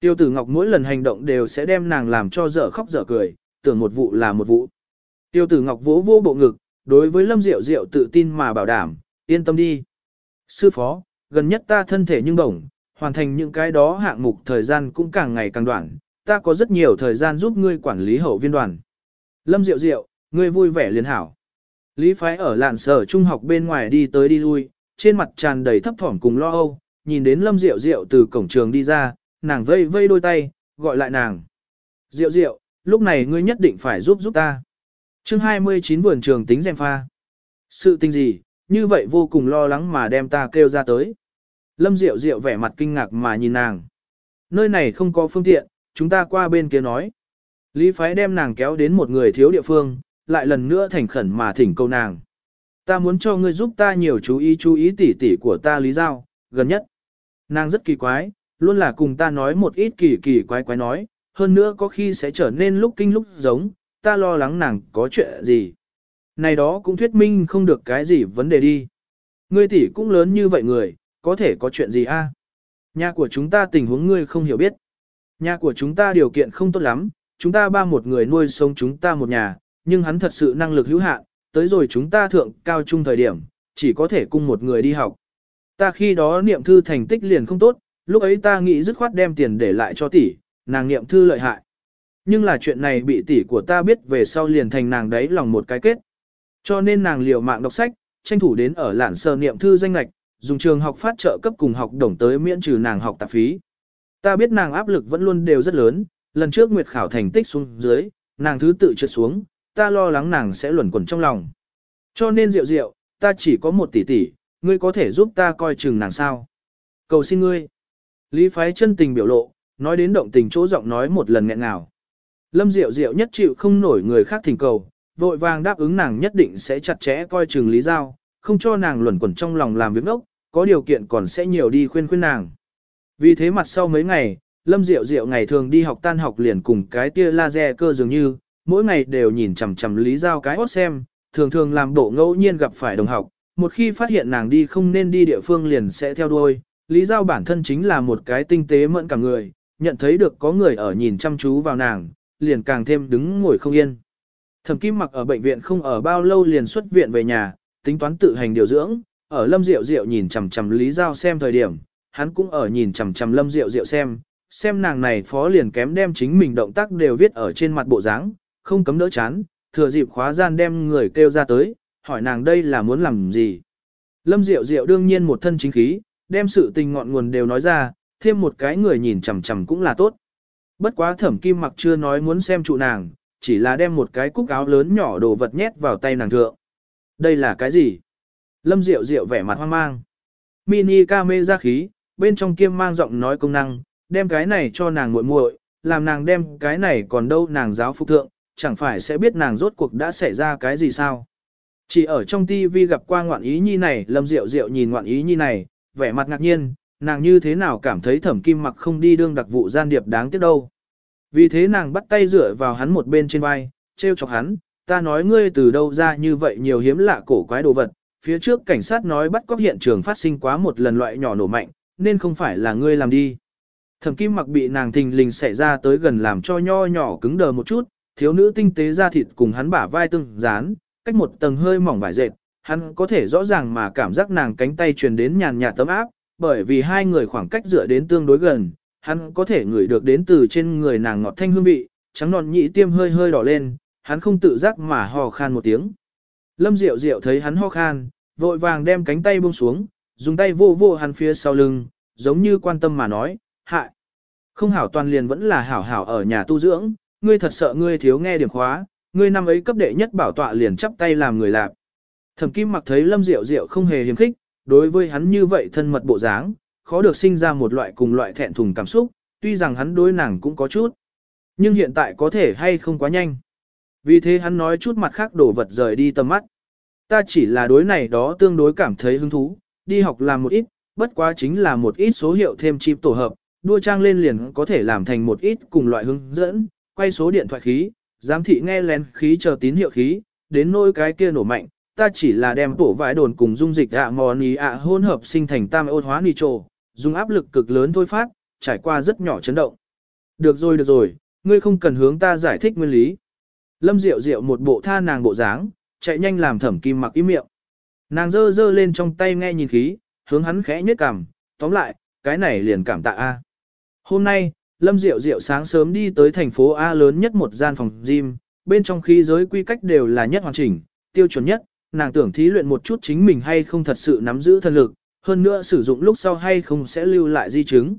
Tiêu tử Ngọc mỗi lần hành động đều sẽ đem nàng làm cho dở khóc dở cười, tưởng một vụ là một vụ. Tiêu tử Ngọc vỗ vô bộ ngực, đối với Lâm Diệu Diệu tự tin mà bảo đảm, yên tâm đi. Sư phó, gần nhất ta thân thể nhưng bổng, hoàn thành những cái đó hạng mục thời gian cũng càng ngày càng đoạn, ta có rất nhiều thời gian giúp ngươi quản lý hậu viên đoàn. Lâm Diệu Diệu, ngươi vui vẻ liền hảo. Lý Phái ở lạn sở trung học bên ngoài đi tới đi lui, trên mặt tràn đầy thấp thỏm cùng lo âu, nhìn đến Lâm Diệu Diệu từ cổng trường đi ra, nàng vây vây đôi tay, gọi lại nàng. Diệu Diệu, lúc này ngươi nhất định phải giúp giúp ta. chương 29 vườn trường tính dèm pha. Sự tình gì, như vậy vô cùng lo lắng mà đem ta kêu ra tới. Lâm Diệu Diệu vẻ mặt kinh ngạc mà nhìn nàng. Nơi này không có phương tiện, chúng ta qua bên kia nói. Lý Phái đem nàng kéo đến một người thiếu địa phương, lại lần nữa thành khẩn mà thỉnh câu nàng. Ta muốn cho ngươi giúp ta nhiều chú ý chú ý tỉ tỉ của ta Lý Giao, gần nhất. Nàng rất kỳ quái, luôn là cùng ta nói một ít kỳ kỳ quái quái nói, hơn nữa có khi sẽ trở nên lúc kinh lúc giống, ta lo lắng nàng có chuyện gì. Này đó cũng thuyết minh không được cái gì vấn đề đi. Ngươi tỷ cũng lớn như vậy người, có thể có chuyện gì a? Nhà của chúng ta tình huống ngươi không hiểu biết. Nhà của chúng ta điều kiện không tốt lắm, chúng ta ba một người nuôi sống chúng ta một nhà, nhưng hắn thật sự năng lực hữu hạn, tới rồi chúng ta thượng cao trung thời điểm, chỉ có thể cung một người đi học. Ta khi đó niệm thư thành tích liền không tốt, lúc ấy ta nghĩ dứt khoát đem tiền để lại cho tỷ, nàng niệm thư lợi hại. Nhưng là chuyện này bị tỷ của ta biết về sau liền thành nàng đấy lòng một cái kết. Cho nên nàng liều mạng đọc sách, tranh thủ đến ở lản sơ niệm thư danh lạch, dùng trường học phát trợ cấp cùng học đồng tới miễn trừ nàng học tạp phí. Ta biết nàng áp lực vẫn luôn đều rất lớn, lần trước nguyệt khảo thành tích xuống dưới, nàng thứ tự trượt xuống, ta lo lắng nàng sẽ luẩn quẩn trong lòng. Cho nên rượu rượu, ta chỉ có một tỷ tỷ, ngươi có thể giúp ta coi chừng nàng sao. Cầu xin ngươi. Lý phái chân tình biểu lộ, nói đến động tình chỗ giọng nói một lần nghẹn ngào. Lâm Diệu Diệu nhất chịu không nổi người khác thỉnh cầu, vội vàng đáp ứng nàng nhất định sẽ chặt chẽ coi chừng Lý Giao, không cho nàng luẩn quẩn trong lòng làm việc ốc, có điều kiện còn sẽ nhiều đi khuyên khuyên nàng. Vì thế mặt sau mấy ngày, Lâm Diệu Diệu ngày thường đi học tan học liền cùng cái tia laser cơ dường như, mỗi ngày đều nhìn chằm chằm Lý Giao cái hót xem, thường thường làm bộ ngẫu nhiên gặp phải đồng học, một khi phát hiện nàng đi không nên đi địa phương liền sẽ theo đuôi. Lý Giao bản thân chính là một cái tinh tế mẫn cả người, nhận thấy được có người ở nhìn chăm chú vào nàng, liền càng thêm đứng ngồi không yên. Thẩm Kim mặc ở bệnh viện không ở bao lâu liền xuất viện về nhà, tính toán tự hành điều dưỡng, ở Lâm Diệu Diệu nhìn chằm chằm Lý Giao xem thời điểm, hắn cũng ở nhìn chằm chằm Lâm Diệu Diệu xem, xem nàng này phó liền kém đem chính mình động tác đều viết ở trên mặt bộ dáng, không cấm đỡ chán, thừa dịp khóa gian đem người kêu ra tới, hỏi nàng đây là muốn làm gì. Lâm Diệu Diệu đương nhiên một thân chính khí, đem sự tình ngọn nguồn đều nói ra, thêm một cái người nhìn chằm chằm cũng là tốt. Bất quá thẩm kim mặc chưa nói muốn xem trụ nàng, chỉ là đem một cái cúc áo lớn nhỏ đồ vật nhét vào tay nàng thượng. Đây là cái gì? Lâm Diệu Diệu vẻ mặt hoang mang. Mini camera khí, bên trong kiêm mang giọng nói công năng, đem cái này cho nàng muội muội, làm nàng đem cái này còn đâu nàng giáo phục thượng, chẳng phải sẽ biết nàng rốt cuộc đã xảy ra cái gì sao. Chỉ ở trong TV gặp qua ngoạn ý nhi này, Lâm Diệu Diệu nhìn ngoạn ý nhi này, vẻ mặt ngạc nhiên, nàng như thế nào cảm thấy thẩm kim mặc không đi đương đặc vụ gian điệp đáng tiếc đâu. Vì thế nàng bắt tay dựa vào hắn một bên trên vai, treo chọc hắn, ta nói ngươi từ đâu ra như vậy nhiều hiếm lạ cổ quái đồ vật, phía trước cảnh sát nói bắt cóc hiện trường phát sinh quá một lần loại nhỏ nổ mạnh, nên không phải là ngươi làm đi. Thẩm kim mặc bị nàng thình lình xảy ra tới gần làm cho nho nhỏ cứng đờ một chút, thiếu nữ tinh tế da thịt cùng hắn bả vai từng dán, cách một tầng hơi mỏng vải dệt, hắn có thể rõ ràng mà cảm giác nàng cánh tay truyền đến nhàn nhạt tấm áp, bởi vì hai người khoảng cách dựa đến tương đối gần, hắn có thể ngửi được đến từ trên người nàng ngọt thanh hương vị, trắng non nhị tiêm hơi hơi đỏ lên, hắn không tự giác mà ho khan một tiếng. Lâm Diệu Diệu thấy hắn ho khan, vội vàng đem cánh tay buông xuống, dùng tay vô vô hắn phía sau lưng, giống như quan tâm mà nói, hại. Không hảo toàn liền vẫn là hảo hảo ở nhà tu dưỡng, ngươi thật sợ ngươi thiếu nghe điểm khóa, ngươi năm ấy cấp đệ nhất bảo tọa liền chắp tay làm người lạc. Thẩm Kim mặc thấy Lâm Diệu Diệu không hề hiếm khích, đối với hắn như vậy thân mật bộ dáng, khó được sinh ra một loại cùng loại thẹn thùng cảm xúc, tuy rằng hắn đối nàng cũng có chút. Nhưng hiện tại có thể hay không quá nhanh. Vì thế hắn nói chút mặt khác đổ vật rời đi tầm mắt. Ta chỉ là đối này đó tương đối cảm thấy hứng thú, đi học làm một ít, bất quá chính là một ít số hiệu thêm chip tổ hợp, đua trang lên liền có thể làm thành một ít cùng loại hướng dẫn, quay số điện thoại khí, giám thị nghe lén khí chờ tín hiệu khí, đến nỗi cái kia nổ mạnh, ta chỉ là đem tổ vải đồn cùng dung dịch ạ mò ní ạ hỗn hợp sinh thành tam ôn hóa nitro, dùng áp lực cực lớn thôi phát, trải qua rất nhỏ chấn động. Được rồi được rồi, ngươi không cần hướng ta giải thích nguyên lý. Lâm Diệu Diệu một bộ tha nàng bộ dáng, chạy nhanh làm thẩm kim mặc ý miệng. Nàng dơ dơ lên trong tay nghe nhìn khí, hướng hắn khẽ nhếch cằm, tóm lại, cái này liền cảm tạ A. Hôm nay, Lâm Diệu Diệu sáng sớm đi tới thành phố A lớn nhất một gian phòng gym, bên trong khí giới quy cách đều là nhất hoàn chỉnh, tiêu chuẩn nhất, nàng tưởng thí luyện một chút chính mình hay không thật sự nắm giữ thân lực, hơn nữa sử dụng lúc sau hay không sẽ lưu lại di chứng.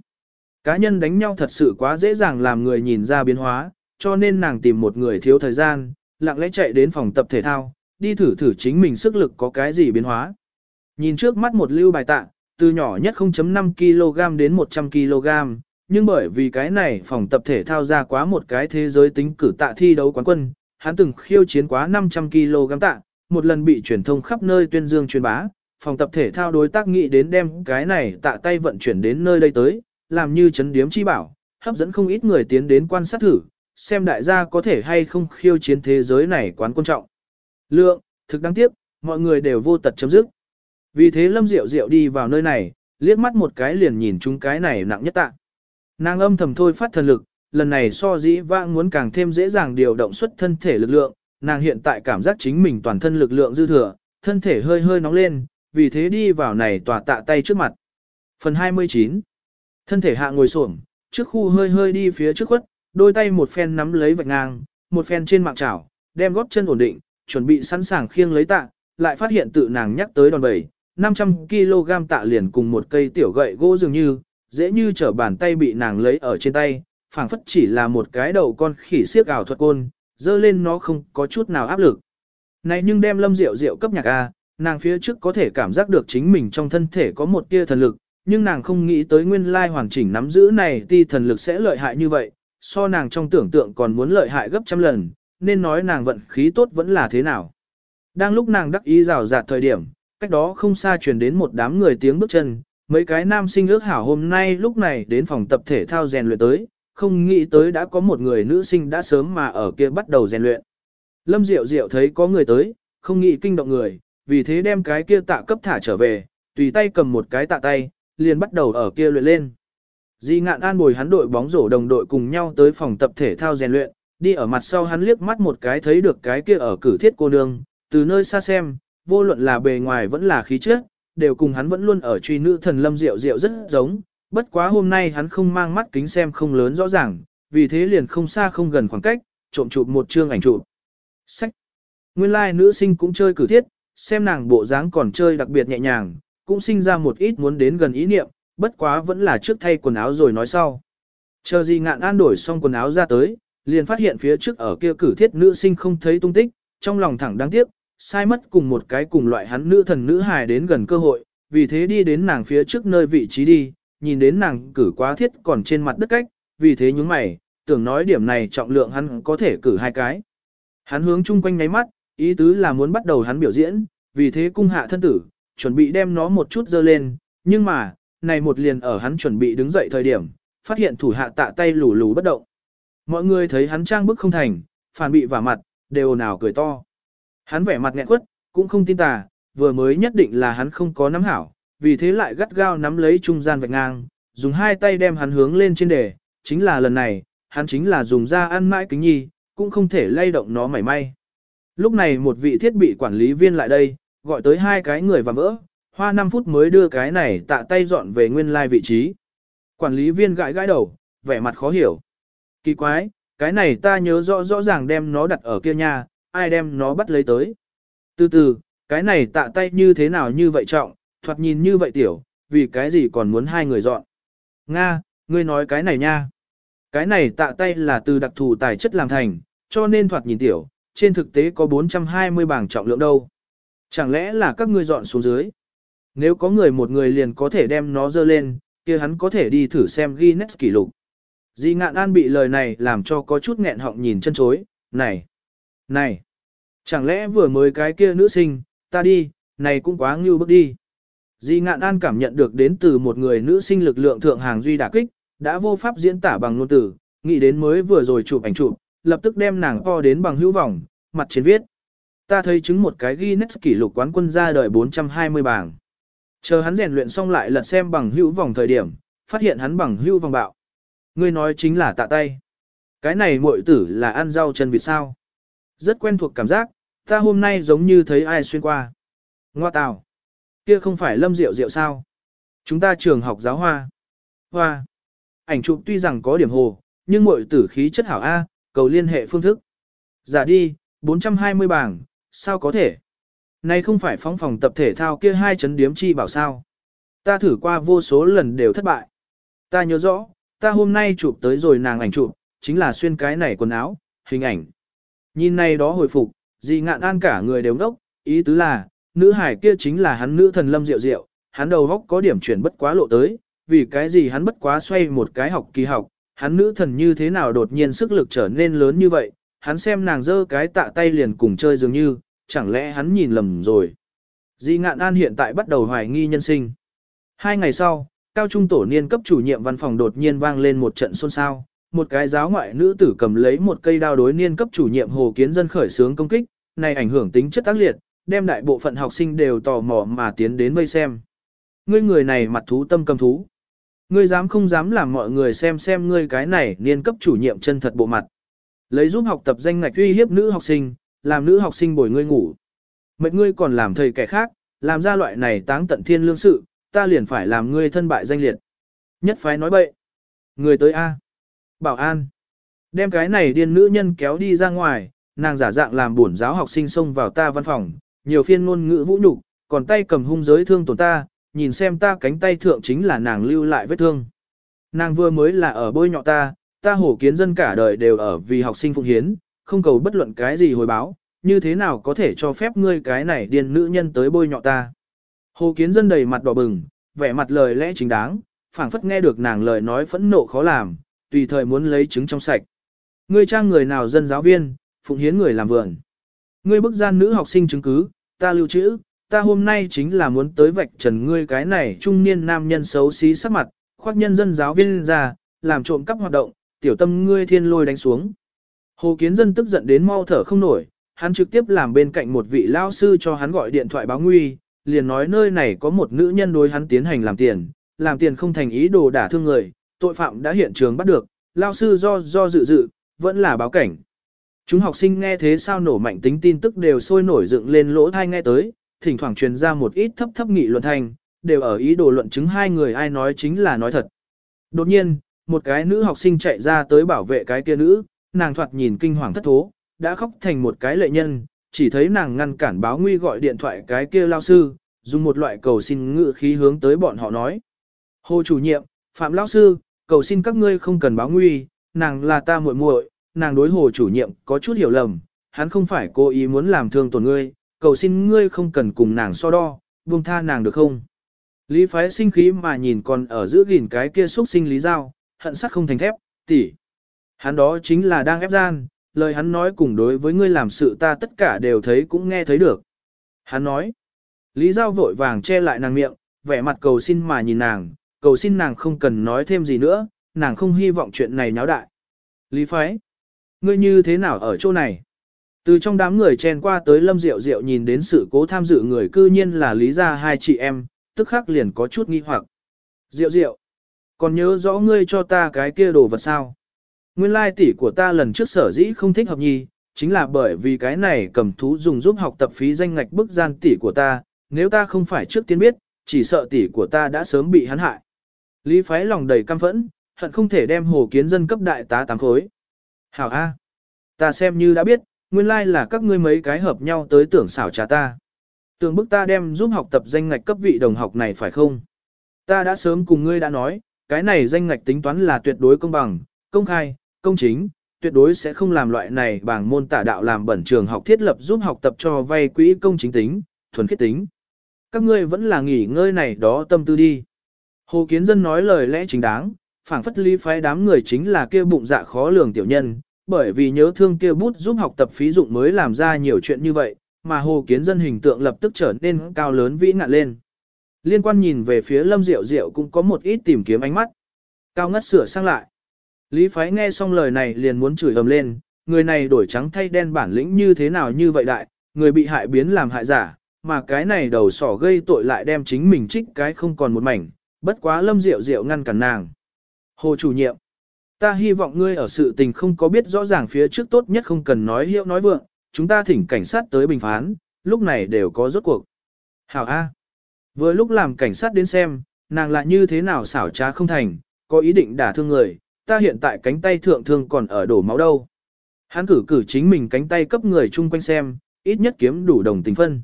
Cá nhân đánh nhau thật sự quá dễ dàng làm người nhìn ra biến hóa, cho nên nàng tìm một người thiếu thời gian, lặng lẽ chạy đến phòng tập thể thao, đi thử thử chính mình sức lực có cái gì biến hóa. Nhìn trước mắt một lưu bài tạ, từ nhỏ nhất 0.5 kg đến 100 kg, nhưng bởi vì cái này phòng tập thể thao ra quá một cái thế giới tính cử tạ thi đấu quán quân, hắn từng khiêu chiến quá 500 kg tạ, một lần bị truyền thông khắp nơi tuyên dương truyền bá, phòng tập thể thao đối tác nghĩ đến đem cái này tạ tay vận chuyển đến nơi đây tới, làm như chấn điếm chi bảo, hấp dẫn không ít người tiến đến quan sát thử, xem đại gia có thể hay không khiêu chiến thế giới này quán quan trọng. Lượng, thực đáng tiếc, mọi người đều vô tật chấm dứt. Vì thế Lâm Diệu Diệu đi vào nơi này, liếc mắt một cái liền nhìn chúng cái này nặng nhất tạ. Nàng âm thầm thôi phát thần lực, lần này so dĩ vãng muốn càng thêm dễ dàng điều động xuất thân thể lực lượng, nàng hiện tại cảm giác chính mình toàn thân lực lượng dư thừa, thân thể hơi hơi nóng lên, vì thế đi vào này tòa tạ tay trước mặt. Phần 29 Thân thể hạ ngồi xổm, trước khu hơi hơi đi phía trước khuất, đôi tay một phen nắm lấy vạch ngang, một phen trên mạng chảo, đem gót chân ổn định, chuẩn bị sẵn sàng khiêng lấy tạ, lại phát hiện tự nàng nhắc tới đòn bẩy, 500kg tạ liền cùng một cây tiểu gậy gỗ dường như, dễ như trở bàn tay bị nàng lấy ở trên tay, phảng phất chỉ là một cái đầu con khỉ siếc ảo thuật côn, dơ lên nó không có chút nào áp lực. Này nhưng đem lâm rượu rượu cấp nhạc A, nàng phía trước có thể cảm giác được chính mình trong thân thể có một tia thần lực, nhưng nàng không nghĩ tới nguyên lai hoàn chỉnh nắm giữ này ti thần lực sẽ lợi hại như vậy, so nàng trong tưởng tượng còn muốn lợi hại gấp trăm lần, nên nói nàng vận khí tốt vẫn là thế nào. Đang lúc nàng đắc ý rào rạt thời điểm, cách đó không xa truyền đến một đám người tiếng bước chân, mấy cái nam sinh ước hảo hôm nay lúc này đến phòng tập thể thao rèn luyện tới, không nghĩ tới đã có một người nữ sinh đã sớm mà ở kia bắt đầu rèn luyện. Lâm Diệu Diệu thấy có người tới, không nghĩ kinh động người, vì thế đem cái kia tạ cấp thả trở về, tùy tay cầm một cái tạ tay, liền bắt đầu ở kia luyện lên. Di ngạn an bồi hắn đội bóng rổ đồng đội cùng nhau tới phòng tập thể thao rèn luyện, đi ở mặt sau hắn liếc mắt một cái thấy được cái kia ở cử thiết cô nương, từ nơi xa xem, vô luận là bề ngoài vẫn là khí chất, đều cùng hắn vẫn luôn ở truy nữ thần lâm diệu diệu rất giống, bất quá hôm nay hắn không mang mắt kính xem không lớn rõ ràng, vì thế liền không xa không gần khoảng cách, trộm chụp một chương ảnh chụp. Sách. Nguyên lai like, nữ sinh cũng chơi cử thiết, xem nàng bộ dáng còn chơi đặc biệt nhẹ nhàng, cũng sinh ra một ít muốn đến gần ý niệm, bất quá vẫn là trước thay quần áo rồi nói sau. Chờ gì ngạn an đổi xong quần áo ra tới, liền phát hiện phía trước ở kia cử thiết nữ sinh không thấy tung tích, trong lòng thẳng đáng tiếc, sai mất cùng một cái cùng loại hắn nữ thần nữ hài đến gần cơ hội, vì thế đi đến nàng phía trước nơi vị trí đi, nhìn đến nàng cử quá thiết còn trên mặt đất cách, vì thế nhúng mày, tưởng nói điểm này trọng lượng hắn có thể cử hai cái. Hắn hướng chung quanh nháy mắt, ý tứ là muốn bắt đầu hắn biểu diễn, vì thế cung hạ thân tử, chuẩn bị đem nó một chút dơ lên, nhưng mà, này một liền ở hắn chuẩn bị đứng dậy thời điểm, phát hiện thủ hạ tạ tay lù lù bất động. Mọi người thấy hắn trang bức không thành, phản bị vả mặt, đều nào cười to. Hắn vẻ mặt nghẹn quất, cũng không tin tà, vừa mới nhất định là hắn không có nắm hảo, vì thế lại gắt gao nắm lấy trung gian vạch ngang, dùng hai tay đem hắn hướng lên trên đề, chính là lần này, hắn chính là dùng ra ăn mãi kính nhi, cũng không thể lay động nó mảy may. Lúc này một vị thiết bị quản lý viên lại đây, gọi tới hai cái người và vỡ, hoa 5 phút mới đưa cái này tạ tay dọn về nguyên lai vị trí. Quản lý viên gãi gãi đầu, vẻ mặt khó hiểu. Kỳ quái, cái này ta nhớ rõ rõ ràng đem nó đặt ở kia nha, ai đem nó bắt lấy tới. Từ từ, cái này tạ tay như thế nào như vậy trọng, thoạt nhìn như vậy tiểu, vì cái gì còn muốn hai người dọn. Nga, ngươi nói cái này nha. Cái này tạ tay là từ đặc thù tài chất làm thành, cho nên thoạt nhìn tiểu, trên thực tế có 420 bảng trọng lượng đâu. Chẳng lẽ là các ngươi dọn xuống dưới? Nếu có người một người liền có thể đem nó dơ lên, kia hắn có thể đi thử xem Guinness kỷ lục. Di ngạn an bị lời này làm cho có chút nghẹn họng nhìn chân chối, này, này, chẳng lẽ vừa mới cái kia nữ sinh, ta đi, này cũng quá ngưu bước đi. Di ngạn an cảm nhận được đến từ một người nữ sinh lực lượng thượng hàng duy đả kích, đã vô pháp diễn tả bằng ngôn từ, nghĩ đến mới vừa rồi chụp ảnh chụp, lập tức đem nàng co đến bằng hữu vọng, mặt trên viết. Ta thấy chứng một cái Guinness kỷ lục quán quân ra đời 420 bảng. Chờ hắn rèn luyện xong lại lật xem bằng hữu vòng thời điểm, phát hiện hắn bằng hữu vòng bạo. Ngươi nói chính là tạ tay. Cái này muội tử là ăn rau chân vịt sao. Rất quen thuộc cảm giác, ta hôm nay giống như thấy ai xuyên qua. Ngoa tào. Kia không phải lâm rượu rượu sao. Chúng ta trường học giáo hoa. Hoa. Ảnh chụp tuy rằng có điểm hồ, nhưng mọi tử khí chất hảo A, cầu liên hệ phương thức. Giả đi, 420 bảng, sao có thể? Này không phải phóng phòng tập thể thao kia hai chấn điếm chi bảo sao. Ta thử qua vô số lần đều thất bại. Ta nhớ rõ, ta hôm nay chụp tới rồi nàng ảnh chụp, chính là xuyên cái này quần áo, hình ảnh. Nhìn này đó hồi phục, gì ngạn an cả người đều ngốc, ý tứ là, nữ hải kia chính là hắn nữ thần lâm diệu diệu, hắn đầu góc có điểm chuyển bất quá lộ tới, vì cái gì hắn bất quá xoay một cái học kỳ học, hắn nữ thần như thế nào đột nhiên sức lực trở nên lớn như vậy, hắn xem nàng giơ cái tạ tay liền cùng chơi dường như, chẳng lẽ hắn nhìn lầm rồi. Di ngạn an hiện tại bắt đầu hoài nghi nhân sinh. Hai ngày sau, cao trung tổ niên cấp chủ nhiệm văn phòng đột nhiên vang lên một trận xôn xao. Một cái giáo ngoại nữ tử cầm lấy một cây đao đối niên cấp chủ nhiệm Hồ Kiến Dân khởi xướng công kích, này ảnh hưởng tính chất tác liệt, đem đại bộ phận học sinh đều tò mò mà tiến đến vây xem. Ngươi người này mặt thú tâm cầm thú. Ngươi dám không dám làm mọi người xem xem ngươi cái này niên cấp chủ nhiệm chân thật bộ mặt. Lấy giúp học tập danh ngạch uy hiếp nữ học sinh, làm nữ học sinh bồi ngươi ngủ. Mệt ngươi còn làm thầy kẻ khác, làm ra loại này táng tận thiên lương sự, ta liền phải làm ngươi thân bại danh liệt. Nhất phái nói bậy. Người tới A. Bảo an. Đem cái này điên nữ nhân kéo đi ra ngoài, nàng giả dạng làm bổn giáo học sinh xông vào ta văn phòng, nhiều phiên ngôn ngữ vũ nhục, còn tay cầm hung giới thương tổn ta, nhìn xem ta cánh tay thượng chính là nàng lưu lại vết thương. Nàng vừa mới là ở bôi nhọ ta, ta hổ kiến dân cả đời đều ở vì học sinh phụng hiến, không cầu bất luận cái gì hồi báo, như thế nào có thể cho phép ngươi cái này điên nữ nhân tới bôi nhọ ta. Hồ kiến dân đầy mặt đỏ bừng, vẻ mặt lời lẽ chính đáng, phảng phất nghe được nàng lời nói phẫn nộ khó làm, tùy thời muốn lấy trứng trong sạch. Ngươi trang người nào dân giáo viên, phụng hiến người làm vườn. Ngươi bức gian nữ học sinh chứng cứ, ta lưu trữ, ta hôm nay chính là muốn tới vạch trần ngươi cái này trung niên nam nhân xấu xí sắc mặt, khoác nhân dân giáo viên ra, làm trộm cắp hoạt động, tiểu tâm ngươi thiên lôi đánh xuống. Hồ Kiến Dân tức giận đến mau thở không nổi, hắn trực tiếp làm bên cạnh một vị lao sư cho hắn gọi điện thoại báo nguy, liền nói nơi này có một nữ nhân đối hắn tiến hành làm tiền, làm tiền không thành ý đồ đả thương người, tội phạm đã hiện trường bắt được, lao sư do do dự dự, vẫn là báo cảnh. Chúng học sinh nghe thế sao nổ mạnh tính tin tức đều sôi nổi dựng lên lỗ thai nghe tới, thỉnh thoảng truyền ra một ít thấp thấp nghị luận thành, đều ở ý đồ luận chứng hai người ai nói chính là nói thật. Đột nhiên, một cái nữ học sinh chạy ra tới bảo vệ cái kia nữ, nàng thoạt nhìn kinh hoàng thất thố, đã khóc thành một cái lệ nhân, chỉ thấy nàng ngăn cản báo nguy gọi điện thoại cái kia lao sư, dùng một loại cầu xin ngự khí hướng tới bọn họ nói. Hồ chủ nhiệm, Phạm lão sư, cầu xin các ngươi không cần báo nguy, nàng là ta muội muội, nàng đối hồ chủ nhiệm có chút hiểu lầm, hắn không phải cố ý muốn làm thương tổn ngươi, cầu xin ngươi không cần cùng nàng so đo, buông tha nàng được không? Lý phái sinh khí mà nhìn còn ở giữa gìn cái kia xúc sinh lý giao, hận sắt không thành thép, tỷ. Hắn đó chính là đang ép gian, lời hắn nói cùng đối với ngươi làm sự ta tất cả đều thấy cũng nghe thấy được. Hắn nói, Lý Giao vội vàng che lại nàng miệng, vẻ mặt cầu xin mà nhìn nàng, cầu xin nàng không cần nói thêm gì nữa, nàng không hy vọng chuyện này nháo đại. Lý Phái, ngươi như thế nào ở chỗ này? Từ trong đám người chen qua tới Lâm Diệu Diệu nhìn đến sự cố tham dự người cư nhiên là Lý Gia hai chị em, tức khắc liền có chút nghi hoặc. Diệu Diệu, còn nhớ rõ ngươi cho ta cái kia đồ vật sao? Nguyên lai tỷ của ta lần trước sở dĩ không thích hợp nhi, chính là bởi vì cái này cầm thú dùng giúp học tập phí danh ngạch bức gian tỷ của ta, nếu ta không phải trước tiên biết, chỉ sợ tỷ của ta đã sớm bị hắn hại. Lý phái lòng đầy căm phẫn, hận không thể đem hồ kiến dân cấp đại tá tám khối. Hảo A. Ta xem như đã biết, nguyên lai là các ngươi mấy cái hợp nhau tới tưởng xảo trà ta. Tưởng bức ta đem giúp học tập danh ngạch cấp vị đồng học này phải không? Ta đã sớm cùng ngươi đã nói, cái này danh ngạch tính toán là tuyệt đối công bằng, công khai, công chính, tuyệt đối sẽ không làm loại này bằng môn tả đạo làm bẩn trường học thiết lập giúp học tập cho vay quỹ công chính tính, thuần khiết tính. Các ngươi vẫn là nghỉ ngơi này đó tâm tư đi. Hồ Kiến Dân nói lời lẽ chính đáng, phảng phất lý phái đám người chính là kia bụng dạ khó lường tiểu nhân, bởi vì nhớ thương kia bút giúp học tập phí dụng mới làm ra nhiều chuyện như vậy, mà Hồ Kiến Dân hình tượng lập tức trở nên cao lớn vĩ ngạn lên. Liên quan nhìn về phía Lâm Diệu Diệu cũng có một ít tìm kiếm ánh mắt. Cao ngất sửa sang lại. Lý Phái nghe xong lời này liền muốn chửi ầm lên, người này đổi trắng thay đen bản lĩnh như thế nào như vậy đại, người bị hại biến làm hại giả, mà cái này đầu sỏ gây tội lại đem chính mình trích cái không còn một mảnh, bất quá lâm diệu diệu ngăn cản nàng. Hồ chủ nhiệm, ta hy vọng ngươi ở sự tình không có biết rõ ràng phía trước tốt nhất không cần nói hiệu nói vượng, chúng ta thỉnh cảnh sát tới bình phán, lúc này đều có rốt cuộc. Hảo A. Vừa lúc làm cảnh sát đến xem, nàng lại như thế nào xảo trá không thành, có ý định đả thương người, ta hiện tại cánh tay thượng thương còn ở đổ máu đâu. Hắn cử cử chính mình cánh tay cấp người chung quanh xem, ít nhất kiếm đủ đồng tình phân.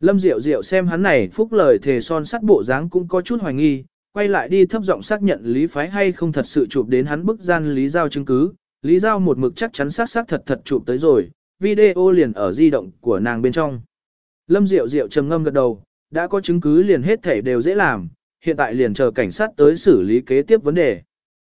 Lâm Diệu Diệu xem hắn này phúc lời thề son sắt bộ dáng cũng có chút hoài nghi, quay lại đi thấp giọng xác nhận Lý Phái hay không thật sự chụp đến hắn bức gian Lý Giao chứng cứ. Lý Giao một mực chắc chắn xác xác thật thật chụp tới rồi, video liền ở di động của nàng bên trong. Lâm Diệu Diệu trầm ngâm gật đầu, đã có chứng cứ liền hết thể đều dễ làm, hiện tại liền chờ cảnh sát tới xử lý kế tiếp vấn đề.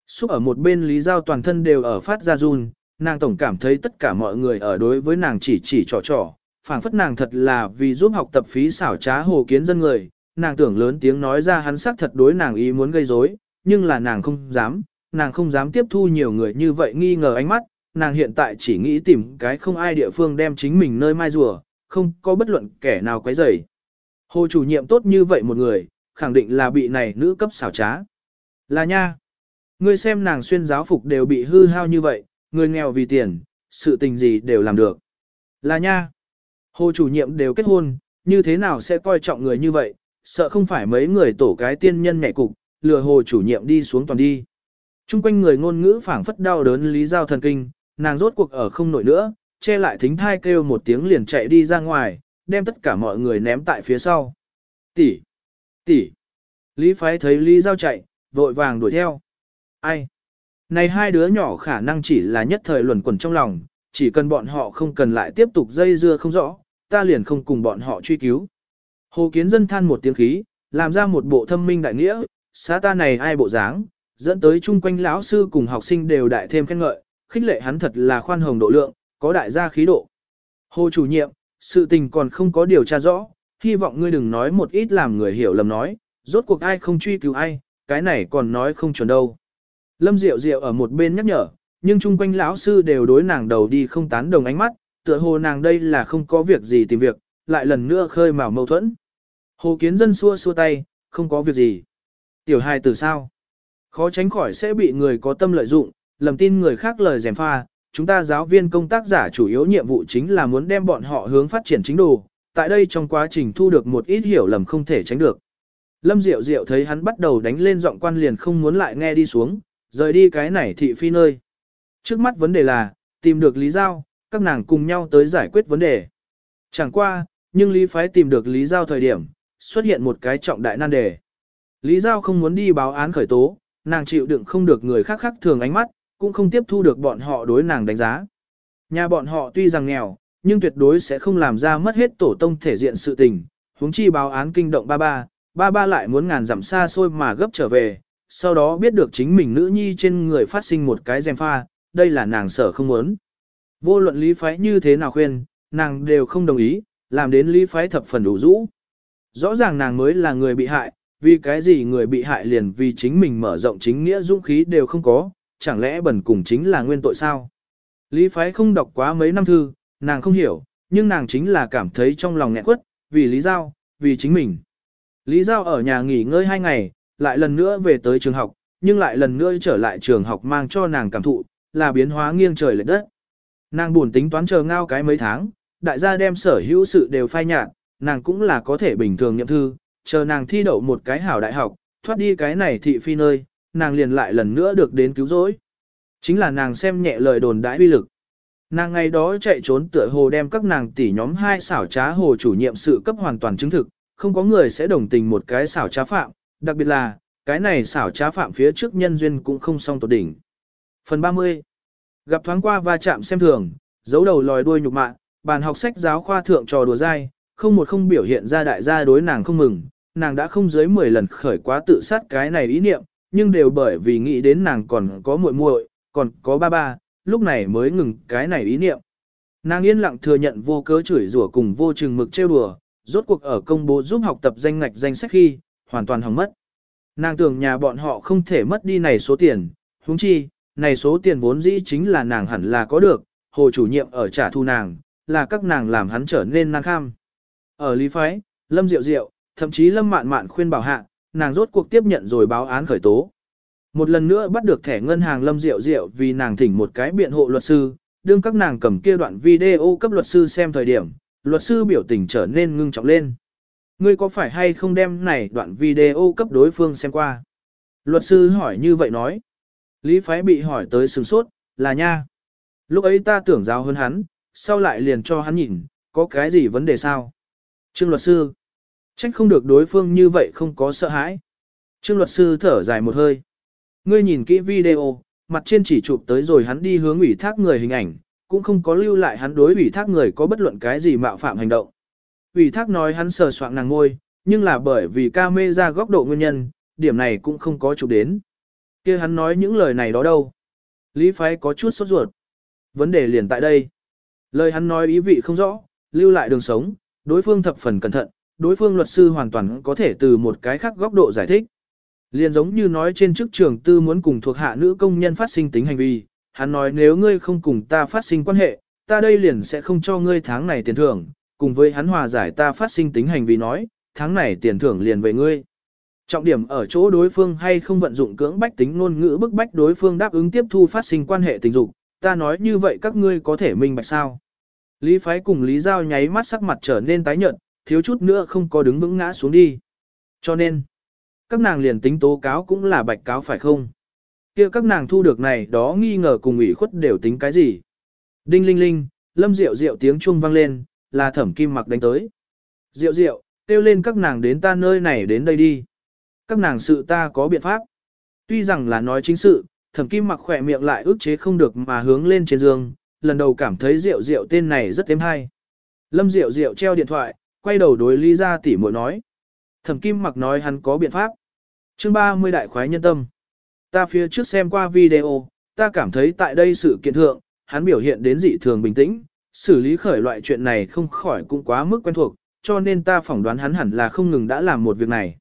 Xúc ở một bên Lý Giao toàn thân đều ở phát ra run, nàng tổng cảm thấy tất cả mọi người ở đối với nàng chỉ chỉ trò trò, phảng phất nàng thật là vì giúp học tập phí xảo trá hồ kiến dân người, nàng tưởng lớn tiếng nói ra hắn xác thật đối nàng ý muốn gây rối, nhưng là nàng không dám, nàng không dám tiếp thu nhiều người như vậy nghi ngờ ánh mắt, nàng hiện tại chỉ nghĩ tìm cái không ai địa phương đem chính mình nơi mai rùa, không có bất luận kẻ nào quấy rầy. Hồ chủ nhiệm tốt như vậy một người, khẳng định là bị này nữ cấp xảo trá. Là nha. Ngươi xem nàng xuyên giáo phục đều bị hư hao như vậy, người nghèo vì tiền, sự tình gì đều làm được. Là nha. Hồ chủ nhiệm đều kết hôn, như thế nào sẽ coi trọng người như vậy, sợ không phải mấy người tổ cái tiên nhân nhảy cục, lừa hồ chủ nhiệm đi xuống toàn đi. Trung quanh người ngôn ngữ phảng phất đau đớn lý giao thần kinh, nàng rốt cuộc ở không nổi nữa, che lại thính thai kêu một tiếng liền chạy đi ra ngoài, đem tất cả mọi người ném tại phía sau. Tỷ, tỷ. Lý phái thấy Lý giao chạy, vội vàng đuổi theo. Ai? Này hai đứa nhỏ khả năng chỉ là nhất thời luẩn quẩn trong lòng, chỉ cần bọn họ không cần lại tiếp tục dây dưa không rõ, ta liền không cùng bọn họ truy cứu. Hồ Kiến Dân than một tiếng khí, làm ra một bộ thâm minh đại nghĩa, xá ta này ai bộ dáng, dẫn tới chung quanh lão sư cùng học sinh đều đại thêm khen ngợi, khích lệ hắn thật là khoan hồng độ lượng, có đại gia khí độ. Hồ chủ nhiệm, sự tình còn không có điều tra rõ, hy vọng ngươi đừng nói một ít làm người hiểu lầm nói, rốt cuộc ai không truy cứu ai, cái này còn nói không chuẩn đâu. Lâm Diệu Diệu ở một bên nhắc nhở, nhưng chung quanh lão sư đều đối nàng đầu đi không tán đồng ánh mắt, tựa hồ nàng đây là không có việc gì tìm việc, lại lần nữa khơi mào mâu thuẫn. Hồ Kiến Dân xua xua tay, không có việc gì. Tiểu hài từ sao? Khó tránh khỏi sẽ bị người có tâm lợi dụng, lầm tin người khác lời dèm pha. Chúng ta giáo viên công tác giả chủ yếu nhiệm vụ chính là muốn đem bọn họ hướng phát triển chính đồ. Tại đây trong quá trình thu được một ít hiểu lầm không thể tránh được. Lâm Diệu Diệu thấy hắn bắt đầu đánh lên giọng quan liền không muốn lại nghe đi xuống, rời đi cái này thị phi nơi. Trước mắt vấn đề là, tìm được lý giao, các nàng cùng nhau tới giải quyết vấn đề. Chẳng qua, nhưng lý phái tìm được lý giao thời điểm, xuất hiện một cái trọng đại nan đề. Lý giao không muốn đi báo án khởi tố, nàng chịu đựng không được người khác khác thường ánh mắt, cũng không tiếp thu được bọn họ đối nàng đánh giá. Nhà bọn họ tuy rằng nghèo, nhưng tuyệt đối sẽ không làm ra mất hết tổ tông thể diện sự tình, huống chi báo án kinh động ba ba, ba ba lại muốn ngàn dặm xa xôi mà gấp trở về, sau đó biết được chính mình nữ nhi trên người phát sinh một cái dèm pha, đây là nàng sợ không muốn. Vô luận lý phái như thế nào khuyên, nàng đều không đồng ý, làm đến lý phái thập phần đủ rũ. Rõ ràng nàng mới là người bị hại, vì cái gì người bị hại liền vì chính mình mở rộng chính nghĩa dũng khí đều không có, chẳng lẽ bẩn cùng chính là nguyên tội sao? Lý phái không đọc quá mấy năm thư, nàng không hiểu, nhưng nàng chính là cảm thấy trong lòng nghẹn quất, vì lý giao, vì chính mình. Lý giao ở nhà nghỉ ngơi hai ngày, lại lần nữa về tới trường học, nhưng lại lần nữa trở lại trường học mang cho nàng cảm thụ, là biến hóa nghiêng trời lệch đất. Nàng buồn tính toán chờ ngao cái mấy tháng, đại gia đem sở hữu sự đều phai nhạt, nàng cũng là có thể bình thường nhậm thư, chờ nàng thi đậu một cái hảo đại học, thoát đi cái này thị phi nơi, nàng liền lại lần nữa được đến cứu rỗi. Chính là nàng xem nhẹ lời đồn đãi uy lực. Nàng ngày đó chạy trốn tựa hồ đem các nàng tỷ nhóm hai xảo trá hồ chủ nhiệm sự cấp hoàn toàn chứng thực, không có người sẽ đồng tình một cái xảo trá phạm, đặc biệt là, cái này xảo trá phạm phía trước nhân duyên cũng không song tột đỉnh. Phần 30 Gặp thoáng qua va chạm xem thường, giấu đầu lòi đuôi nhục mạ, bàn học sách giáo khoa thượng trò đùa dai, không một không biểu hiện ra đại gia đối nàng không mừng, nàng đã không dưới 10 lần khởi quá tự sát cái này ý niệm, nhưng đều bởi vì nghĩ đến nàng còn có muội muội, còn có ba ba, lúc này mới ngừng cái này ý niệm. Nàng yên lặng thừa nhận vô cớ chửi rủa cùng vô chừng mực trêu đùa, rốt cuộc ở công bố giúp học tập danh ngạch danh sách khi, hoàn toàn hỏng mất. Nàng tưởng nhà bọn họ không thể mất đi này số tiền, huống chi, này số tiền vốn dĩ chính là nàng hẳn là có được, hồ chủ nhiệm ở trả thu nàng, là các nàng làm hắn trở nên năng kham. Ở Lý Phái, Lâm Diệu Diệu, thậm chí Lâm Mạn Mạn khuyên bảo hạ, nàng rốt cuộc tiếp nhận rồi báo án khởi tố. Một lần nữa bắt được thẻ ngân hàng Lâm Diệu Diệu vì nàng thỉnh một cái biện hộ luật sư, đương các nàng cầm kia đoạn video cấp luật sư xem thời điểm, luật sư biểu tình trở nên ngưng trọng lên. Ngươi có phải hay không đem này đoạn video cấp đối phương xem qua? Luật sư hỏi như vậy nói. Lý Phái bị hỏi tới sừng sốt, là nha. Lúc ấy ta tưởng giáo hơn hắn, sau lại liền cho hắn nhìn, có cái gì vấn đề sao? Trương luật sư. Trách không được đối phương như vậy không có sợ hãi. Trương luật sư thở dài một hơi. Ngươi nhìn kỹ video, mặt trên chỉ chụp tới rồi hắn đi hướng ủy thác người hình ảnh, cũng không có lưu lại hắn đối ủy thác người có bất luận cái gì mạo phạm hành động. Ủy thác nói hắn sờ soạn nàng ngôi, nhưng là bởi vì ca mê ra góc độ nguyên nhân, điểm này cũng không có chụp đến. kia hắn nói những lời này đó đâu. Lý phái có chút sốt ruột. Vấn đề liền tại đây. Lời hắn nói ý vị không rõ, lưu lại đường sống, đối phương thập phần cẩn thận, đối phương luật sư hoàn toàn có thể từ một cái khác góc độ giải thích. Liên giống như nói trên chức trường tư muốn cùng thuộc hạ nữ công nhân phát sinh tính hành vi, hắn nói nếu ngươi không cùng ta phát sinh quan hệ, ta đây liền sẽ không cho ngươi tháng này tiền thưởng, cùng với hắn hòa giải ta phát sinh tính hành vi nói, tháng này tiền thưởng liền về ngươi. Trọng điểm ở chỗ đối phương hay không vận dụng cưỡng bách tính ngôn ngữ bức bách đối phương đáp ứng tiếp thu phát sinh quan hệ tình dục, ta nói như vậy các ngươi có thể minh bạch sao. Lý phái cùng Lý Giao nháy mắt sắc mặt trở nên tái nhợt, thiếu chút nữa không có đứng vững ngã xuống đi. Cho nên, Các nàng liền tính tố cáo cũng là bạch cáo phải không? kia các nàng thu được này đó nghi ngờ cùng ủy khuất đều tính cái gì? Đinh linh linh, lâm rượu rượu tiếng chuông vang lên, là thẩm kim mặc đánh tới. Rượu rượu, kêu lên các nàng đến ta nơi này đến đây đi. Các nàng sự ta có biện pháp. Tuy rằng là nói chính sự, thẩm kim mặc khỏe miệng lại ước chế không được mà hướng lên trên giường, lần đầu cảm thấy rượu rượu tên này rất êm hay. Lâm rượu rượu treo điện thoại, quay đầu đối Lý Gia tỷ muội nói. Thẩm kim mặc nói hắn có biện pháp. chương 30 đại khoái nhân tâm. Ta phía trước xem qua video, ta cảm thấy tại đây sự kiện thượng, hắn biểu hiện đến dị thường bình tĩnh, xử lý khởi loại chuyện này không khỏi cũng quá mức quen thuộc, cho nên ta phỏng đoán hắn hẳn là không ngừng đã làm một việc này.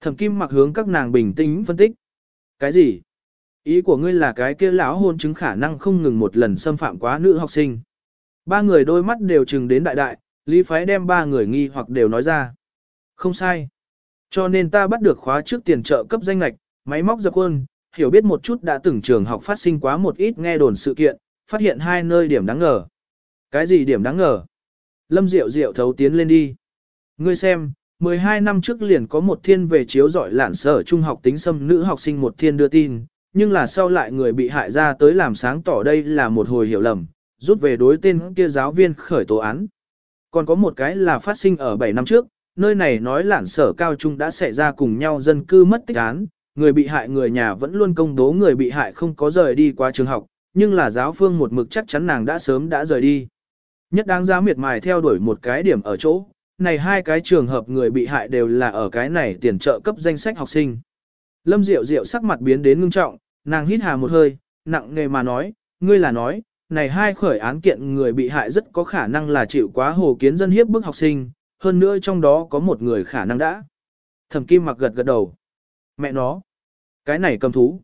Thẩm Kim mặc hướng các nàng bình tĩnh phân tích. Cái gì? Ý của ngươi là cái kia lão hôn chứng khả năng không ngừng một lần xâm phạm quá nữ học sinh. Ba người đôi mắt đều chừng đến đại đại, Lý Phái đem ba người nghi hoặc đều nói ra. Không sai. Cho nên ta bắt được khóa trước tiền trợ cấp danh lạch, máy móc dập quân, hiểu biết một chút đã từng trường học phát sinh quá một ít nghe đồn sự kiện, phát hiện hai nơi điểm đáng ngờ. Cái gì điểm đáng ngờ? Lâm Diệu Diệu thấu tiến lên đi. Ngươi xem, 12 năm trước liền có một thiên về chiếu giỏi lạn sở trung học tính xâm nữ học sinh một thiên đưa tin, nhưng là sau lại người bị hại ra tới làm sáng tỏ đây là một hồi hiểu lầm, rút về đối tên kia giáo viên khởi tố án. Còn có một cái là phát sinh ở 7 năm trước, nơi này nói lản sở cao trung đã xảy ra cùng nhau dân cư mất tích án, người bị hại người nhà vẫn luôn công bố người bị hại không có rời đi qua trường học, nhưng là giáo phương một mực chắc chắn nàng đã sớm đã rời đi. Nhất đáng giá miệt mài theo đuổi một cái điểm ở chỗ, này hai cái trường hợp người bị hại đều là ở cái này tiền trợ cấp danh sách học sinh. Lâm Diệu Diệu sắc mặt biến đến ngưng trọng, nàng hít hà một hơi, nặng nề mà nói, ngươi là nói, này hai khởi án kiện người bị hại rất có khả năng là chịu quá hồ kiến dân hiếp bức học sinh, hơn nữa trong đó có một người khả năng đã. Thẩm Kim mặc gật gật đầu. Mẹ nó, cái này cầm thú.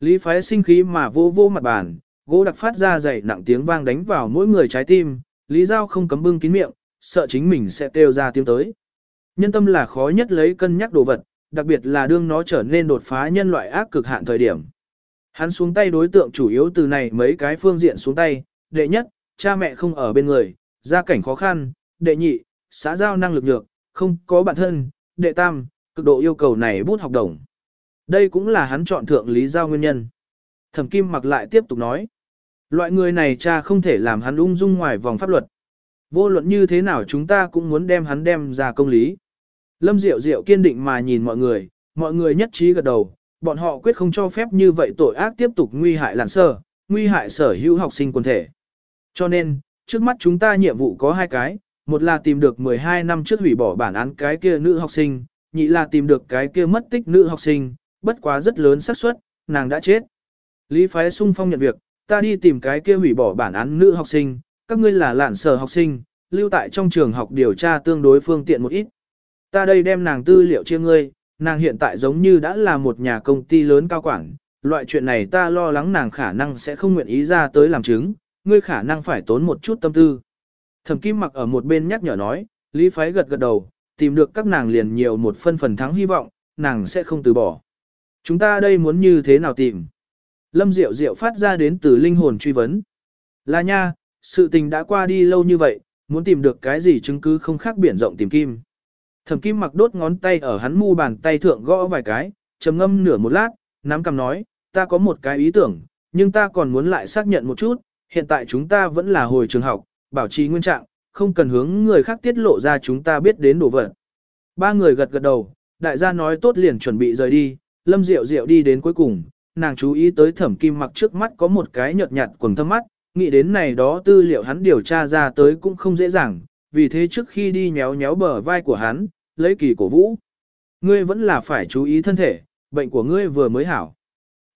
Lý phái sinh khí mà vô vô mặt bàn, gỗ đặc phát ra dày nặng tiếng vang đánh vào mỗi người trái tim, Lý Giao không cấm bưng kín miệng, sợ chính mình sẽ kêu ra tiếng tới. Nhân tâm là khó nhất lấy cân nhắc đồ vật, đặc biệt là đương nó trở nên đột phá nhân loại ác cực hạn thời điểm. Hắn xuống tay đối tượng chủ yếu từ này mấy cái phương diện xuống tay, đệ nhất, cha mẹ không ở bên người, gia cảnh khó khăn, đệ nhị, xã giao năng lực nhược, không có bản thân, đệ tam, cực độ yêu cầu này bút học đồng. Đây cũng là hắn chọn thượng lý giao nguyên nhân. Thẩm Kim mặc lại tiếp tục nói. Loại người này cha không thể làm hắn ung dung ngoài vòng pháp luật. Vô luận như thế nào chúng ta cũng muốn đem hắn đem ra công lý. Lâm Diệu Diệu kiên định mà nhìn mọi người, mọi người nhất trí gật đầu, bọn họ quyết không cho phép như vậy tội ác tiếp tục nguy hại làn sơ, nguy hại sở hữu học sinh quần thể. Cho nên, trước mắt chúng ta nhiệm vụ có hai cái, một là tìm được 12 năm trước hủy bỏ bản án cái kia nữ học sinh, nhị là tìm được cái kia mất tích nữ học sinh, bất quá rất lớn xác suất, nàng đã chết. Lý phái sung phong nhận việc, ta đi tìm cái kia hủy bỏ bản án nữ học sinh, các ngươi là lạn sở học sinh, lưu tại trong trường học điều tra tương đối phương tiện một ít. Ta đây đem nàng tư liệu chia ngươi, nàng hiện tại giống như đã là một nhà công ty lớn cao quản, loại chuyện này ta lo lắng nàng khả năng sẽ không nguyện ý ra tới làm chứng, ngươi khả năng phải tốn một chút tâm tư. Thẩm Kim mặc ở một bên nhắc nhở nói, Lý Phái gật gật đầu, tìm được các nàng liền nhiều một phân phần thắng hy vọng, nàng sẽ không từ bỏ. Chúng ta đây muốn như thế nào tìm? Lâm Diệu Diệu phát ra đến từ linh hồn truy vấn. Là nha, sự tình đã qua đi lâu như vậy, muốn tìm được cái gì chứng cứ không khác biển rộng tìm kim. Thẩm Kim mặc đốt ngón tay ở hắn mu bàn tay thượng gõ vài cái, trầm ngâm nửa một lát, nắm cầm nói, ta có một cái ý tưởng, nhưng ta còn muốn lại xác nhận một chút, hiện tại chúng ta vẫn là hồi trường học, bảo trì nguyên trạng, không cần hướng người khác tiết lộ ra chúng ta biết đến đồ vật. Ba người gật gật đầu, đại gia nói tốt liền chuẩn bị rời đi, Lâm Diệu Diệu đi đến cuối cùng, nàng chú ý tới thẩm kim mặc trước mắt có một cái nhợt nhạt quần thâm mắt, nghĩ đến này đó tư liệu hắn điều tra ra tới cũng không dễ dàng, vì thế trước khi đi nhéo nhéo bờ vai của hắn, lấy kỳ cổ vũ. Ngươi vẫn là phải chú ý thân thể, bệnh của ngươi vừa mới hảo.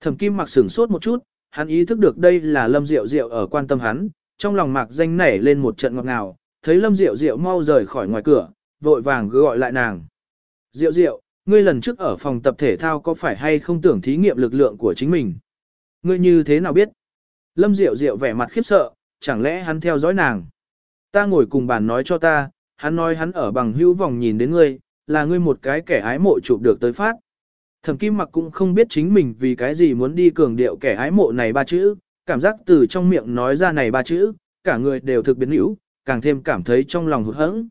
Thẩm kim mặc sửng sốt một chút, hắn ý thức được đây là lâm diệu diệu ở quan tâm hắn, trong lòng mạc danh nảy lên một trận ngọt ngào, thấy lâm diệu diệu mau rời khỏi ngoài cửa, vội vàng gọi lại nàng. Diệu diệu, ngươi lần trước ở phòng tập thể thao có phải hay không tưởng thí nghiệm lực lượng của chính mình? Ngươi như thế nào biết? Lâm Diệu Diệu vẻ mặt khiếp sợ, chẳng lẽ hắn theo dõi nàng? Ta ngồi cùng bàn nói cho ta, hắn nói hắn ở bằng hữu vòng nhìn đến ngươi, là ngươi một cái kẻ ái mộ chụp được tới phát. Thẩm Kim Mặc cũng không biết chính mình vì cái gì muốn đi cường điệu kẻ ái mộ này ba chữ, cảm giác từ trong miệng nói ra này ba chữ, cả người đều thực biến hữu, càng thêm cảm thấy trong lòng hụt hẫng.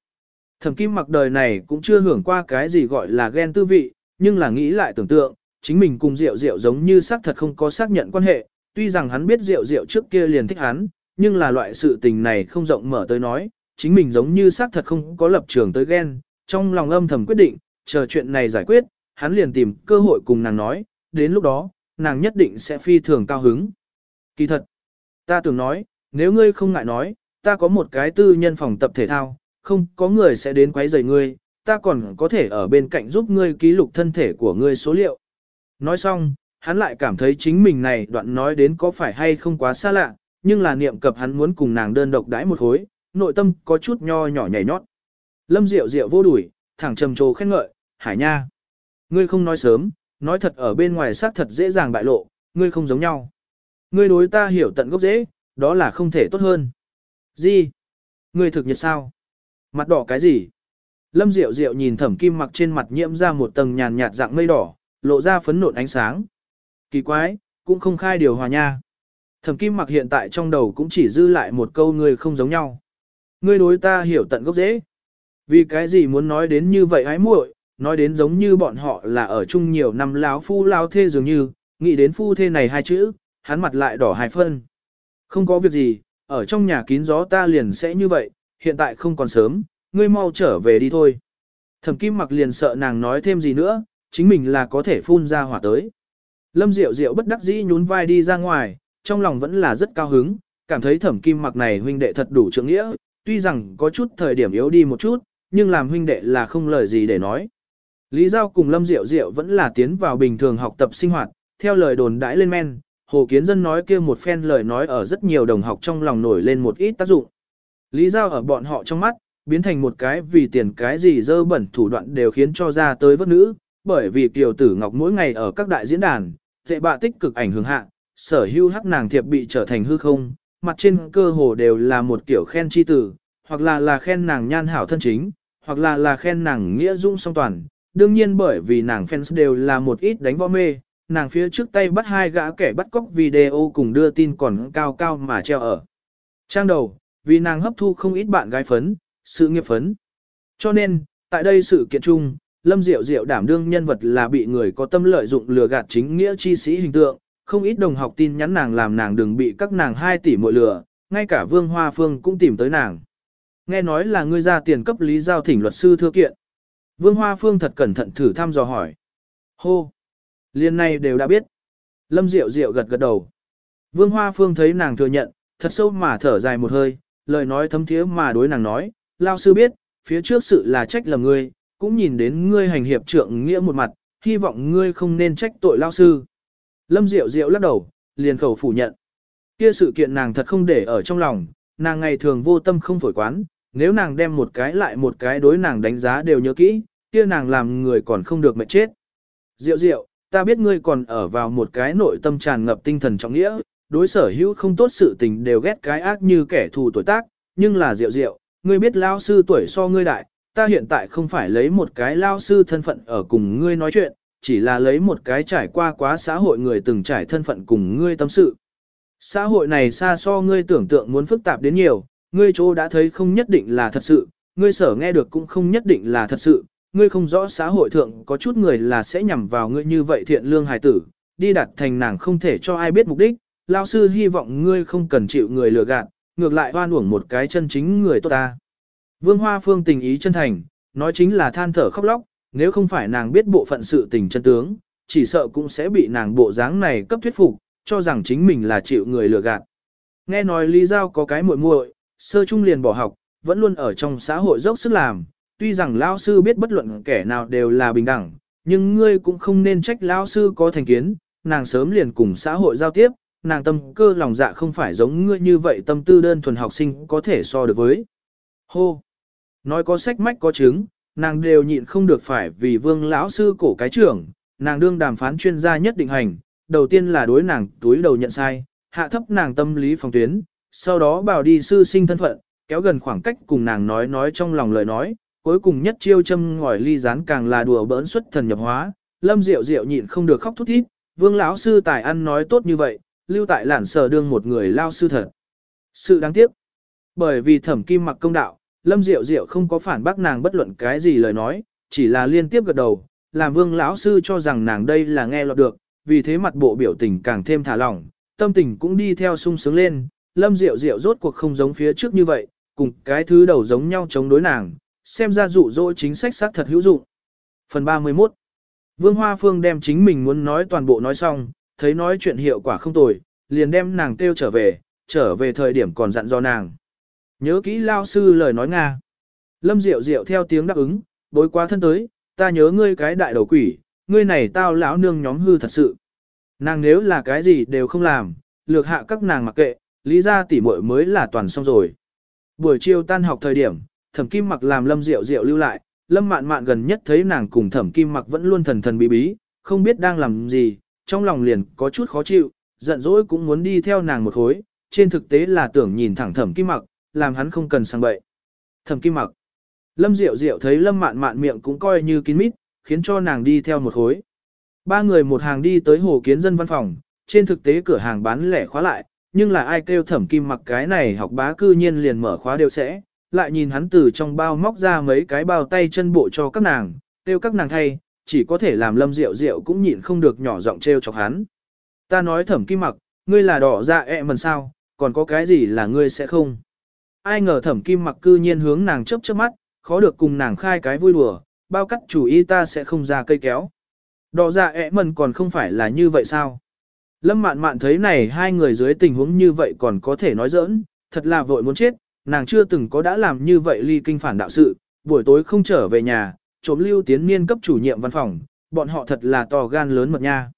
Thẩm Kim Mặc đời này cũng chưa hưởng qua cái gì gọi là ghen tư vị, nhưng là nghĩ lại tưởng tượng, chính mình cùng Diệu Diệu giống như xác thật không có xác nhận quan hệ, tuy rằng hắn biết Diệu Diệu trước kia liền thích hắn, nhưng là loại sự tình này không rộng mở tới nói, chính mình giống như xác thật không có lập trường tới ghen, trong lòng âm thầm quyết định, chờ chuyện này giải quyết, hắn liền tìm cơ hội cùng nàng nói, đến lúc đó, nàng nhất định sẽ phi thường cao hứng. Kỳ thật, ta tưởng nói, nếu ngươi không ngại nói, ta có một cái tư nhân phòng tập thể thao, không có người sẽ đến quấy rầy ngươi, ta còn có thể ở bên cạnh giúp ngươi ký lục thân thể của ngươi số liệu. Nói xong, hắn lại cảm thấy chính mình này đoạn nói đến có phải hay không quá xa lạ, nhưng là niệm cập hắn muốn cùng nàng đơn độc đãi một khối, nội tâm có chút nho nhỏ nhảy nhót. Lâm Diệu Diệu vô đuổi, thẳng trầm trồ khen ngợi, "Hải Nha, ngươi không nói sớm, nói thật ở bên ngoài xác thật dễ dàng bại lộ, ngươi không giống nhau. Ngươi đối ta hiểu tận gốc dễ, đó là không thể tốt hơn." "Gì? Ngươi thực nhật sao? Mặt đỏ cái gì?" Lâm Diệu Diệu nhìn Thẩm Kim Mặc trên mặt nhiễm ra một tầng nhàn nhạt dạng mây đỏ, lộ ra phấn nộn ánh sáng. Kỳ quái, cũng không khai điều hòa nha. Thẩm Kim Mặc hiện tại trong đầu cũng chỉ dư lại một câu ngươi không giống nhau. Ngươi đối ta hiểu tận gốc dễ. Vì cái gì muốn nói đến như vậy hái muội, nói đến giống như bọn họ là ở chung nhiều năm láo phu lao thê dường như, nghĩ đến phu thê này hai chữ, hắn mặt lại đỏ hai phân. Không có việc gì, ở trong nhà kín gió ta liền sẽ như vậy, hiện tại không còn sớm, ngươi mau trở về đi thôi. Thẩm Kim Mặc liền sợ nàng nói thêm gì nữa, chính mình là có thể phun ra hỏa tới. Lâm Diệu Diệu bất đắc dĩ nhún vai đi ra ngoài, trong lòng vẫn là rất cao hứng, cảm thấy Thẩm Kim Mặc này huynh đệ thật đủ trưởng nghĩa, tuy rằng có chút thời điểm yếu đi một chút, nhưng làm huynh đệ là không lời gì để nói. Lý Giao cùng Lâm Diệu Diệu vẫn là tiến vào bình thường học tập sinh hoạt, theo lời đồn đãi lên men, Hồ Kiến Dân nói kia một phen lời nói ở rất nhiều đồng học trong lòng nổi lên một ít tác dụng. Lý Giao ở bọn họ trong mắt, biến thành một cái vì tiền cái gì dơ bẩn thủ đoạn đều khiến cho ra tới vất nữ, bởi vì Kiều Tử Ngọc mỗi ngày ở các đại diễn đàn, tệ bạ tích cực ảnh hưởng hạ, sở hữu hắc nàng thiệp bị trở thành hư không, mặt trên cơ hồ đều là một kiểu khen chi tử, hoặc là là khen nàng nhan hảo thân chính, hoặc là là khen nàng nghĩa dung song toàn. Đương nhiên bởi vì nàng fans đều là một ít đánh võ mê, nàng phía trước tay bắt hai gã kẻ bắt cóc video cùng đưa tin còn cao cao mà treo ở. Trang đầu, vì nàng hấp thu không ít bạn gái phấn, sự nghiệp phấn. Cho nên, tại đây sự kiện chung, Lâm Diệu Diệu đảm đương nhân vật là bị người có tâm lợi dụng lừa gạt chính nghĩa chi sĩ hình tượng, không ít đồng học tin nhắn nàng làm nàng đừng bị các nàng hai tỷ muội lừa, ngay cả Vương Hoa Phương cũng tìm tới nàng. Nghe nói là ngươi ra tiền cấp lý giao thỉnh luật sư thưa kiện. Vương Hoa Phương thật cẩn thận thử thăm dò hỏi. Hô! Liên này đều đã biết. Lâm Diệu Diệu gật gật đầu. Vương Hoa Phương thấy nàng thừa nhận, thật sâu mà thở dài một hơi, lời nói thấm thiế mà đối nàng nói, lao sư biết, phía trước sự là trách lầm ngươi, cũng nhìn đến ngươi hành hiệp trượng nghĩa một mặt, hy vọng ngươi không nên trách tội lao sư. Lâm Diệu Diệu lắc đầu, liền khẩu phủ nhận. Kia sự kiện nàng thật không để ở trong lòng, nàng ngày thường vô tâm không phổi quán, nếu nàng đem một cái lại một cái đối nàng đánh giá đều nhớ kỹ, kia nàng làm người còn không được mệt chết. Diệu Diệu, ta biết ngươi còn ở vào một cái nội tâm tràn ngập tinh thần trọng nghĩa, đối sở hữu không tốt sự tình đều ghét cái ác như kẻ thù tuổi tác, nhưng là Diệu Diệu, ngươi biết lao sư tuổi so ngươi đại, ta hiện tại không phải lấy một cái lao sư thân phận ở cùng ngươi nói chuyện, chỉ là lấy một cái trải qua quá xã hội người từng trải thân phận cùng ngươi tâm sự. Xã hội này xa so ngươi tưởng tượng muốn phức tạp đến nhiều, ngươi chỗ đã thấy không nhất định là thật sự, ngươi sở nghe được cũng không nhất định là thật sự, ngươi không rõ xã hội thượng có chút người là sẽ nhằm vào ngươi như vậy thiện lương hài tử, đi đặt thành nàng không thể cho ai biết mục đích, lao sư hy vọng ngươi không cần chịu người lừa gạt, ngược lại hoan uổng một cái chân chính người tốt ta. Vương Hoa Phương tình ý chân thành, nói chính là than thở khóc lóc, nếu không phải nàng biết bộ phận sự tình chân tướng, chỉ sợ cũng sẽ bị nàng bộ dáng này cấp thuyết phục, cho rằng chính mình là chịu người lừa gạt. Nghe nói Lý Giao có cái muội muội, sơ trung liền bỏ học, vẫn luôn ở trong xã hội dốc sức làm, tuy rằng lao sư biết bất luận kẻ nào đều là bình đẳng, nhưng ngươi cũng không nên trách lao sư có thành kiến, nàng sớm liền cùng xã hội giao tiếp, nàng tâm cơ lòng dạ không phải giống ngươi như vậy tâm tư đơn thuần học sinh có thể so được với. Hô! Nói có sách mách có chứng, nàng đều nhịn không được phải vì vương lão sư cổ cái trưởng, nàng đương đàm phán chuyên gia nhất định hành, đầu tiên là đối nàng túi đầu nhận sai, hạ thấp nàng tâm lý phòng tuyến, sau đó bảo đi sư sinh thân phận, kéo gần khoảng cách cùng nàng nói nói trong lòng lời nói, cuối cùng nhất chiêu châm ngòi ly rán càng là đùa bỡn xuất thần nhập hóa, lâm diệu diệu nhịn không được khóc thút thít, vương lão sư tài ăn nói tốt như vậy, lưu tại lản sở đương một người lao sư thật. Sự đáng tiếc, bởi vì thẩm kim mặc công đạo, lâm diệu diệu không có phản bác nàng bất luận cái gì lời nói, chỉ là liên tiếp gật đầu, làm vương lão sư cho rằng nàng đây là nghe lọt được, vì thế mặt bộ biểu tình càng thêm thả lỏng, tâm tình cũng đi theo sung sướng lên, lâm diệu diệu rốt cuộc không giống phía trước như vậy, cùng cái thứ đầu giống nhau chống đối nàng, xem ra dụ dỗ chính sách xác thật hữu dụng. Phần 31 Vương Hoa Phương đem chính mình muốn nói toàn bộ nói xong, thấy nói chuyện hiệu quả không tồi, liền đem nàng kêu trở về, trở về thời điểm còn dặn do nàng. Nhớ kỹ lao sư lời nói Nga. Lâm Diệu Diệu theo tiếng đáp ứng, bối quá thân tới, ta nhớ ngươi cái đại đầu quỷ, ngươi này tao lão nương nhóm hư thật sự. Nàng nếu là cái gì đều không làm, lược hạ các nàng mặc kệ, lý ra tỉ muội mới là toàn xong rồi. Buổi chiều tan học thời điểm, thẩm kim mặc làm lâm Diệu Diệu lưu lại, lâm mạn mạn gần nhất thấy nàng cùng thẩm kim mặc vẫn luôn thần thần bí bí, không biết đang làm gì, trong lòng liền có chút khó chịu, giận dỗi cũng muốn đi theo nàng một khối, trên thực tế là tưởng nhìn thẳng thẩm kim mặc, làm hắn không cần sang bậy. Thẩm kim mặc. Lâm Diệu Diệu thấy Lâm Mạn Mạn miệng cũng coi như kín mít, khiến cho nàng đi theo một khối. Ba người một hàng đi tới hồ kiến dân văn phòng, trên thực tế cửa hàng bán lẻ khóa lại, nhưng là ai kêu thẩm kim mặc cái này học bá cư nhiên liền mở khóa đều sẽ, lại nhìn hắn từ trong bao móc ra mấy cái bao tay chân bộ cho các nàng, kêu các nàng thay, chỉ có thể làm Lâm Diệu Diệu cũng nhịn không được nhỏ giọng trêu chọc hắn. Ta nói thẩm kim mặc, ngươi là đỏ dạ ẹ mần sao, còn có cái gì là ngươi sẽ không? Ai ngờ thẩm kim mặc cư nhiên hướng nàng chớp chớp mắt, khó được cùng nàng khai cái vui đùa, bao cắt chủ ý ta sẽ không ra cây kéo. Đỏ dạ ẹ mần còn không phải là như vậy sao? Lâm mạn mạn thấy này hai người dưới tình huống như vậy còn có thể nói giỡn, thật là vội muốn chết, nàng chưa từng có đã làm như vậy ly kinh phản đạo sự, buổi tối không trở về nhà, trộm lưu tiến niên cấp chủ nhiệm văn phòng, bọn họ thật là to gan lớn mật nha.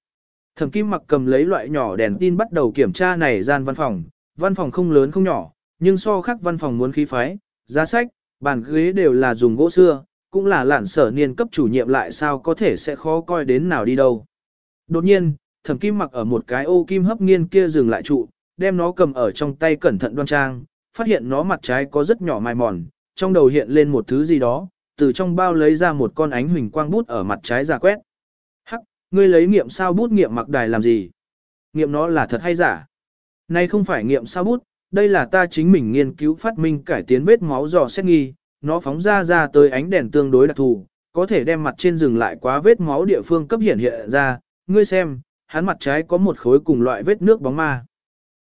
Thẩm Kim Mặc cầm lấy loại nhỏ đèn tin bắt đầu kiểm tra này gian văn phòng, văn phòng không lớn không nhỏ, nhưng so khác văn phòng muốn khí phái, giá sách, bàn ghế đều là dùng gỗ xưa, cũng là lạn sở niên cấp chủ nhiệm lại sao có thể sẽ khó coi đến nào đi đâu. Đột nhiên, Thẩm Kim Mặc ở một cái ô kim hấp nghiên kia dừng lại trụ, đem nó cầm ở trong tay cẩn thận đoan trang, phát hiện nó mặt trái có rất nhỏ mài mòn, trong đầu hiện lên một thứ gì đó, từ trong bao lấy ra một con ánh huỳnh quang bút ở mặt trái giả quét. Hắc, ngươi lấy nghiệm sao bút nghiệm mặc đài làm gì? Nghiệm nó là thật hay giả? Này không phải nghiệm sao bút, đây là ta chính mình nghiên cứu phát minh cải tiến vết máu dò xét nghi, nó phóng ra ra tới ánh đèn tương đối đặc thù, có thể đem mặt trên dừng lại quá vết máu địa phương cấp hiện hiện ra, ngươi xem, hắn mặt trái có một khối cùng loại vết nước bóng ma.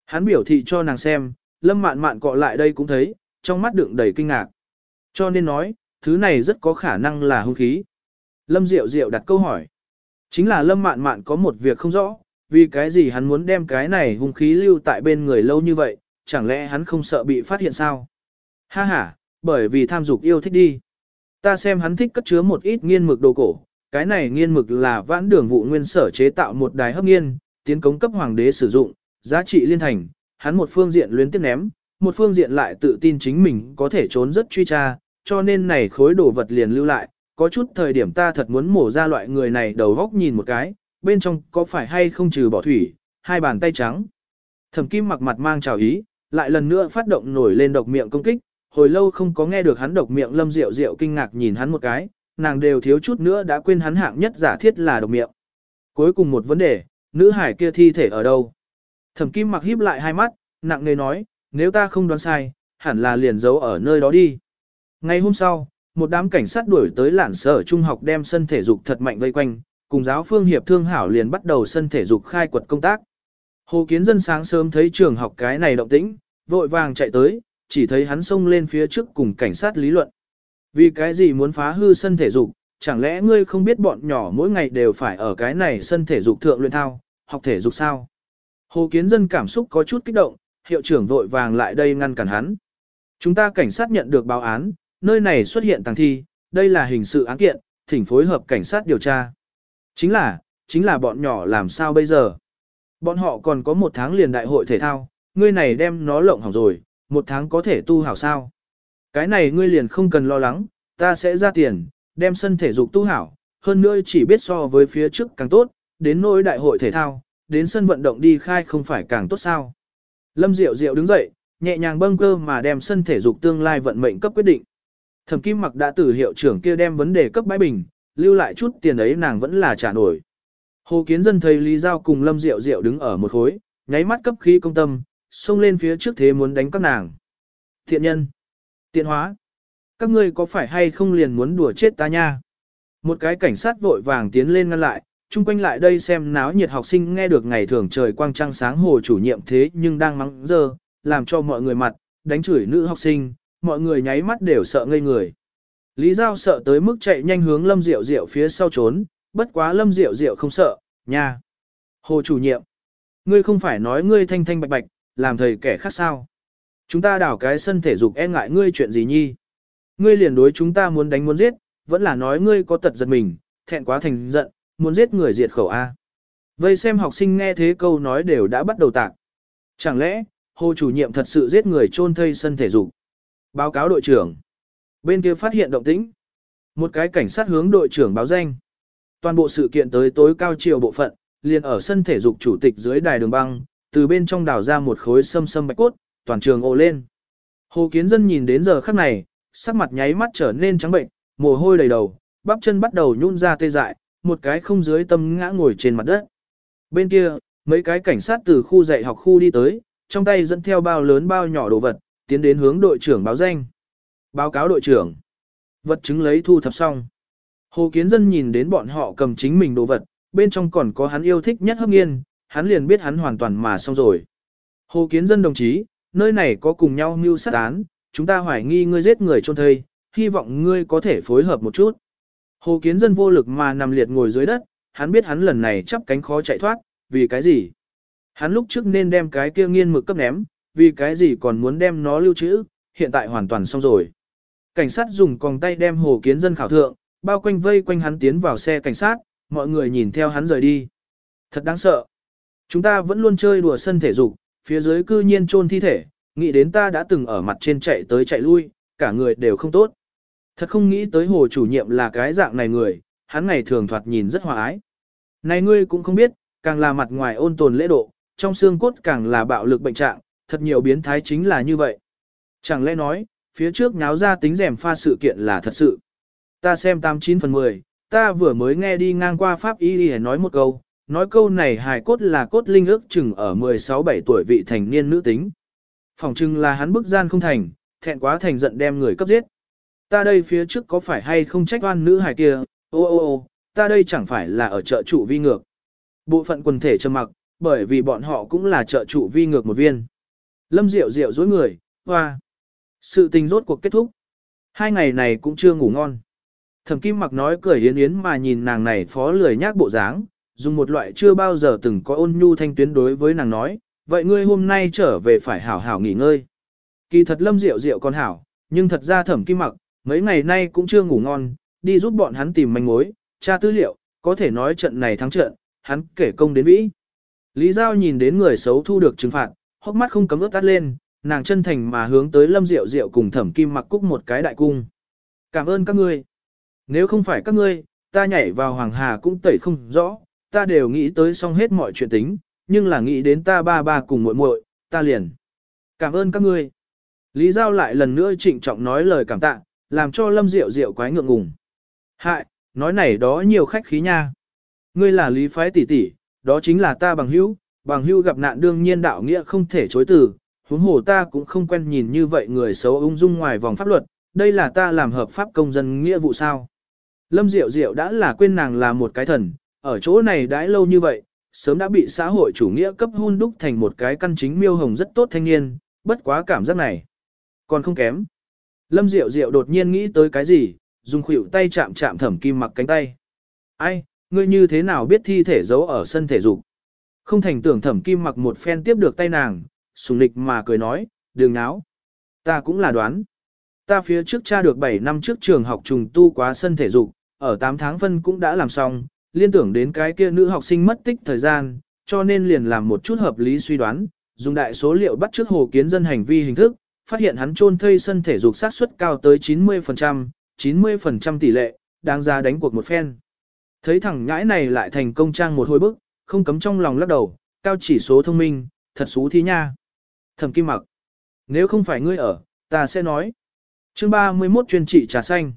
Hắn biểu thị cho nàng xem, lâm mạn mạn cọ lại đây cũng thấy, trong mắt đựng đầy kinh ngạc. Cho nên nói, thứ này rất có khả năng là hung khí. Lâm Diệu Diệu đặt câu hỏi. Chính là Lâm Mạn Mạn có một việc không rõ, vì cái gì hắn muốn đem cái này hung khí lưu tại bên người lâu như vậy, chẳng lẽ hắn không sợ bị phát hiện sao? Ha ha, bởi vì tham dục yêu thích đi. Ta xem hắn thích cất chứa một ít nghiên mực đồ cổ, cái này nghiên mực là vãn đường vụ nguyên sở chế tạo một đài hấp nghiên, tiến cống cấp hoàng đế sử dụng, giá trị liên thành, hắn một phương diện luyến tiếp ném, một phương diện lại tự tin chính mình có thể trốn rất truy tra, cho nên này khối đồ vật liền lưu lại, có chút thời điểm ta thật muốn mổ ra loại người này đầu góc nhìn một cái, bên trong có phải hay không trừ bỏ thủy, hai bàn tay trắng. Thẩm kim mặc mặt mang chào ý, lại lần nữa phát động nổi lên độc miệng công kích, hồi lâu không có nghe được hắn độc miệng lâm diệu diệu kinh ngạc nhìn hắn một cái, nàng đều thiếu chút nữa đã quên hắn hạng nhất giả thiết là độc miệng. Cuối cùng một vấn đề, nữ hải kia thi thể ở đâu? Thẩm kim mặc híp lại hai mắt, nặng nề nói, nếu ta không đoán sai, hẳn là liền giấu ở nơi đó đi. Ngày hôm sau, một đám cảnh sát đuổi tới lản sở trung học đem sân thể dục thật mạnh vây quanh, cùng giáo phương hiệp thương hảo liền bắt đầu sân thể dục khai quật công tác. Hồ Kiến Dân sáng sớm thấy trường học cái này động tĩnh, vội vàng chạy tới, chỉ thấy hắn xông lên phía trước cùng cảnh sát lý luận. Vì cái gì muốn phá hư sân thể dục, chẳng lẽ ngươi không biết bọn nhỏ mỗi ngày đều phải ở cái này sân thể dục thượng luyện thao, học thể dục sao? Hồ Kiến Dân cảm xúc có chút kích động, hiệu trưởng vội vàng lại đây ngăn cản hắn. Chúng ta cảnh sát nhận được báo án, nơi này xuất hiện tàng thi, đây là hình sự án kiện, thỉnh phối hợp cảnh sát điều tra. Chính là, chính là bọn nhỏ làm sao bây giờ? Bọn họ còn có một tháng liền đại hội thể thao, ngươi này đem nó lộng hỏng rồi, một tháng có thể tu hảo sao? Cái này ngươi liền không cần lo lắng, ta sẽ ra tiền, đem sân thể dục tu hảo, hơn nữa chỉ biết so với phía trước càng tốt, đến nỗi đại hội thể thao, đến sân vận động đi khai không phải càng tốt sao. Lâm Diệu Diệu đứng dậy, nhẹ nhàng bâng cơ mà đem sân thể dục tương lai vận mệnh cấp quyết định. Thẩm Kim Mặc đã từ hiệu trưởng kia đem vấn đề cấp bãi bình, lưu lại chút tiền ấy nàng vẫn là trả nổi. Hồ Kiến Dân thấy Lý Giao cùng Lâm Diệu Diệu đứng ở một khối, nháy mắt cấp khí công tâm, xông lên phía trước thế muốn đánh các nàng. Thiện nhân, tiện hóa, các ngươi có phải hay không liền muốn đùa chết ta nha? Một cái cảnh sát vội vàng tiến lên ngăn lại, chung quanh lại đây xem náo nhiệt học sinh nghe được ngày thường trời quang trăng sáng hồ chủ nhiệm thế nhưng đang mắng dơ, làm cho mọi người mặt, đánh chửi nữ học sinh, mọi người nháy mắt đều sợ ngây người. Lý Giao sợ tới mức chạy nhanh hướng Lâm Diệu Diệu phía sau trốn, bất quá Lâm Diệu Diệu không sợ, nha. Hồ chủ nhiệm, ngươi không phải nói ngươi thanh thanh bạch bạch, làm thầy kẻ khác sao. Chúng ta đảo cái sân thể dục e ngại ngươi chuyện gì nhi. Ngươi liền đối chúng ta muốn đánh muốn giết, vẫn là nói ngươi có tật giật mình, thẹn quá thành giận, muốn giết người diệt khẩu A. Vây xem học sinh nghe thế câu nói đều đã bắt đầu tạc. Chẳng lẽ, hồ chủ nhiệm thật sự giết người chôn thây sân thể dục? Báo cáo đội trưởng. Bên kia phát hiện động tĩnh. Một cái cảnh sát hướng đội trưởng báo danh. Toàn bộ sự kiện tới tối cao chiều bộ phận, liền ở sân thể dục chủ tịch dưới đài đường băng, từ bên trong đào ra một khối sâm sâm bạch cốt, toàn trường ồ lên. Hồ Kiến Dân nhìn đến giờ khắc này, sắc mặt nháy mắt trở nên trắng bệnh, mồ hôi đầy đầu, bắp chân bắt đầu nhún ra tê dại, một cái không dưới tâm ngã ngồi trên mặt đất. Bên kia, mấy cái cảnh sát từ khu dạy học khu đi tới, trong tay dẫn theo bao lớn bao nhỏ đồ vật, tiến đến hướng đội trưởng báo danh. Báo cáo đội trưởng. Vật chứng lấy thu thập xong. Hồ Kiến Dân nhìn đến bọn họ cầm chính mình đồ vật, bên trong còn có hắn yêu thích nhất hấp nghiên, hắn liền biết hắn hoàn toàn mà xong rồi. Hồ Kiến Dân đồng chí, nơi này có cùng nhau mưu sát án, chúng ta hoài nghi ngươi giết người trôn thây, hy vọng ngươi có thể phối hợp một chút. Hồ Kiến Dân vô lực mà nằm liệt ngồi dưới đất, hắn biết hắn lần này chắp cánh khó chạy thoát, vì cái gì? Hắn lúc trước nên đem cái kia nghiên mực cấp ném, vì cái gì còn muốn đem nó lưu trữ, hiện tại hoàn toàn xong rồi. Cảnh sát dùng còng tay đem Hồ Kiến Dân khảo thượng, bao quanh vây quanh hắn tiến vào xe cảnh sát, mọi người nhìn theo hắn rời đi. Thật đáng sợ. Chúng ta vẫn luôn chơi đùa sân thể dục, phía dưới cư nhiên chôn thi thể, nghĩ đến ta đã từng ở mặt trên chạy tới chạy lui, cả người đều không tốt. Thật không nghĩ tới hồ chủ nhiệm là cái dạng này người, hắn ngày thường thoạt nhìn rất hòa ái. Này ngươi cũng không biết, càng là mặt ngoài ôn tồn lễ độ, trong xương cốt càng là bạo lực bệnh trạng, thật nhiều biến thái chính là như vậy. Chẳng lẽ nói, phía trước nháo ra tính rèm pha sự kiện là thật sự. Ta xem 89 phần 10, ta vừa mới nghe đi ngang qua Pháp Y Y nói một câu, nói câu này hài cốt là cốt linh ước chừng ở 16-17 tuổi vị thành niên nữ tính. Phòng chừng là hắn bức gian không thành, thẹn quá thành giận đem người cấp giết. Ta đây phía trước có phải hay không trách oan nữ hài kia, ô ô ô, ta đây chẳng phải là ở chợ trụ vi ngược. Bộ phận quần thể trầm mặc, bởi vì bọn họ cũng là trợ trụ vi ngược một viên. Lâm Diệu Diệu dối người, hoa. Sự tình rốt cuộc kết thúc. Hai ngày này cũng chưa ngủ ngon. Thẩm Kim Mặc nói cười yến yến mà nhìn nàng này phó lười nhác bộ dáng, dùng một loại chưa bao giờ từng có ôn nhu thanh tuyến đối với nàng nói, vậy ngươi hôm nay trở về phải hảo hảo nghỉ ngơi. Kỳ thật Lâm Diệu Diệu còn hảo, nhưng thật ra Thẩm Kim Mặc, mấy ngày nay cũng chưa ngủ ngon, đi giúp bọn hắn tìm manh mối, tra tư liệu, có thể nói trận này thắng trận, hắn kể công đến vĩ. Lý Giao nhìn đến người xấu thu được trừng phạt, hốc mắt không cấm ướt tắt lên, nàng chân thành mà hướng tới Lâm Diệu Diệu cùng Thẩm Kim Mặc cúc một cái đại cung. Cảm ơn các ngươi. Nếu không phải các ngươi, ta nhảy vào Hoàng Hà cũng tẩy không rõ, ta đều nghĩ tới xong hết mọi chuyện tính, nhưng là nghĩ đến ta ba ba cùng muội muội, ta liền. Cảm ơn các ngươi. Lý Giao lại lần nữa trịnh trọng nói lời cảm tạ, làm cho Lâm Diệu Diệu quái ngượng ngùng. Hại, nói này đó nhiều khách khí nha. Ngươi là Lý Phái tỷ tỷ, đó chính là ta bằng hữu, bằng hữu gặp nạn đương nhiên đạo nghĩa không thể chối từ, huống hồ ta cũng không quen nhìn như vậy người xấu ung dung ngoài vòng pháp luật, đây là ta làm hợp pháp công dân nghĩa vụ sao. Lâm Diệu Diệu đã là quên nàng là một cái thần, ở chỗ này đãi lâu như vậy, sớm đã bị xã hội chủ nghĩa cấp hun đúc thành một cái căn chính miêu hồng rất tốt thanh niên, bất quá cảm giác này. Còn không kém. Lâm Diệu Diệu đột nhiên nghĩ tới cái gì, dùng khuỷu tay chạm chạm thẩm kim mặc cánh tay. Ai, ngươi như thế nào biết thi thể giấu ở sân thể dục? Không thành tưởng thẩm kim mặc một phen tiếp được tay nàng, sùng lịch mà cười nói, đường náo. Ta cũng là đoán. Ta phía trước cha được 7 năm trước trường học trùng tu quá sân thể dục, ở 8 tháng phân cũng đã làm xong, liên tưởng đến cái kia nữ học sinh mất tích thời gian, cho nên liền làm một chút hợp lý suy đoán, dùng đại số liệu bắt trước hồ kiến dân hành vi hình thức, phát hiện hắn trôn thây sân thể dục sát suất cao tới 90%, 90% tỷ lệ, đáng ra đánh cuộc một phen. Thấy thằng ngãi này lại thành công trang một hồi bức, không cấm trong lòng lắc đầu, cao chỉ số thông minh, thật xú thi nha. Thẩm Kim Mặc, nếu không phải ngươi ở, ta sẽ nói. Chương 31 chuyên trị trà xanh.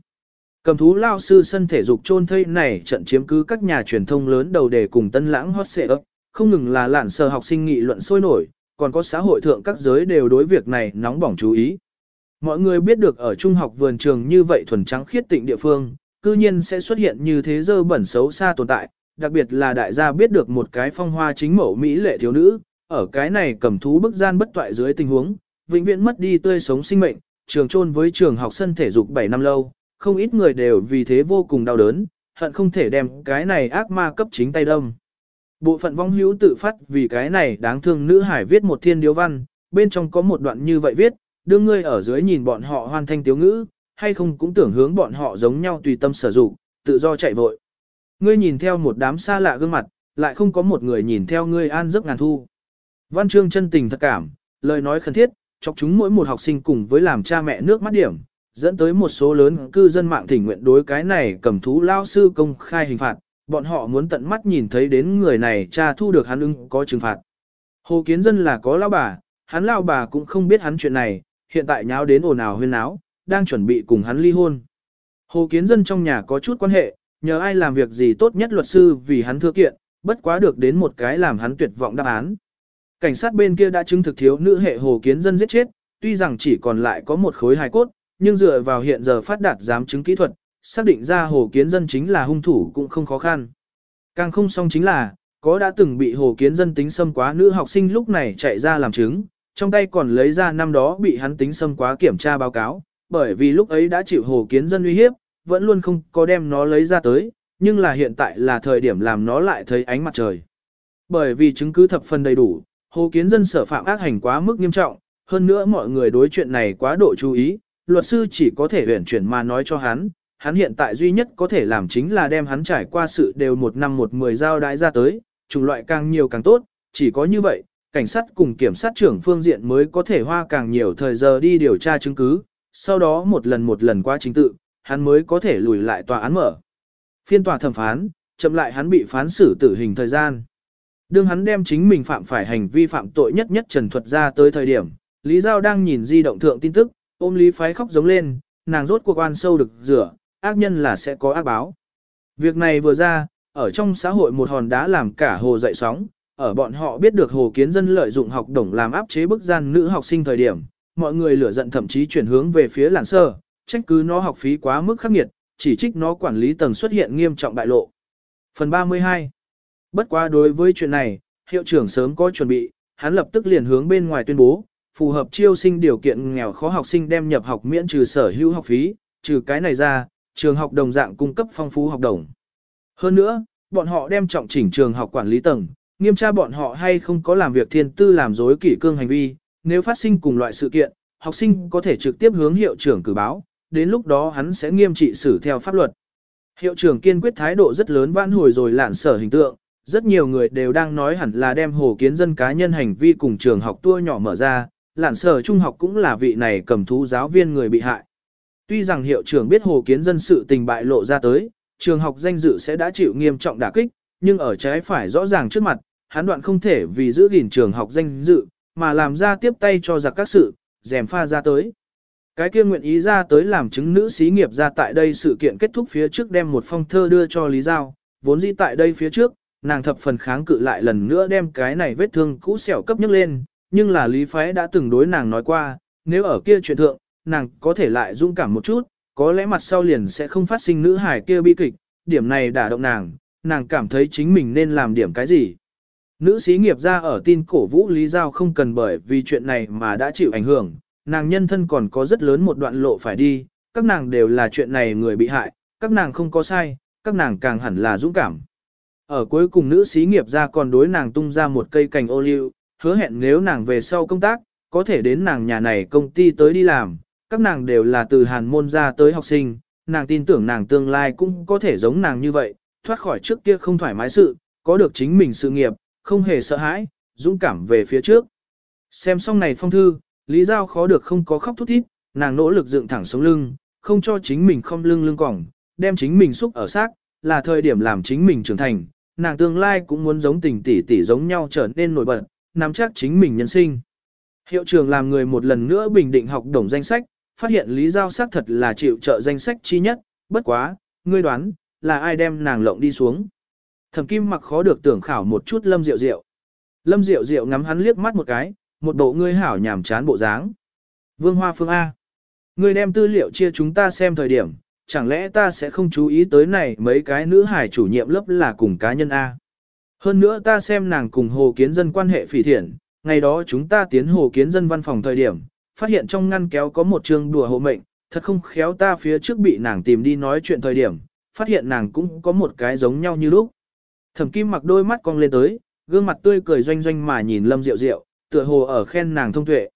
Cầm thú lao sư sân thể dục trôn thây này trận chiếm cứ các nhà truyền thông lớn đầu đề cùng tân lãng hot xệ ấp, không ngừng là lạn sờ học sinh nghị luận sôi nổi, còn có xã hội thượng các giới đều đối việc này nóng bỏng chú ý. Mọi người biết được ở trung học vườn trường như vậy thuần trắng khiết tịnh địa phương, cư nhiên sẽ xuất hiện như thế dơ bẩn xấu xa tồn tại, đặc biệt là đại gia biết được một cái phong hoa chính mẫu Mỹ lệ thiếu nữ, ở cái này cầm thú bức gian bất toại dưới tình huống, vĩnh viễn mất đi tươi sống sinh mệnh, trường trôn với trường học sân thể dục 7 năm lâu, không ít người đều vì thế vô cùng đau đớn, hận không thể đem cái này ác ma cấp chính tay đâm. Bộ phận vong hữu tự phát vì cái này đáng thương nữ hải viết một thiên điếu văn, bên trong có một đoạn như vậy viết, đưa ngươi ở dưới nhìn bọn họ hoàn thanh tiếu ngữ, hay không cũng tưởng hướng bọn họ giống nhau tùy tâm sở dụng, tự do chạy vội. Ngươi nhìn theo một đám xa lạ gương mặt, lại không có một người nhìn theo ngươi an giấc ngàn thu. Văn chương chân tình thật cảm, lời nói khẩn thiết, chọc chúng mỗi một học sinh cùng với làm cha mẹ nước mắt điểm, dẫn tới một số lớn cư dân mạng thỉnh nguyện đối cái này cầm thú lao sư công khai hình phạt, bọn họ muốn tận mắt nhìn thấy đến người này cha thu được hắn ưng có trừng phạt. Hồ Kiến Dân là có lao bà, hắn lao bà cũng không biết hắn chuyện này, hiện tại nháo đến ồn ào huyên náo, đang chuẩn bị cùng hắn ly hôn. Hồ Kiến Dân trong nhà có chút quan hệ, nhờ ai làm việc gì tốt nhất luật sư vì hắn thưa kiện, bất quá được đến một cái làm hắn tuyệt vọng đáp án. Cảnh sát bên kia đã chứng thực thiếu nữ hệ Hồ Kiến Dân giết chết, tuy rằng chỉ còn lại có một khối hài cốt, nhưng dựa vào hiện giờ phát đạt giám chứng kỹ thuật, xác định ra Hồ Kiến Dân chính là hung thủ cũng không khó khăn. Càng không xong chính là, có đã từng bị Hồ Kiến Dân tính xâm quá nữ học sinh lúc này chạy ra làm chứng, trong tay còn lấy ra năm đó bị hắn tính xâm quá kiểm tra báo cáo, bởi vì lúc ấy đã chịu Hồ Kiến Dân uy hiếp, vẫn luôn không có đem nó lấy ra tới, nhưng là hiện tại là thời điểm làm nó lại thấy ánh mặt trời. Bởi vì chứng cứ thập phần đầy đủ, Hồ Kiến Dân sở phạm ác hành quá mức nghiêm trọng, hơn nữa mọi người đối chuyện này quá độ chú ý, luật sư chỉ có thể huyển chuyển mà nói cho hắn, hắn hiện tại duy nhất có thể làm chính là đem hắn trải qua sự đều một năm một mười giao đãi ra tới, chủng loại càng nhiều càng tốt, chỉ có như vậy, cảnh sát cùng kiểm sát trưởng phương diện mới có thể hoa càng nhiều thời giờ đi điều tra chứng cứ, sau đó một lần một lần qua chính tự, hắn mới có thể lùi lại tòa án mở. Phiên tòa thẩm phán, chậm lại hắn bị phán xử tử hình thời gian. Đương hắn đem chính mình phạm phải hành vi phạm tội nhất nhất trần thuật ra tới thời điểm, Lý Giao đang nhìn di động thượng tin tức, ôm Lý Phái khóc giống lên, nàng rốt cuộc oan sâu được rửa, ác nhân là sẽ có ác báo. Việc này vừa ra, ở trong xã hội một hòn đá làm cả hồ dậy sóng, ở bọn họ biết được hồ kiến dân lợi dụng học đồng làm áp chế bức gian nữ học sinh thời điểm, mọi người lửa giận thậm chí chuyển hướng về phía làn sơ, trách cứ nó học phí quá mức khắc nghiệt, chỉ trích nó quản lý tầng xuất hiện nghiêm trọng bại lộ. Phần 32 Bất quá đối với chuyện này, hiệu trưởng sớm có chuẩn bị, hắn lập tức liền hướng bên ngoài tuyên bố, phù hợp chiêu sinh điều kiện nghèo khó học sinh đem nhập học miễn trừ sở hữu học phí, trừ cái này ra, trường học đồng dạng cung cấp phong phú học đồng. Hơn nữa, bọn họ đem trọng chỉnh trường học quản lý tầng, nghiêm tra bọn họ hay không có làm việc thiên tư làm dối kỷ cương hành vi, nếu phát sinh cùng loại sự kiện, học sinh có thể trực tiếp hướng hiệu trưởng cử báo, đến lúc đó hắn sẽ nghiêm trị xử theo pháp luật. Hiệu trưởng kiên quyết thái độ rất lớn vãn hồi rồi lạn sở hình tượng, rất nhiều người đều đang nói hẳn là đem hồ kiến dân cá nhân hành vi cùng trường học tua nhỏ mở ra, lạn sở trung học cũng là vị này cầm thú giáo viên người bị hại. Tuy rằng hiệu trưởng biết hồ kiến dân sự tình bại lộ ra tới, trường học danh dự sẽ đã chịu nghiêm trọng đả kích, nhưng ở trái phải rõ ràng trước mặt, hắn đoạn không thể vì giữ gìn trường học danh dự, mà làm ra tiếp tay cho giặc các sự, dèm pha ra tới. Cái kia nguyện ý ra tới làm chứng nữ xí nghiệp ra tại đây sự kiện kết thúc phía trước đem một phong thơ đưa cho Lý Giao, vốn dĩ tại đây phía trước, nàng thập phần kháng cự lại lần nữa đem cái này vết thương cũ xẻo cấp nhấc lên, nhưng là Lý Phái đã từng đối nàng nói qua, nếu ở kia chuyện thượng, nàng có thể lại dung cảm một chút, có lẽ mặt sau liền sẽ không phát sinh nữ hải kia bi kịch, điểm này đả động nàng, nàng cảm thấy chính mình nên làm điểm cái gì. Nữ sĩ nghiệp ra ở tin cổ vũ Lý Giao không cần bởi vì chuyện này mà đã chịu ảnh hưởng, nàng nhân thân còn có rất lớn một đoạn lộ phải đi, các nàng đều là chuyện này người bị hại, các nàng không có sai, các nàng càng hẳn là dũng cảm. Ở cuối cùng nữ sĩ nghiệp ra còn đối nàng tung ra một cây cành ô liu, hứa hẹn nếu nàng về sau công tác, có thể đến nàng nhà này công ty tới đi làm, các nàng đều là từ hàn môn ra tới học sinh, nàng tin tưởng nàng tương lai cũng có thể giống nàng như vậy, thoát khỏi trước kia không thoải mái sự, có được chính mình sự nghiệp, không hề sợ hãi, dũng cảm về phía trước. Xem xong này phong thư, Lý Giao khó được không có khóc thút thít, nàng nỗ lực dựng thẳng sống lưng, không cho chính mình không lưng lưng còng, đem chính mình xúc ở xác, là thời điểm làm chính mình trưởng thành, nàng tương lai cũng muốn giống tình tỷ tỷ giống nhau trở nên nổi bật, nắm chắc chính mình nhân sinh. Hiệu trưởng làm người một lần nữa bình định học đồng danh sách, phát hiện Lý Giao xác thật là chịu trợ danh sách chi nhất, bất quá, ngươi đoán, là ai đem nàng lộng đi xuống. Thẩm Kim mặc khó được tưởng khảo một chút Lâm Diệu Diệu. Lâm Diệu Diệu ngắm hắn liếc mắt một cái, một bộ ngươi hảo nhảm chán bộ dáng. Vương Hoa Phương A. Ngươi đem tư liệu chia chúng ta xem thời điểm, chẳng lẽ ta sẽ không chú ý tới này mấy cái nữ hải chủ nhiệm lớp là cùng cá nhân A. Hơn nữa ta xem nàng cùng Hồ Kiến Dân quan hệ phỉ thiện, ngày đó chúng ta tiến Hồ Kiến Dân văn phòng thời điểm, phát hiện trong ngăn kéo có một trường đùa hộ mệnh, thật không khéo ta phía trước bị nàng tìm đi nói chuyện thời điểm, phát hiện nàng cũng có một cái giống nhau như lúc. Thẩm Kim mặc đôi mắt cong lên tới, gương mặt tươi cười doanh doanh mà nhìn Lâm Diệu Diệu, tựa hồ ở khen nàng thông tuệ.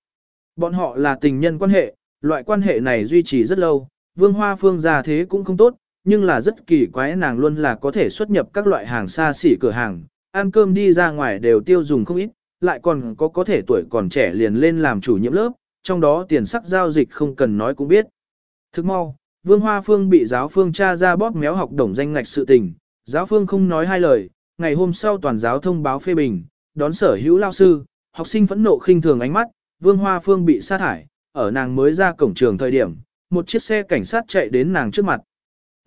Bọn họ là tình nhân quan hệ, loại quan hệ này duy trì rất lâu, Vương Hoa Phương già thế cũng không tốt, nhưng là rất kỳ quái nàng luôn là có thể xuất nhập các loại hàng xa xỉ cửa hàng, ăn cơm đi ra ngoài đều tiêu dùng không ít, lại còn có có thể tuổi còn trẻ liền lên làm chủ nhiệm lớp, trong đó tiền sắc giao dịch không cần nói cũng biết. Thức mau, Vương Hoa Phương bị giáo phương cha ra bóp méo học đồng danh ngạch sự tình, giáo phương không nói hai lời, ngày hôm sau toàn giáo thông báo phê bình, đón sở hữu lao sư, học sinh phẫn nộ khinh thường ánh mắt, Vương Hoa Phương bị sa thải, ở nàng mới ra cổng trường thời điểm, một chiếc xe cảnh sát chạy đến nàng trước mặt.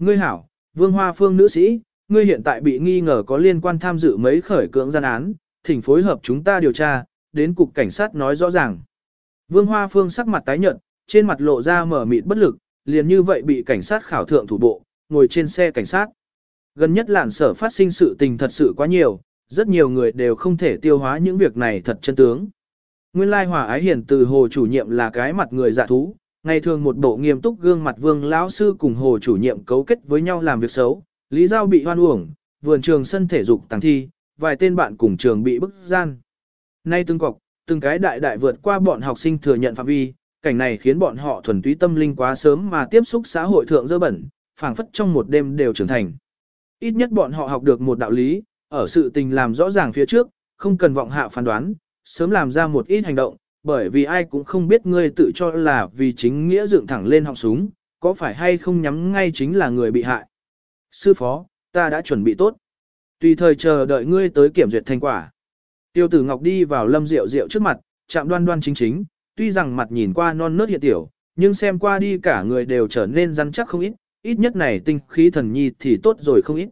Ngươi hảo, Vương Hoa Phương nữ sĩ, ngươi hiện tại bị nghi ngờ có liên quan tham dự mấy khởi cưỡng gian án, thỉnh phối hợp chúng ta điều tra, đến cục cảnh sát nói rõ ràng. Vương Hoa Phương sắc mặt tái nhợt, trên mặt lộ ra mở mịt bất lực, liền như vậy bị cảnh sát khảo thượng thủ bộ, ngồi trên xe cảnh sát. Gần nhất lạn sở phát sinh sự tình thật sự quá nhiều, rất nhiều người đều không thể tiêu hóa những việc này thật chân tướng. Nguyên lai hòa ái hiển từ hồ chủ nhiệm là cái mặt người dạ thú, ngày thường một bộ nghiêm túc gương mặt vương lão sư cùng hồ chủ nhiệm cấu kết với nhau làm việc xấu, lý giao bị hoan uổng, vườn trường sân thể dục tàng thi, vài tên bạn cùng trường bị bức gian. Nay từng cọc, từng cái đại đại vượt qua bọn học sinh thừa nhận phạm vi, cảnh này khiến bọn họ thuần túy tâm linh quá sớm mà tiếp xúc xã hội thượng dơ bẩn, phảng phất trong một đêm đều trưởng thành. Ít nhất bọn họ học được một đạo lý, ở sự tình làm rõ ràng phía trước, không cần vọng hạ phán đoán, sớm làm ra một ít hành động, bởi vì ai cũng không biết ngươi tự cho là vì chính nghĩa dựng thẳng lên họng súng, có phải hay không nhắm ngay chính là người bị hại. Sư phó, ta đã chuẩn bị tốt. Tùy thời chờ đợi ngươi tới kiểm duyệt thành quả. Tiêu tử Ngọc đi vào lâm rượu rượu trước mặt, chạm đoan đoan chính chính, tuy rằng mặt nhìn qua non nớt hiện tiểu, nhưng xem qua đi cả người đều trở nên rắn chắc không ít, ít nhất này tinh khí thần nhi thì tốt rồi không ít.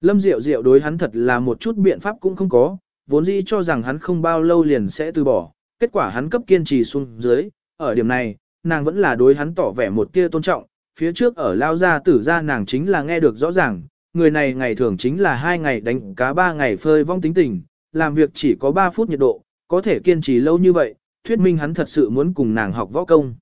Lâm Diệu Diệu đối hắn thật là một chút biện pháp cũng không có, vốn dĩ cho rằng hắn không bao lâu liền sẽ từ bỏ, kết quả hắn cấp kiên trì xuống dưới, ở điểm này, nàng vẫn là đối hắn tỏ vẻ một tia tôn trọng, phía trước ở lao gia tử gia nàng chính là nghe được rõ ràng, người này ngày thường chính là hai ngày đánh cá ba ngày phơi vong tính tình, làm việc chỉ có 3 phút nhiệt độ, có thể kiên trì lâu như vậy, thuyết minh hắn thật sự muốn cùng nàng học võ công.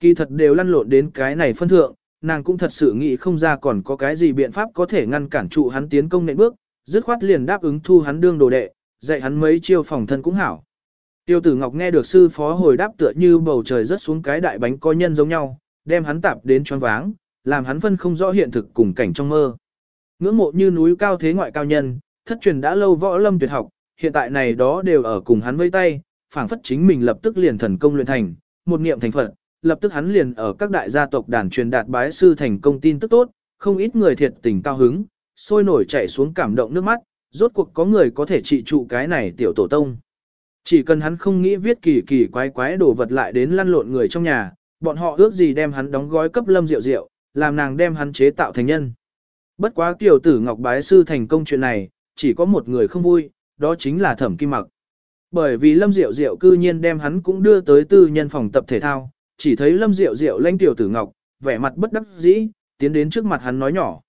Kỳ thật đều lăn lộn đến cái này phân thượng, nàng cũng thật sự nghĩ không ra còn có cái gì biện pháp có thể ngăn cản trụ hắn tiến công nện bước, dứt khoát liền đáp ứng thu hắn đương đồ đệ, dạy hắn mấy chiêu phòng thân cũng hảo. Tiêu tử Ngọc nghe được sư phó hồi đáp tựa như bầu trời rớt xuống cái đại bánh có nhân giống nhau, đem hắn tạp đến choáng váng, làm hắn phân không rõ hiện thực cùng cảnh trong mơ. Ngưỡng mộ như núi cao thế ngoại cao nhân, thất truyền đã lâu võ lâm tuyệt học, hiện tại này đó đều ở cùng hắn vây tay, phảng phất chính mình lập tức liền thần công luyện thành, một niệm thành phật, lập tức hắn liền ở các đại gia tộc đàn truyền đạt bái sư thành công tin tức tốt, không ít người thiệt tình cao hứng, sôi nổi chạy xuống cảm động nước mắt, rốt cuộc có người có thể trị trụ cái này tiểu tổ tông. Chỉ cần hắn không nghĩ viết kỳ kỳ quái quái đồ vật lại đến lăn lộn người trong nhà, bọn họ ước gì đem hắn đóng gói cấp lâm rượu rượu, làm nàng đem hắn chế tạo thành nhân. Bất quá tiểu tử ngọc bái sư thành công chuyện này, chỉ có một người không vui, đó chính là thẩm kim mặc. Bởi vì lâm diệu diệu cư nhiên đem hắn cũng đưa tới tư nhân phòng tập thể thao, chỉ thấy lâm diệu diệu lãnh tiểu tử ngọc, vẻ mặt bất đắc dĩ, tiến đến trước mặt hắn nói nhỏ.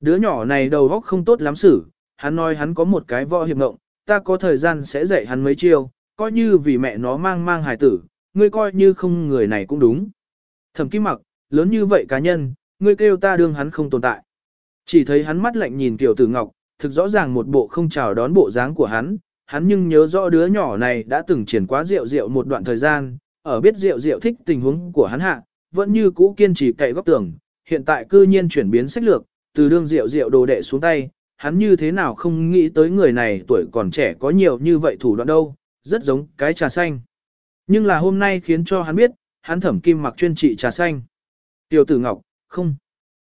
Đứa nhỏ này đầu óc không tốt lắm xử, hắn nói hắn có một cái võ hiệp ngộng, ta có thời gian sẽ dạy hắn mấy chiêu, coi như vì mẹ nó mang mang hài tử, ngươi coi như không người này cũng đúng. Thẩm kim mặc, lớn như vậy cá nhân, ngươi kêu ta đương hắn không tồn tại. Chỉ thấy hắn mắt lạnh nhìn tiểu tử ngọc, thực rõ ràng một bộ không chào đón bộ dáng của hắn, hắn nhưng nhớ rõ đứa nhỏ này đã từng triển quá rượu rượu một đoạn thời gian, ở biết rượu rượu thích tình huống của hắn hạ, vẫn như cũ kiên trì cậy góc tường, hiện tại cư nhiên chuyển biến sách lược, từ đương rượu rượu đồ đệ xuống tay, hắn như thế nào không nghĩ tới người này tuổi còn trẻ có nhiều như vậy thủ đoạn đâu, rất giống cái trà xanh. Nhưng là hôm nay khiến cho hắn biết, hắn thẩm kim mặc chuyên trị trà xanh. Tiểu tử Ngọc, không.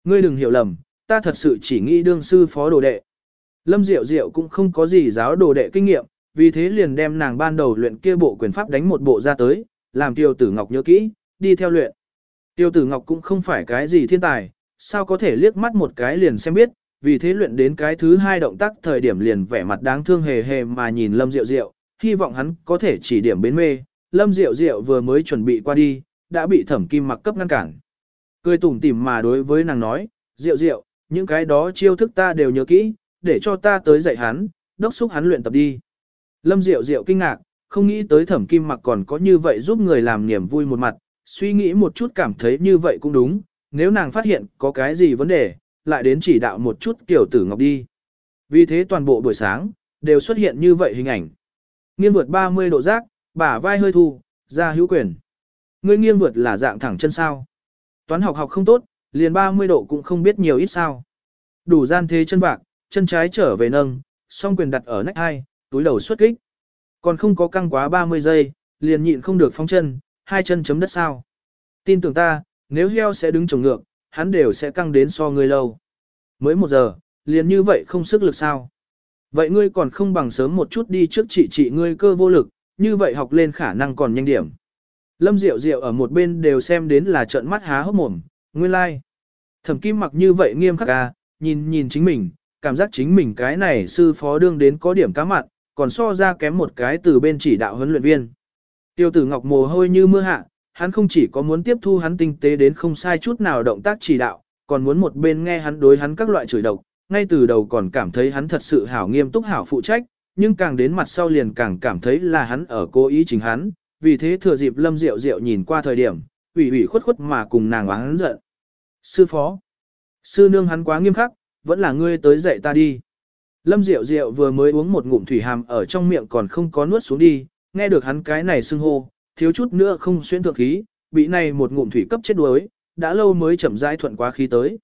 Ngươi đừng hiểu lầm, ta thật sự chỉ nghĩ đương sư phó đồ đệ. Lâm Diệu Diệu cũng không có gì giáo đồ đệ kinh nghiệm, vì thế liền đem nàng ban đầu luyện kia bộ quyền pháp đánh một bộ ra tới, làm Tiêu Tử Ngọc nhớ kỹ, đi theo luyện. Tiêu Tử Ngọc cũng không phải cái gì thiên tài, sao có thể liếc mắt một cái liền xem biết, vì thế luyện đến cái thứ hai động tác thời điểm liền vẻ mặt đáng thương hề hề mà nhìn Lâm Diệu Diệu, hy vọng hắn có thể chỉ điểm bến mê. Lâm Diệu Diệu vừa mới chuẩn bị qua đi, đã bị Thẩm Kim Mặc cấp ngăn cản. Cười tủm tỉm mà đối với nàng nói, Diệu Diệu, những cái đó chiêu thức ta đều nhớ kỹ, để cho ta tới dạy hắn, đốc xúc hắn luyện tập đi. Lâm Diệu Diệu kinh ngạc, không nghĩ tới thẩm kim mặc còn có như vậy giúp người làm niềm vui một mặt, suy nghĩ một chút cảm thấy như vậy cũng đúng, nếu nàng phát hiện có cái gì vấn đề, lại đến chỉ đạo một chút kiểu tử ngọc đi. Vì thế toàn bộ buổi sáng, đều xuất hiện như vậy hình ảnh. Nghiêng vượt 30 độ giác, bả vai hơi thu, ra hữu quyền. Ngươi nghiêng vượt là dạng thẳng chân sao. Toán học học không tốt, liền 30 độ cũng không biết nhiều ít sao. Đủ gian thế chân bạc, chân trái trở về nâng, song quyền đặt ở nách hai, túi đầu xuất kích. Còn không có căng quá 30 giây, liền nhịn không được phóng chân, hai chân chấm đất sao. Tin tưởng ta, nếu heo sẽ đứng trồng ngược, hắn đều sẽ căng đến so người lâu. Mới một giờ, liền như vậy không sức lực sao. Vậy ngươi còn không bằng sớm một chút đi trước chị chị ngươi cơ vô lực, như vậy học lên khả năng còn nhanh điểm. Lâm Diệu Diệu ở một bên đều xem đến là trợn mắt há hốc mồm, nguyên lai. Like. Thẩm Kim mặc như vậy nghiêm khắc à, nhìn nhìn chính mình, cảm giác chính mình cái này sư phó đương đến có điểm cá mặn, còn so ra kém một cái từ bên chỉ đạo huấn luyện viên. Tiêu tử Ngọc mồ hôi như mưa hạ, hắn không chỉ có muốn tiếp thu hắn tinh tế đến không sai chút nào động tác chỉ đạo, còn muốn một bên nghe hắn đối hắn các loại chửi độc, ngay từ đầu còn cảm thấy hắn thật sự hảo nghiêm túc hảo phụ trách, nhưng càng đến mặt sau liền càng cảm thấy là hắn ở cố ý chính hắn, vì thế thừa dịp Lâm Diệu Diệu nhìn qua thời điểm, ủy ủy khuất khuất mà cùng nàng oán giận. Sư phó, sư nương hắn quá nghiêm khắc, vẫn là ngươi tới dạy ta đi. Lâm Diệu Diệu vừa mới uống một ngụm thủy hàm ở trong miệng còn không có nuốt xuống đi, nghe được hắn cái này xưng hô, thiếu chút nữa không xuyên thượng khí, bị này một ngụm thủy cấp chết đuối, đã lâu mới chậm rãi thuận quá khí tới.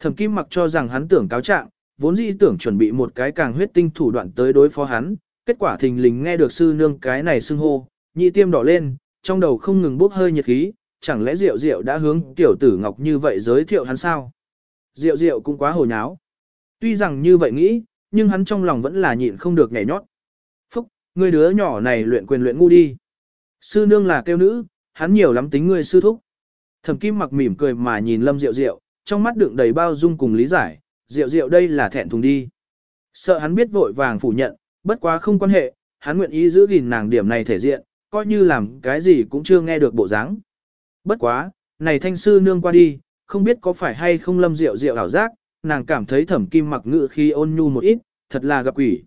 Thẩm Kim mặc cho rằng hắn tưởng cáo trạng, vốn dĩ tưởng chuẩn bị một cái càng huyết tinh thủ đoạn tới đối phó hắn, kết quả thình lình nghe được sư nương cái này xưng hô, nhị tiêm đỏ lên, trong đầu không ngừng bốc hơi nhiệt khí, chẳng lẽ Diệu Diệu đã hướng tiểu tử Ngọc như vậy giới thiệu hắn sao? Diệu Diệu cũng quá hồ nháo. Tuy rằng như vậy nghĩ, nhưng hắn trong lòng vẫn là nhịn không được nhảy nhót. Phúc, ngươi đứa nhỏ này luyện quyền luyện ngu đi. Sư nương là kêu nữ, hắn nhiều lắm tính ngươi sư thúc. Thẩm Kim mặc mỉm cười mà nhìn Lâm Diệu Diệu, trong mắt đựng đầy bao dung cùng lý giải, Diệu Diệu đây là thẹn thùng đi. Sợ hắn biết vội vàng phủ nhận, bất quá không quan hệ, hắn nguyện ý giữ gìn nàng điểm này thể diện, coi như làm cái gì cũng chưa nghe được bộ dáng. Bất quá, này thanh sư nương qua đi, không biết có phải hay không Lâm Diệu Diệu ảo giác, nàng cảm thấy Thẩm Kim mặc ngự khi ôn nhu một ít, thật là gặp quỷ.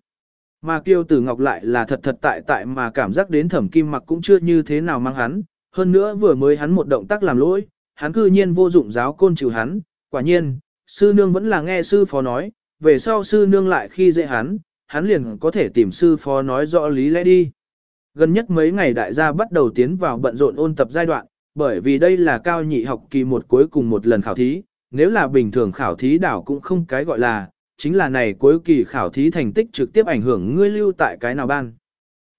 Mà Kiêu Tử Ngọc lại là thật thật tại tại mà cảm giác đến Thẩm Kim mặc cũng chưa như thế nào mang hắn, hơn nữa vừa mới hắn một động tác làm lỗi, hắn cư nhiên vô dụng giáo côn trừ hắn, quả nhiên, sư nương vẫn là nghe sư phó nói, về sau sư nương lại khi dễ hắn, hắn liền có thể tìm sư phó nói rõ lý lẽ đi. Gần nhất mấy ngày đại gia bắt đầu tiến vào bận rộn ôn tập giai đoạn, bởi vì đây là cao nhị học kỳ một cuối cùng một lần khảo thí, nếu là bình thường khảo thí đảo cũng không cái gọi là, chính là này cuối kỳ khảo thí thành tích trực tiếp ảnh hưởng ngươi lưu tại cái nào ban.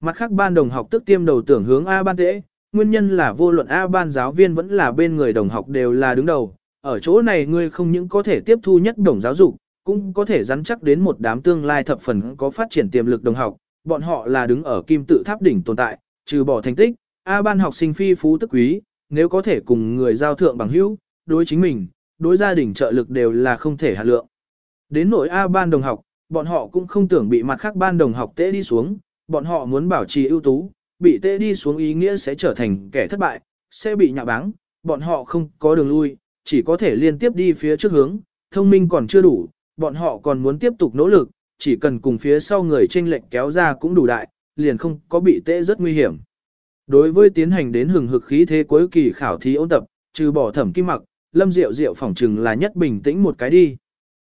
Mặt khác ban đồng học tức tiêm đầu tưởng hướng A ban tễ, nguyên nhân là vô luận A ban giáo viên vẫn là bên người đồng học đều là đứng đầu, ở chỗ này ngươi không những có thể tiếp thu nhất đồng giáo dục, cũng có thể rắn chắc đến một đám tương lai thập phần có phát triển tiềm lực đồng học, bọn họ là đứng ở kim tự tháp đỉnh tồn tại, trừ bỏ thành tích, A ban học sinh phi phú tức quý, nếu có thể cùng người giao thượng bằng hữu, đối chính mình, đối gia đình trợ lực đều là không thể hạt lượng. Đến nội A ban đồng học, bọn họ cũng không tưởng bị mặt khác ban đồng học tệ đi xuống, bọn họ muốn bảo trì ưu tú, bị tệ đi xuống ý nghĩa sẽ trở thành kẻ thất bại, sẽ bị nhạ báng, bọn họ không có đường lui, chỉ có thể liên tiếp đi phía trước hướng, thông minh còn chưa đủ, bọn họ còn muốn tiếp tục nỗ lực, chỉ cần cùng phía sau người tranh lệnh kéo ra cũng đủ đại, liền không có bị tệ rất nguy hiểm. Đối với tiến hành đến hừng hực khí thế cuối kỳ khảo thí ôn tập, trừ bỏ thẩm kim mặc, lâm diệu diệu phỏng trừng là nhất bình tĩnh một cái đi.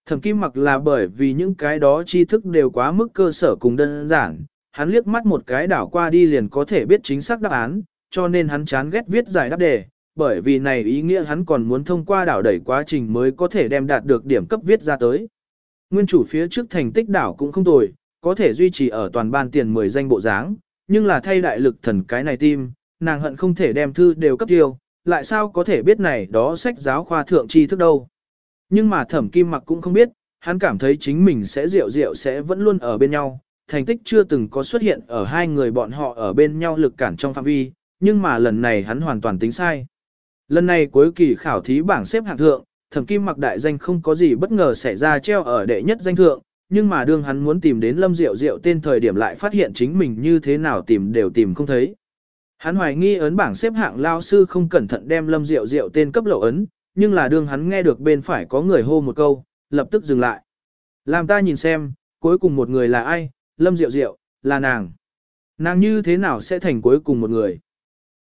Thẩm kim mặc là bởi vì những cái đó tri thức đều quá mức cơ sở cùng đơn giản, hắn liếc mắt một cái đảo qua đi liền có thể biết chính xác đáp án, cho nên hắn chán ghét viết giải đáp đề, bởi vì này ý nghĩa hắn còn muốn thông qua đảo đẩy quá trình mới có thể đem đạt được điểm cấp viết ra tới. Nguyên chủ phía trước thành tích đảo cũng không tồi, có thể duy trì ở toàn ban tiền 10 danh bộ dáng, nhưng là thay đại lực thần cái này tim, nàng hận không thể đem thư đều cấp tiêu, lại sao có thể biết này đó sách giáo khoa thượng tri thức đâu. Nhưng mà thẩm kim mặc cũng không biết, hắn cảm thấy chính mình sẽ rượu rượu sẽ vẫn luôn ở bên nhau, thành tích chưa từng có xuất hiện ở hai người bọn họ ở bên nhau lực cản trong phạm vi, nhưng mà lần này hắn hoàn toàn tính sai. Lần này cuối kỳ khảo thí bảng xếp hạng thượng, thẩm kim mặc đại danh không có gì bất ngờ xảy ra treo ở đệ nhất danh thượng, nhưng mà đương hắn muốn tìm đến lâm diệu diệu tên thời điểm lại phát hiện chính mình như thế nào tìm đều tìm không thấy. Hắn hoài nghi ấn bảng xếp hạng lao sư không cẩn thận đem lâm diệu diệu tên cấp lộ ấn, nhưng là đương hắn nghe được bên phải có người hô một câu, lập tức dừng lại. Làm ta nhìn xem, cuối cùng một người là ai, Lâm Diệu Diệu, là nàng. Nàng như thế nào sẽ thành cuối cùng một người?